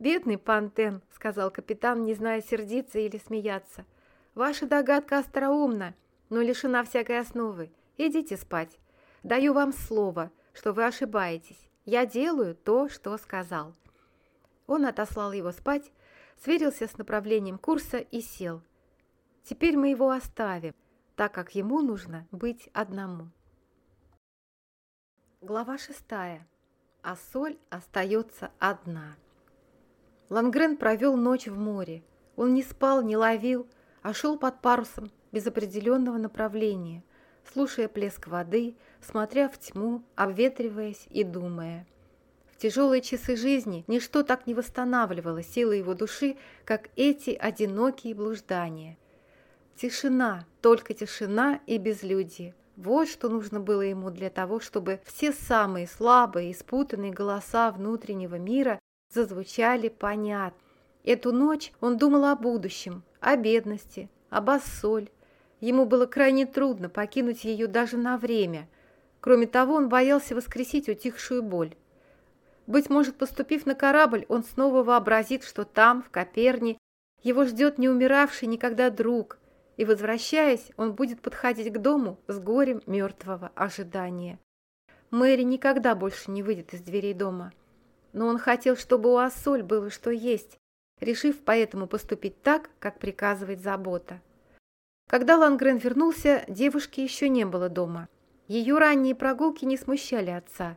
«Бедный Пантен», — сказал капитан, не зная, сердиться или смеяться. «Ваша догадка остроумна, но лишена всякой основы. Идите спать. Даю вам слово, что вы ошибаетесь. Я делаю то, что сказал». Он отослал его спать, сверился с направлением курса и сел. «Теперь мы его оставим, так как ему нужно быть одному». Глава шестая. А соль остается одна. Лангрен провел ночь в море. Он не спал, не ловил, а шел под парусом без определенного направления, слушая плеск воды, смотря в тьму, обветриваясь и думая. В тяжелые часы жизни ничто так не восстанавливало силы его души, как эти одинокие блуждания. Тишина, только тишина и безлюдье. Вот что нужно было ему для того, чтобы все самые слабые и спутанные голоса внутреннего мира зазвучали понятно. Эту ночь он думал о будущем, о бедности, об Ассоль. Ему было крайне трудно покинуть ее даже на время – Кроме того, он боялся воскресить утихшую боль. Быть может, поступив на корабль, он снова вообразит, что там, в Коперне, его ждет неумиравший никогда друг, и, возвращаясь, он будет подходить к дому с горем мертвого ожидания. Мэри никогда больше не выйдет из дверей дома. Но он хотел, чтобы у Ассоль было что есть, решив поэтому поступить так, как приказывает забота. Когда Лангрен вернулся, девушки еще не было дома. Ее ранние прогулки не смущали отца.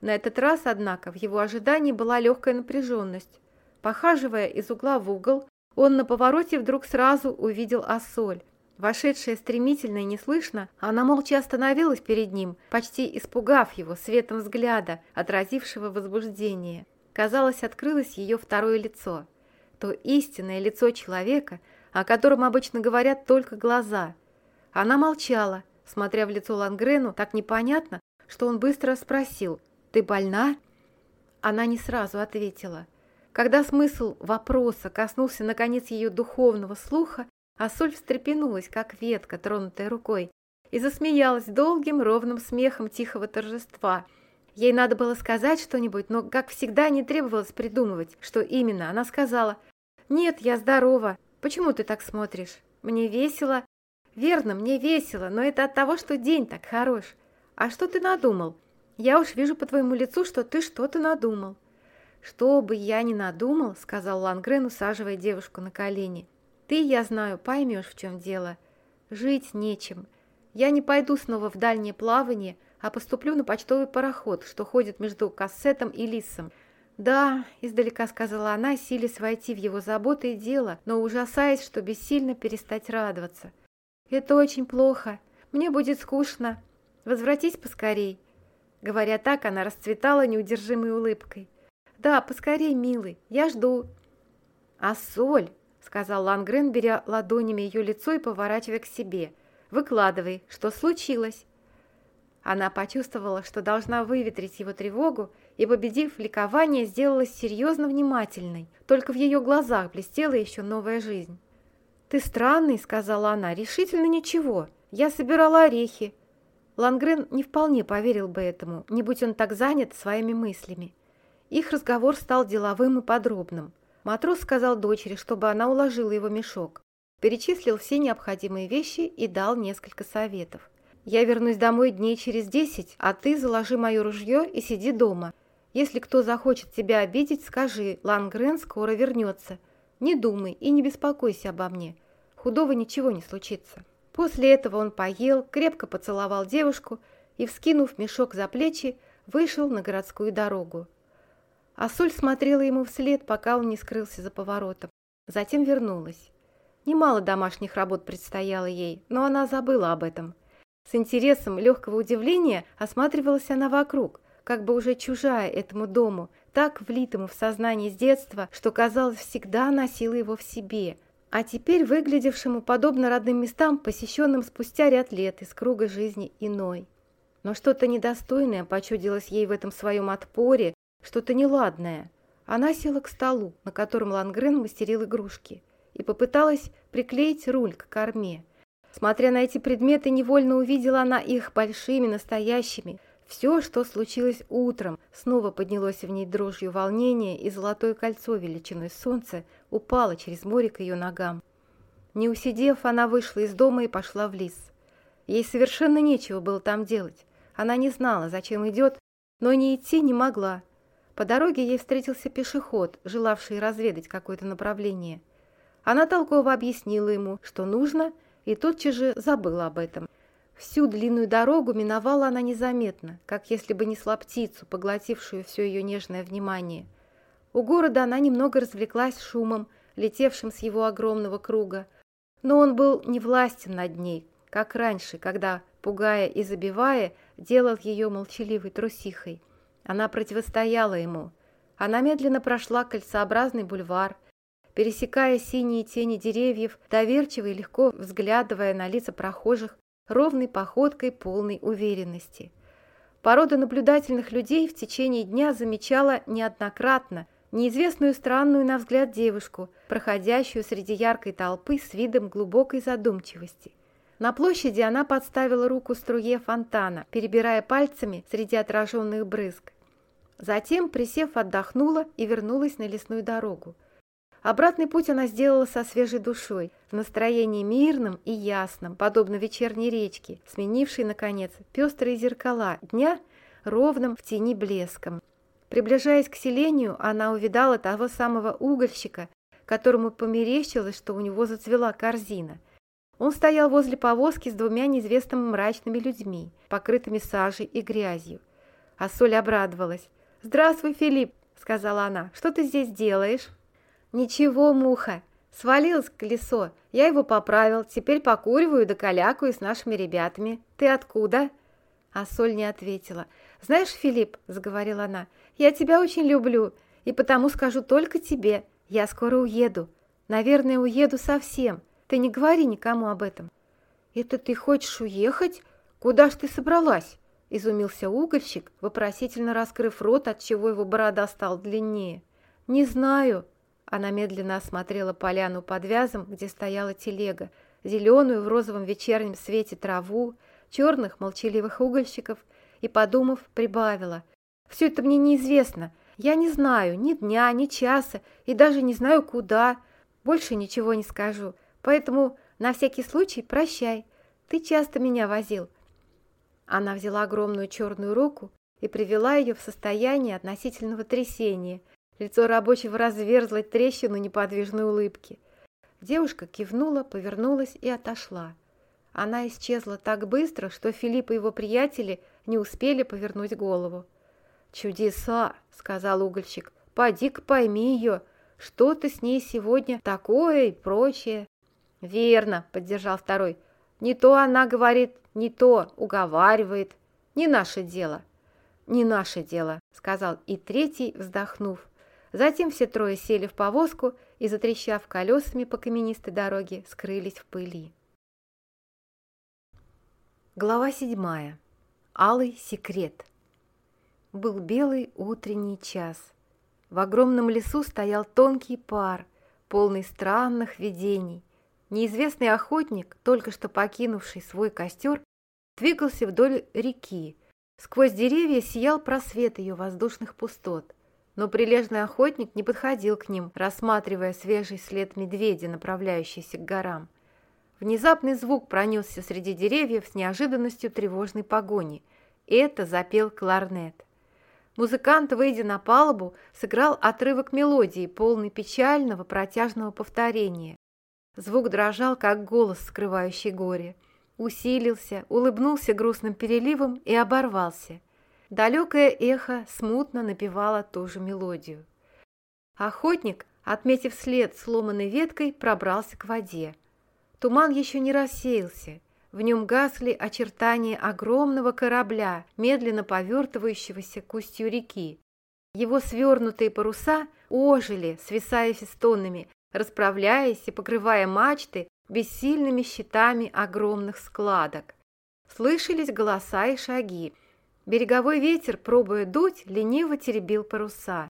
На этот раз, однако, в его ожидании была легкая напряженность. Похаживая из угла в угол, он на повороте вдруг сразу увидел Ассоль. Вошедшая стремительно и неслышно, она молча остановилась перед ним, почти испугав его светом взгляда, отразившего возбуждение. Казалось, открылось ее второе лицо. То истинное лицо человека, о котором обычно говорят только глаза. Она молчала, смотря в лицо Лангрену так непонятно, что он быстро спросил «Ты больна?» Она не сразу ответила. Когда смысл вопроса коснулся наконец ее духовного слуха, Ассоль встрепенулась, как ветка, тронутая рукой, и засмеялась долгим ровным смехом тихого торжества. Ей надо было сказать что-нибудь, но, как всегда, не требовалось придумывать, что именно. Она сказала «Нет, я здорова. Почему ты так смотришь? Мне весело, «Верно, мне весело, но это от того, что день так хорош. А что ты надумал? Я уж вижу по твоему лицу, что ты что-то надумал». «Что бы я ни надумал», — сказал Лангрен, усаживая девушку на колени, «ты, я знаю, поймешь, в чем дело. Жить нечем. Я не пойду снова в дальнее плавание, а поступлю на почтовый пароход, что ходит между Кассетом и Лисом. «Да», — издалека сказала она, силясь войти в его заботы и дело, но ужасаясь, что бессильно перестать радоваться. «Это очень плохо. Мне будет скучно. Возвратись поскорей». Говоря так, она расцветала неудержимой улыбкой. «Да, поскорей, милый, я жду». «А соль?» — сказал Лангрен, беря ладонями ее лицо и поворачивая к себе. «Выкладывай, что случилось?» Она почувствовала, что должна выветрить его тревогу, и, победив ликование, сделалась серьезно внимательной. Только в ее глазах блестела еще новая жизнь. «Ты странный», — сказала она, — «решительно ничего. Я собирала орехи». Лангрен не вполне поверил бы этому, не будь он так занят своими мыслями. Их разговор стал деловым и подробным. Матрос сказал дочери, чтобы она уложила его мешок, перечислил все необходимые вещи и дал несколько советов. «Я вернусь домой дней через десять, а ты заложи мое ружье и сиди дома. Если кто захочет тебя обидеть, скажи, Лангрен скоро вернется. Не думай и не беспокойся обо мне. Худого ничего не случится. После этого он поел, крепко поцеловал девушку и, вскинув мешок за плечи, вышел на городскую дорогу. А Соль смотрела ему вслед, пока он не скрылся за поворотом. Затем вернулась. Немало домашних работ предстояло ей, но она забыла об этом. С интересом легкого удивления осматривалась она вокруг, как бы уже чужая этому дому, так влитому в сознание с детства, что, казалось, всегда носила его в себе, а теперь выглядевшему подобно родным местам, посещенным спустя ряд лет из круга жизни иной. Но что-то недостойное почудилось ей в этом своем отпоре, что-то неладное. Она села к столу, на котором Лангрен мастерил игрушки, и попыталась приклеить руль к корме. Смотря на эти предметы, невольно увидела она их большими, настоящими. Все, что случилось утром, снова поднялось в ней дрожью волнения, и золотое кольцо величиной солнца упало через море к ее ногам. Не усидев, она вышла из дома и пошла в лес. Ей совершенно нечего было там делать. Она не знала, зачем идет, но не идти не могла. По дороге ей встретился пешеход, желавший разведать какое-то направление. Она толково объяснила ему, что нужно, и тотчас же забыла об этом. Всю длинную дорогу миновала она незаметно, как если бы несла птицу, поглотившую все ее нежное внимание. У города она немного развлеклась шумом, летевшим с его огромного круга, но он был не властен над ней, как раньше, когда, пугая и забивая, делал ее молчаливой трусихой. Она противостояла ему. Она медленно прошла кольцеобразный бульвар, пересекая синие тени деревьев, доверчиво и легко взглядывая на лица прохожих, ровной походкой полной уверенности. Порода наблюдательных людей в течение дня замечала неоднократно неизвестную странную на взгляд девушку, проходящую среди яркой толпы с видом глубокой задумчивости. На площади она подставила руку струе фонтана, перебирая пальцами среди отраженных брызг. Затем, присев, отдохнула и вернулась на лесную дорогу. Обратный путь она сделала со свежей душой, в настроении мирном и ясном, подобно вечерней речке, сменившей, наконец, пестрые зеркала дня ровным в тени блеском. Приближаясь к селению, она увидала того самого угольщика, которому померещилось, что у него зацвела корзина – он стоял возле повозки с двумя неизвестными мрачными людьми, покрытыми сажей и грязью. А Соль обрадовалась. «Здравствуй, Филипп!» — сказала она. «Что ты здесь делаешь?» «Ничего, муха. Свалилось колесо. Я его поправил. Теперь покуриваю да калякаю с нашими ребятами. Ты откуда?» А Соль не ответила. «Знаешь, Филипп, — заговорила она, — я тебя очень люблю, и потому скажу только тебе. Я скоро уеду. Наверное, уеду совсем. Ты не говори никому об этом». «Это ты хочешь уехать? Куда ж ты собралась?» – изумился угольщик, вопросительно раскрыв рот, отчего его борода стала длиннее. «Не знаю». Она медленно осмотрела поляну под вязом, где стояла телега, зеленую в розовом вечернем свете траву, черных молчаливых угольщиков, и, подумав, прибавила. «Все это мне неизвестно. Я не знаю ни дня, ни часа, и даже не знаю, куда. Больше ничего не скажу. Поэтому на всякий случай прощай. Ты часто меня возил». Она взяла огромную черную руку и привела ее в состояние относительного трясения. Лицо рабочего разверзло трещину неподвижной улыбки. Девушка кивнула, повернулась и отошла. Она исчезла так быстро, что Филипп и его приятели не успели повернуть голову. «Чудеса!» — сказал угольщик. «Поди-ка пойми ее, что ты с ней сегодня такое и прочее». «Верно», — поддержал второй. «Не то она говорит, не то уговаривает. Не наше дело». «Не наше дело», — сказал и третий, вздохнув. Затем все трое сели в повозку и, затрещав колесами по каменистой дороге, скрылись в пыли. Глава седьмая. Алый секрет. Был белый утренний час. В огромном лесу стоял тонкий пар, полный странных видений. Неизвестный охотник, только что покинувший свой костер, двигался вдоль реки. Сквозь деревья сиял просвет ее воздушных пустот. Но прилежный охотник не подходил к ним, рассматривая свежий след медведя, направляющийся к горам. Внезапный звук пронесся среди деревьев с неожиданностью тревожной погони. И это запел кларнет. Музыкант, выйдя на палубу, сыграл отрывок мелодии, полный печального протяжного повторения. Звук дрожал, как голос, скрывающий горе. Усилился, улыбнулся грустным переливом и оборвался. Далекое эхо смутно напевало ту же мелодию. Охотник, отметив след сломанной веткой, пробрался к воде. Туман еще не рассеялся. В нем гасли очертания огромного корабля, медленно повертывающегося к устью реки. Его свернутые паруса ожили, свисая фестонами, расправляясь и покрывая мачты бессильными щитами огромных складок. Слышались голоса и шаги. Береговой ветер, пробуя дуть, лениво теребил паруса.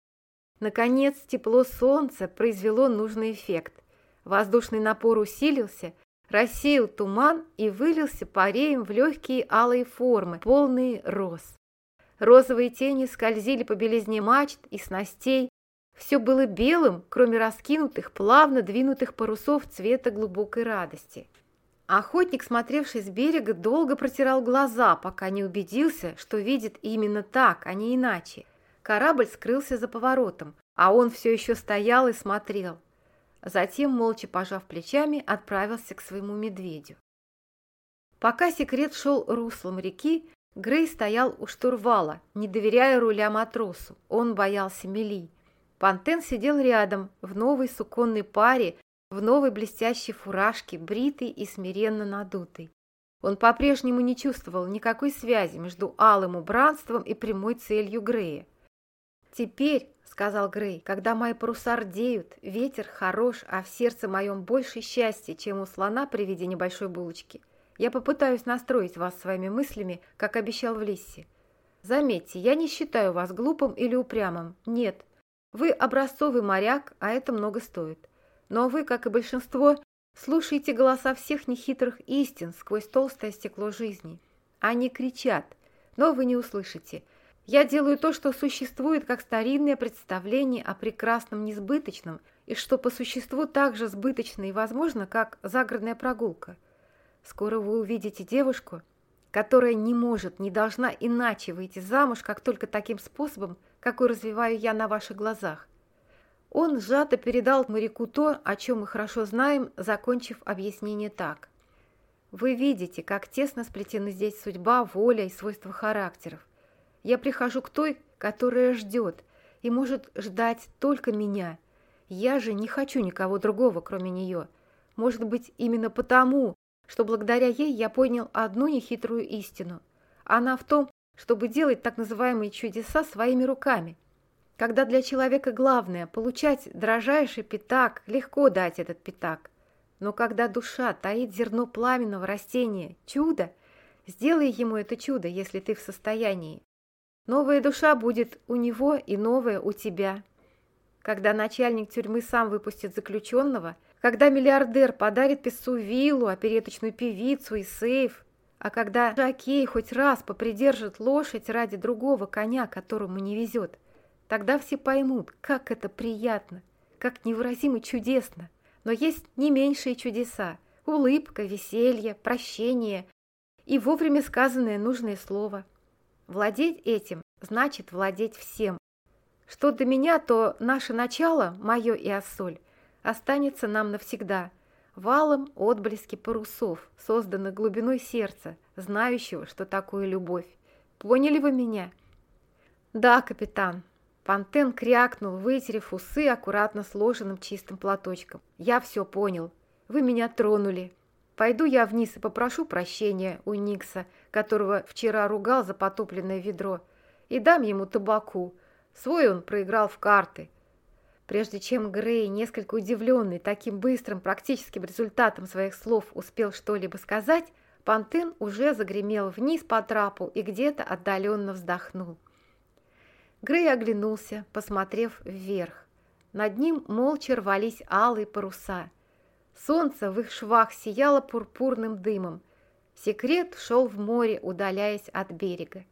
Наконец, тепло солнца произвело нужный эффект. Воздушный напор усилился, рассеял туман и вылился пареем в легкие алые формы, полные роз. Розовые тени скользили по белизне мачт и снастей. Все было белым, кроме раскинутых, плавно двинутых парусов цвета глубокой радости. Охотник, смотревший с берега, долго протирал глаза, пока не убедился, что видит именно так, а не иначе. Корабль скрылся за поворотом, а он все еще стоял и смотрел. Затем, молча пожав плечами, отправился к своему медведю. Пока секрет шел руслом реки, Грей стоял у штурвала, не доверяя руля матросу. Он боялся мели. Пантен сидел рядом, в новой суконной паре, в новой блестящей фуражке, бритый и смиренно надутый. Он по-прежнему не чувствовал никакой связи между алым убранством и прямой целью Грея. «Теперь, — сказал Грей, — когда мои паруса рдеют, ветер хорош, а в сердце моем больше счастья, чем у слона при виде небольшой булочки, я попытаюсь настроить вас своими мыслями, как обещал в Лиссе. Заметьте, я не считаю вас глупым или упрямым. Нет. Вы образцовый моряк, а это много стоит. Но вы, как и большинство, слушаете голоса всех нехитрых истин сквозь толстое стекло жизни. Они кричат, но вы не услышите. Я делаю то, что существует как старинное представление о прекрасном несбыточном, и что по существу так же сбыточно и возможно, как загородная прогулка – Скоро вы увидите девушку, которая не может, не должна иначе выйти замуж, как только таким способом, какой развиваю я на ваших глазах. Он сжато передал моряку то, о чем мы хорошо знаем, закончив объяснение так. Вы видите, как тесно сплетены здесь судьба, воля и свойства характеров. Я прихожу к той, которая ждет, и может ждать только меня. Я же не хочу никого другого, кроме нее. Может быть, именно потому что благодаря ей я понял одну нехитрую истину. Она в том, чтобы делать так называемые чудеса своими руками. Когда для человека главное – получать дрожайший пятак, легко дать этот пятак. Но когда душа таит зерно пламенного растения, чудо, сделай ему это чудо, если ты в состоянии. Новая душа будет у него и новая у тебя. Когда начальник тюрьмы сам выпустит заключенного – когда миллиардер подарит песцу виллу, опереточную певицу и сейф, а когда жокей хоть раз попридержит лошадь ради другого коня, которому не везет, тогда все поймут, как это приятно, как невыразимо чудесно. Но есть не меньшие чудеса – улыбка, веселье, прощение и вовремя сказанное нужное слово. Владеть этим значит владеть всем. Что до меня, то наше начало, мое и Ассоль, останется нам навсегда, валом отблески парусов, созданных глубиной сердца, знающего, что такое любовь. Поняли вы меня? Да, капитан. Пантен крякнул, вытерев усы аккуратно сложенным чистым платочком. Я все понял. Вы меня тронули. Пойду я вниз и попрошу прощения у Никса, которого вчера ругал за потопленное ведро, и дам ему табаку. Свой он проиграл в карты. Прежде чем Грей, несколько удивленный таким быстрым практическим результатом своих слов, успел что-либо сказать, Пантын уже загремел вниз по трапу и где-то отдаленно вздохнул. Грей оглянулся, посмотрев вверх. Над ним молча рвались алые паруса. Солнце в их швах сияло пурпурным дымом. Секрет шел в море, удаляясь от берега.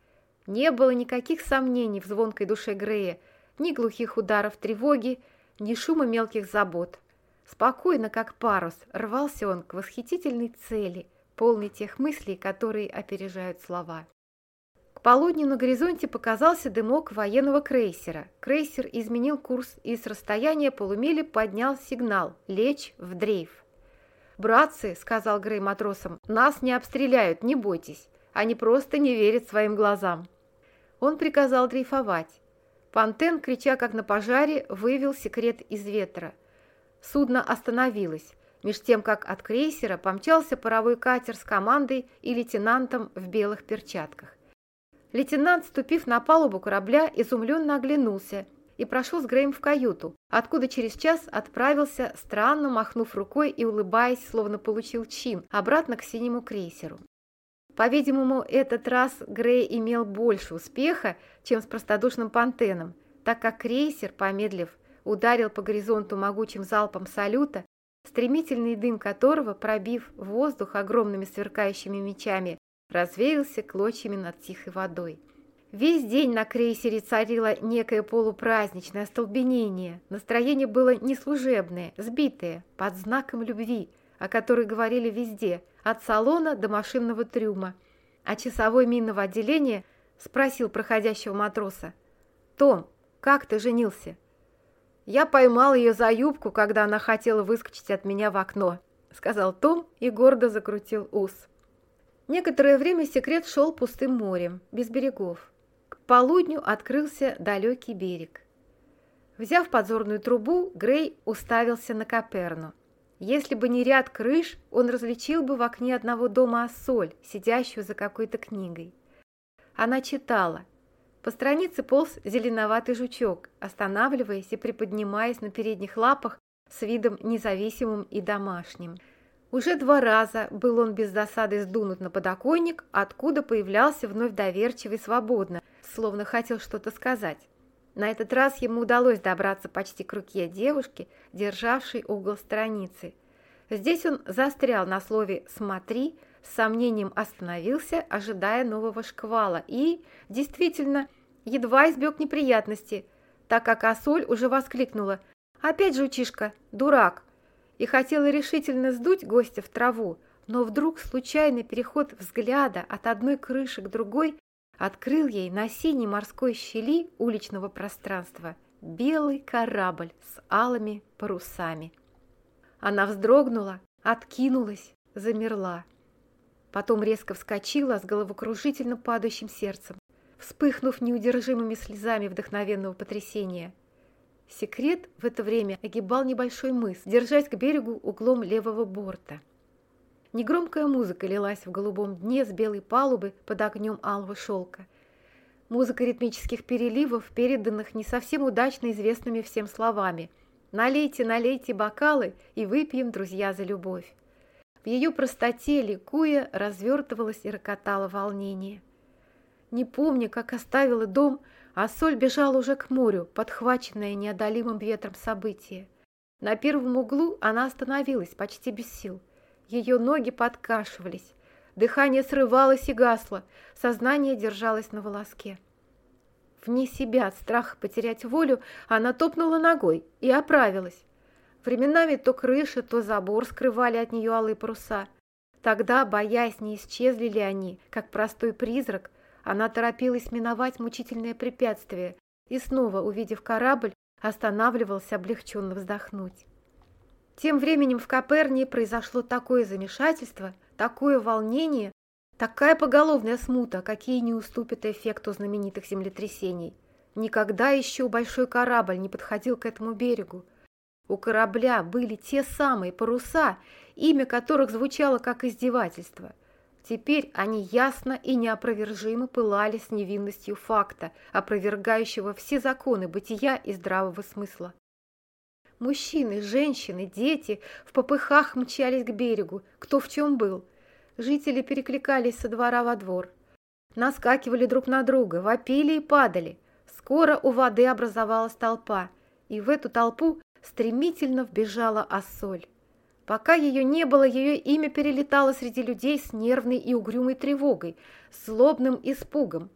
Не было никаких сомнений в звонкой душе Грея, ни глухих ударов тревоги, ни шума мелких забот. Спокойно, как парус, рвался он к восхитительной цели, полной тех мыслей, которые опережают слова. К полудню на горизонте показался дымок военного крейсера. Крейсер изменил курс и с расстояния полумили поднял сигнал «Лечь в дрейф». «Братцы», — сказал Грей матросам, — «нас не обстреляют, не бойтесь. Они просто не верят своим глазам». Он приказал дрейфовать. Пантен, крича как на пожаре, вывел секрет из ветра. Судно остановилось, меж тем, как от крейсера помчался паровой катер с командой и лейтенантом в белых перчатках. Лейтенант, ступив на палубу корабля, изумленно оглянулся и прошел с Греем в каюту, откуда через час отправился, странно махнув рукой и улыбаясь, словно получил чин, обратно к синему крейсеру. По-видимому, этот раз Грей имел больше успеха, чем с простодушным Пантеном, так как крейсер, помедлив, ударил по горизонту могучим залпом салюта, стремительный дым которого, пробив воздух огромными сверкающими мечами, развеялся клочьями над тихой водой. Весь день на крейсере царило некое полупраздничное остолбенение. Настроение было неслужебное, сбитое, под знаком любви, о которой говорили везде, от салона до машинного трюма. А часовой минного отделения спросил проходящего матроса. «Том, как ты женился?» «Я поймал ее за юбку, когда она хотела выскочить от меня в окно», сказал Том и гордо закрутил ус. Некоторое время секрет шел пустым морем, без берегов. К полудню открылся далекий берег. Взяв подзорную трубу, Грей уставился на Каперну. Если бы не ряд крыш, он различил бы в окне одного дома Ассоль, сидящую за какой-то книгой. Она читала. По странице полз зеленоватый жучок, останавливаясь и приподнимаясь на передних лапах с видом независимым и домашним. Уже два раза был он без досады сдунут на подоконник, откуда появлялся вновь доверчивый свободно, словно хотел что-то сказать. На этот раз ему удалось добраться почти к руке девушки, державшей угол страницы. Здесь он застрял на слове «смотри», с сомнением остановился, ожидая нового шквала, и, действительно, едва избег неприятности, так как Асоль уже воскликнула «Опять жучишка, дурак!» и хотела решительно сдуть гостя в траву, но вдруг случайный переход взгляда от одной крыши к другой открыл ей на синей морской щели уличного пространства белый корабль с алыми парусами. Она вздрогнула, откинулась, замерла. Потом резко вскочила с головокружительно падающим сердцем, вспыхнув неудержимыми слезами вдохновенного потрясения. Секрет в это время огибал небольшой мыс, держась к берегу углом левого борта. Негромкая музыка лилась в голубом дне с белой палубы под огнем алого шелка. Музыка ритмических переливов, переданных не совсем удачно известными всем словами. «Налейте, налейте бокалы и выпьем, друзья, за любовь». В ее простоте, ликуя, развертывалось и рокотало волнение. Не помня, как оставила дом, а соль бежала уже к морю, подхваченная неодолимым ветром события. На первом углу она остановилась, почти без сил. Ее ноги подкашивались, дыхание срывалось и гасло, сознание держалось на волоске. Вне себя от страха потерять волю она топнула ногой и оправилась. Временами то крыша, то забор скрывали от нее алые паруса. Тогда, боясь, не исчезли ли они, как простой призрак, она торопилась миновать мучительное препятствие и снова, увидев корабль, останавливался облегченно вздохнуть. Тем временем в Каперне произошло такое замешательство, такое волнение, такая поголовная смута, какие не уступят эффекту знаменитых землетрясений. Никогда еще большой корабль не подходил к этому берегу. У корабля были те самые паруса, имя которых звучало как издевательство. Теперь они ясно и неопровержимо пылали с невинностью факта, опровергающего все законы бытия и здравого смысла. Мужчины, женщины, дети в попыхах мчались к берегу, кто в чем был. Жители перекликались со двора во двор. Наскакивали друг на друга, вопили и падали. Скоро у воды образовалась толпа, и в эту толпу стремительно вбежала Ассоль. Пока ее не было, ее имя перелетало среди людей с нервной и угрюмой тревогой, злобным испугом.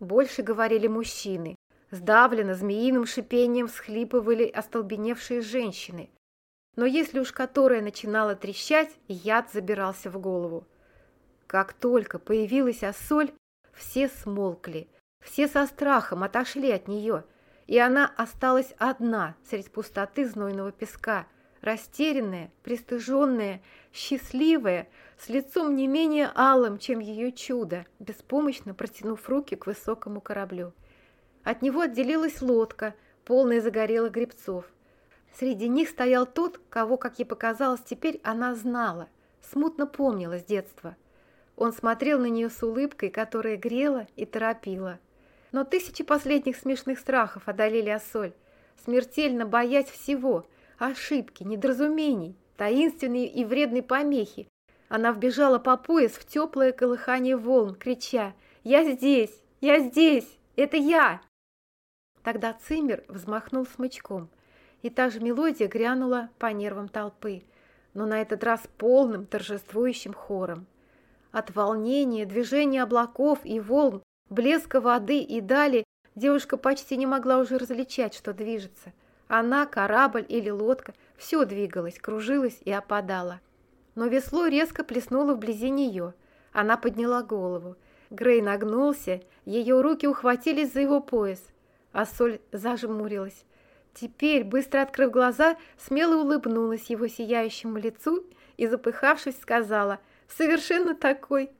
Больше говорили мужчины. Сдавленно, змеиным шипением всхлипывали остолбеневшие женщины. Но если уж которая начинала трещать, яд забирался в голову. Как только появилась Ассоль, все смолкли, все со страхом отошли от нее, и она осталась одна среди пустоты знойного песка, растерянная, пристыженная, счастливая, с лицом не менее алым, чем ее чудо, беспомощно протянув руки к высокому кораблю. От него отделилась лодка, полная загорелых гребцов. Среди них стоял тот, кого, как ей показалось, теперь она знала, смутно помнила с детства. Он смотрел на нее с улыбкой, которая грела и торопила. Но тысячи последних смешных страхов одолели Ассоль, смертельно боясь всего – ошибки, недоразумений, таинственной и вредной помехи, Она вбежала по пояс в теплое колыхание волн, крича «Я здесь! Я здесь! Это я!» Тогда Циммер взмахнул смычком, и та же мелодия грянула по нервам толпы, но на этот раз полным торжествующим хором. От волнения, движения облаков и волн, блеска воды и дали девушка почти не могла уже различать, что движется. Она, корабль или лодка, все двигалось, кружилось и опадало но весло резко плеснуло вблизи нее. Она подняла голову. Грей нагнулся, ее руки ухватились за его пояс, а Соль зажмурилась. Теперь, быстро открыв глаза, смело улыбнулась его сияющему лицу и, запыхавшись, сказала «Совершенно такой!»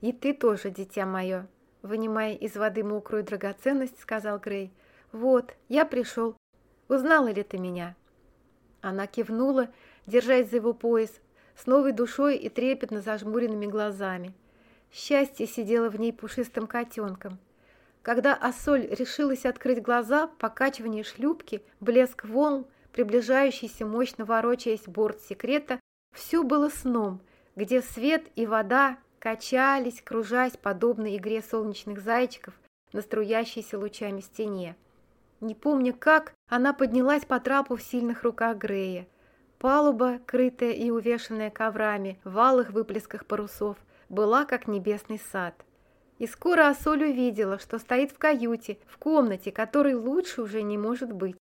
«И ты тоже, дитя мое!» Вынимая из воды мокрую драгоценность, сказал Грей. «Вот, я пришел. Узнала ли ты меня?» Она кивнула, держась за его пояс, с новой душой и трепетно зажмуренными глазами. Счастье сидело в ней пушистым котенком. Когда Ассоль решилась открыть глаза, покачивание шлюпки, блеск волн, приближающийся, мощно ворочаясь борт секрета, все было сном, где свет и вода качались, кружась, подобно игре солнечных зайчиков на струящейся лучами стене. Не помня как, она поднялась по трапу в сильных руках Грея. Палуба, крытая и увешанная коврами, в алых выплесках парусов, была как небесный сад. И скоро Асоль увидела, что стоит в каюте, в комнате, которой лучше уже не может быть.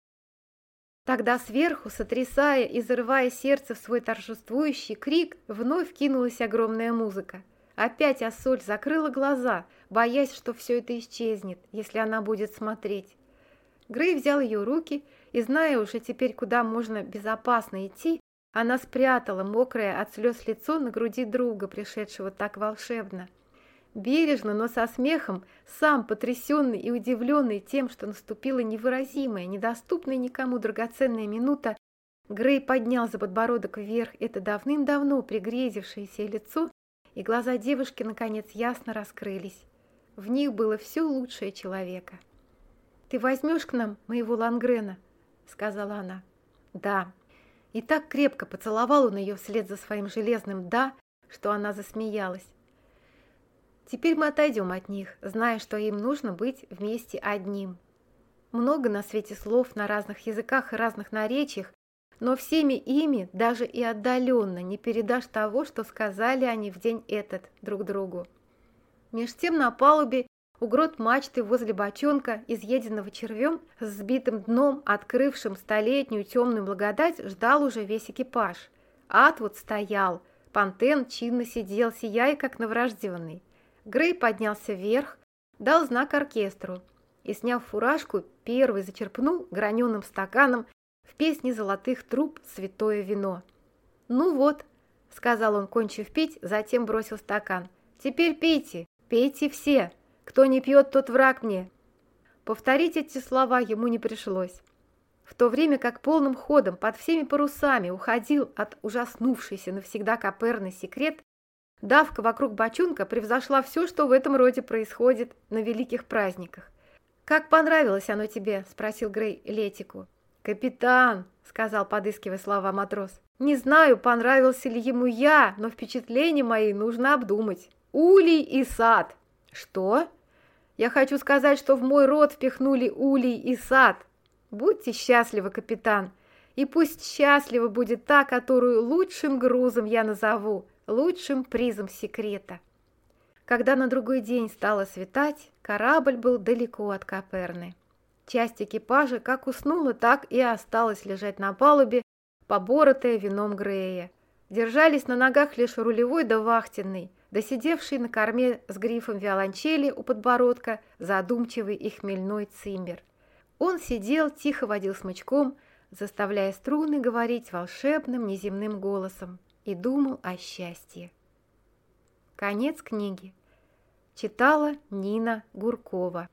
Тогда сверху, сотрясая и зарывая сердце в свой торжествующий крик, вновь кинулась огромная музыка. Опять Ассоль закрыла глаза, боясь, что все это исчезнет, если она будет смотреть. Грей взял ее руки и, зная уже теперь, куда можно безопасно идти, она спрятала мокрое от слез лицо на груди друга, пришедшего так волшебно. Бережно, но со смехом, сам потрясенный и удивленный тем, что наступила невыразимая, недоступная никому драгоценная минута, Грей поднял за подбородок вверх это давным-давно пригрезившееся лицо, и глаза девушки, наконец, ясно раскрылись. В них было все лучшее человека. «Ты возьмешь к нам моего Лангрена?» сказала она. «Да». И так крепко поцеловал он ее вслед за своим железным «да», что она засмеялась. Теперь мы отойдем от них, зная, что им нужно быть вместе одним. Много на свете слов на разных языках и разных наречиях, но всеми ими даже и отдаленно не передашь того, что сказали они в день этот друг другу. Меж тем на палубе у грот мачты возле бочонка, изъеденного червем, с сбитым дном, открывшим столетнюю темную благодать, ждал уже весь экипаж. Атвуд стоял, Пантен чинно сидел, сияя, как новорожденный. Грей поднялся вверх, дал знак оркестру и, сняв фуражку, первый зачерпнул граненым стаканом в песне золотых труб святое вино. «Ну вот», — сказал он, кончив пить, затем бросил стакан, — «теперь пейте, пейте все». Кто не пьет, тот враг мне». Повторить эти слова ему не пришлось. В то время как полным ходом под всеми парусами уходил от ужаснувшейся навсегда Коперны секрет, давка вокруг бочонка превзошла все, что в этом роде происходит на великих праздниках. «Как понравилось оно тебе?» – спросил Грей Летику. «Капитан!» – сказал, подыскивая слова матрос. «Не знаю, понравился ли ему я, но впечатления мои нужно обдумать. Улей и сад!» «Что?» «Я хочу сказать, что в мой рот впихнули улей и сад. Будьте счастливы, капитан, и пусть счастлива будет та, которую лучшим грузом я назову, лучшим призом секрета». Когда на другой день стало светать, корабль был далеко от Каперны. Часть экипажа как уснула, так и осталась лежать на палубе, поборотая вином Грея. Держались на ногах лишь рулевой да вахтенный – досидевший на корме с грифом виолончели у подбородка, задумчивый и хмельной циммер. Он сидел, тихо водил смычком, заставляя струны говорить волшебным неземным голосом, и думал о счастье. Конец книги. Читала Нина Гуркова.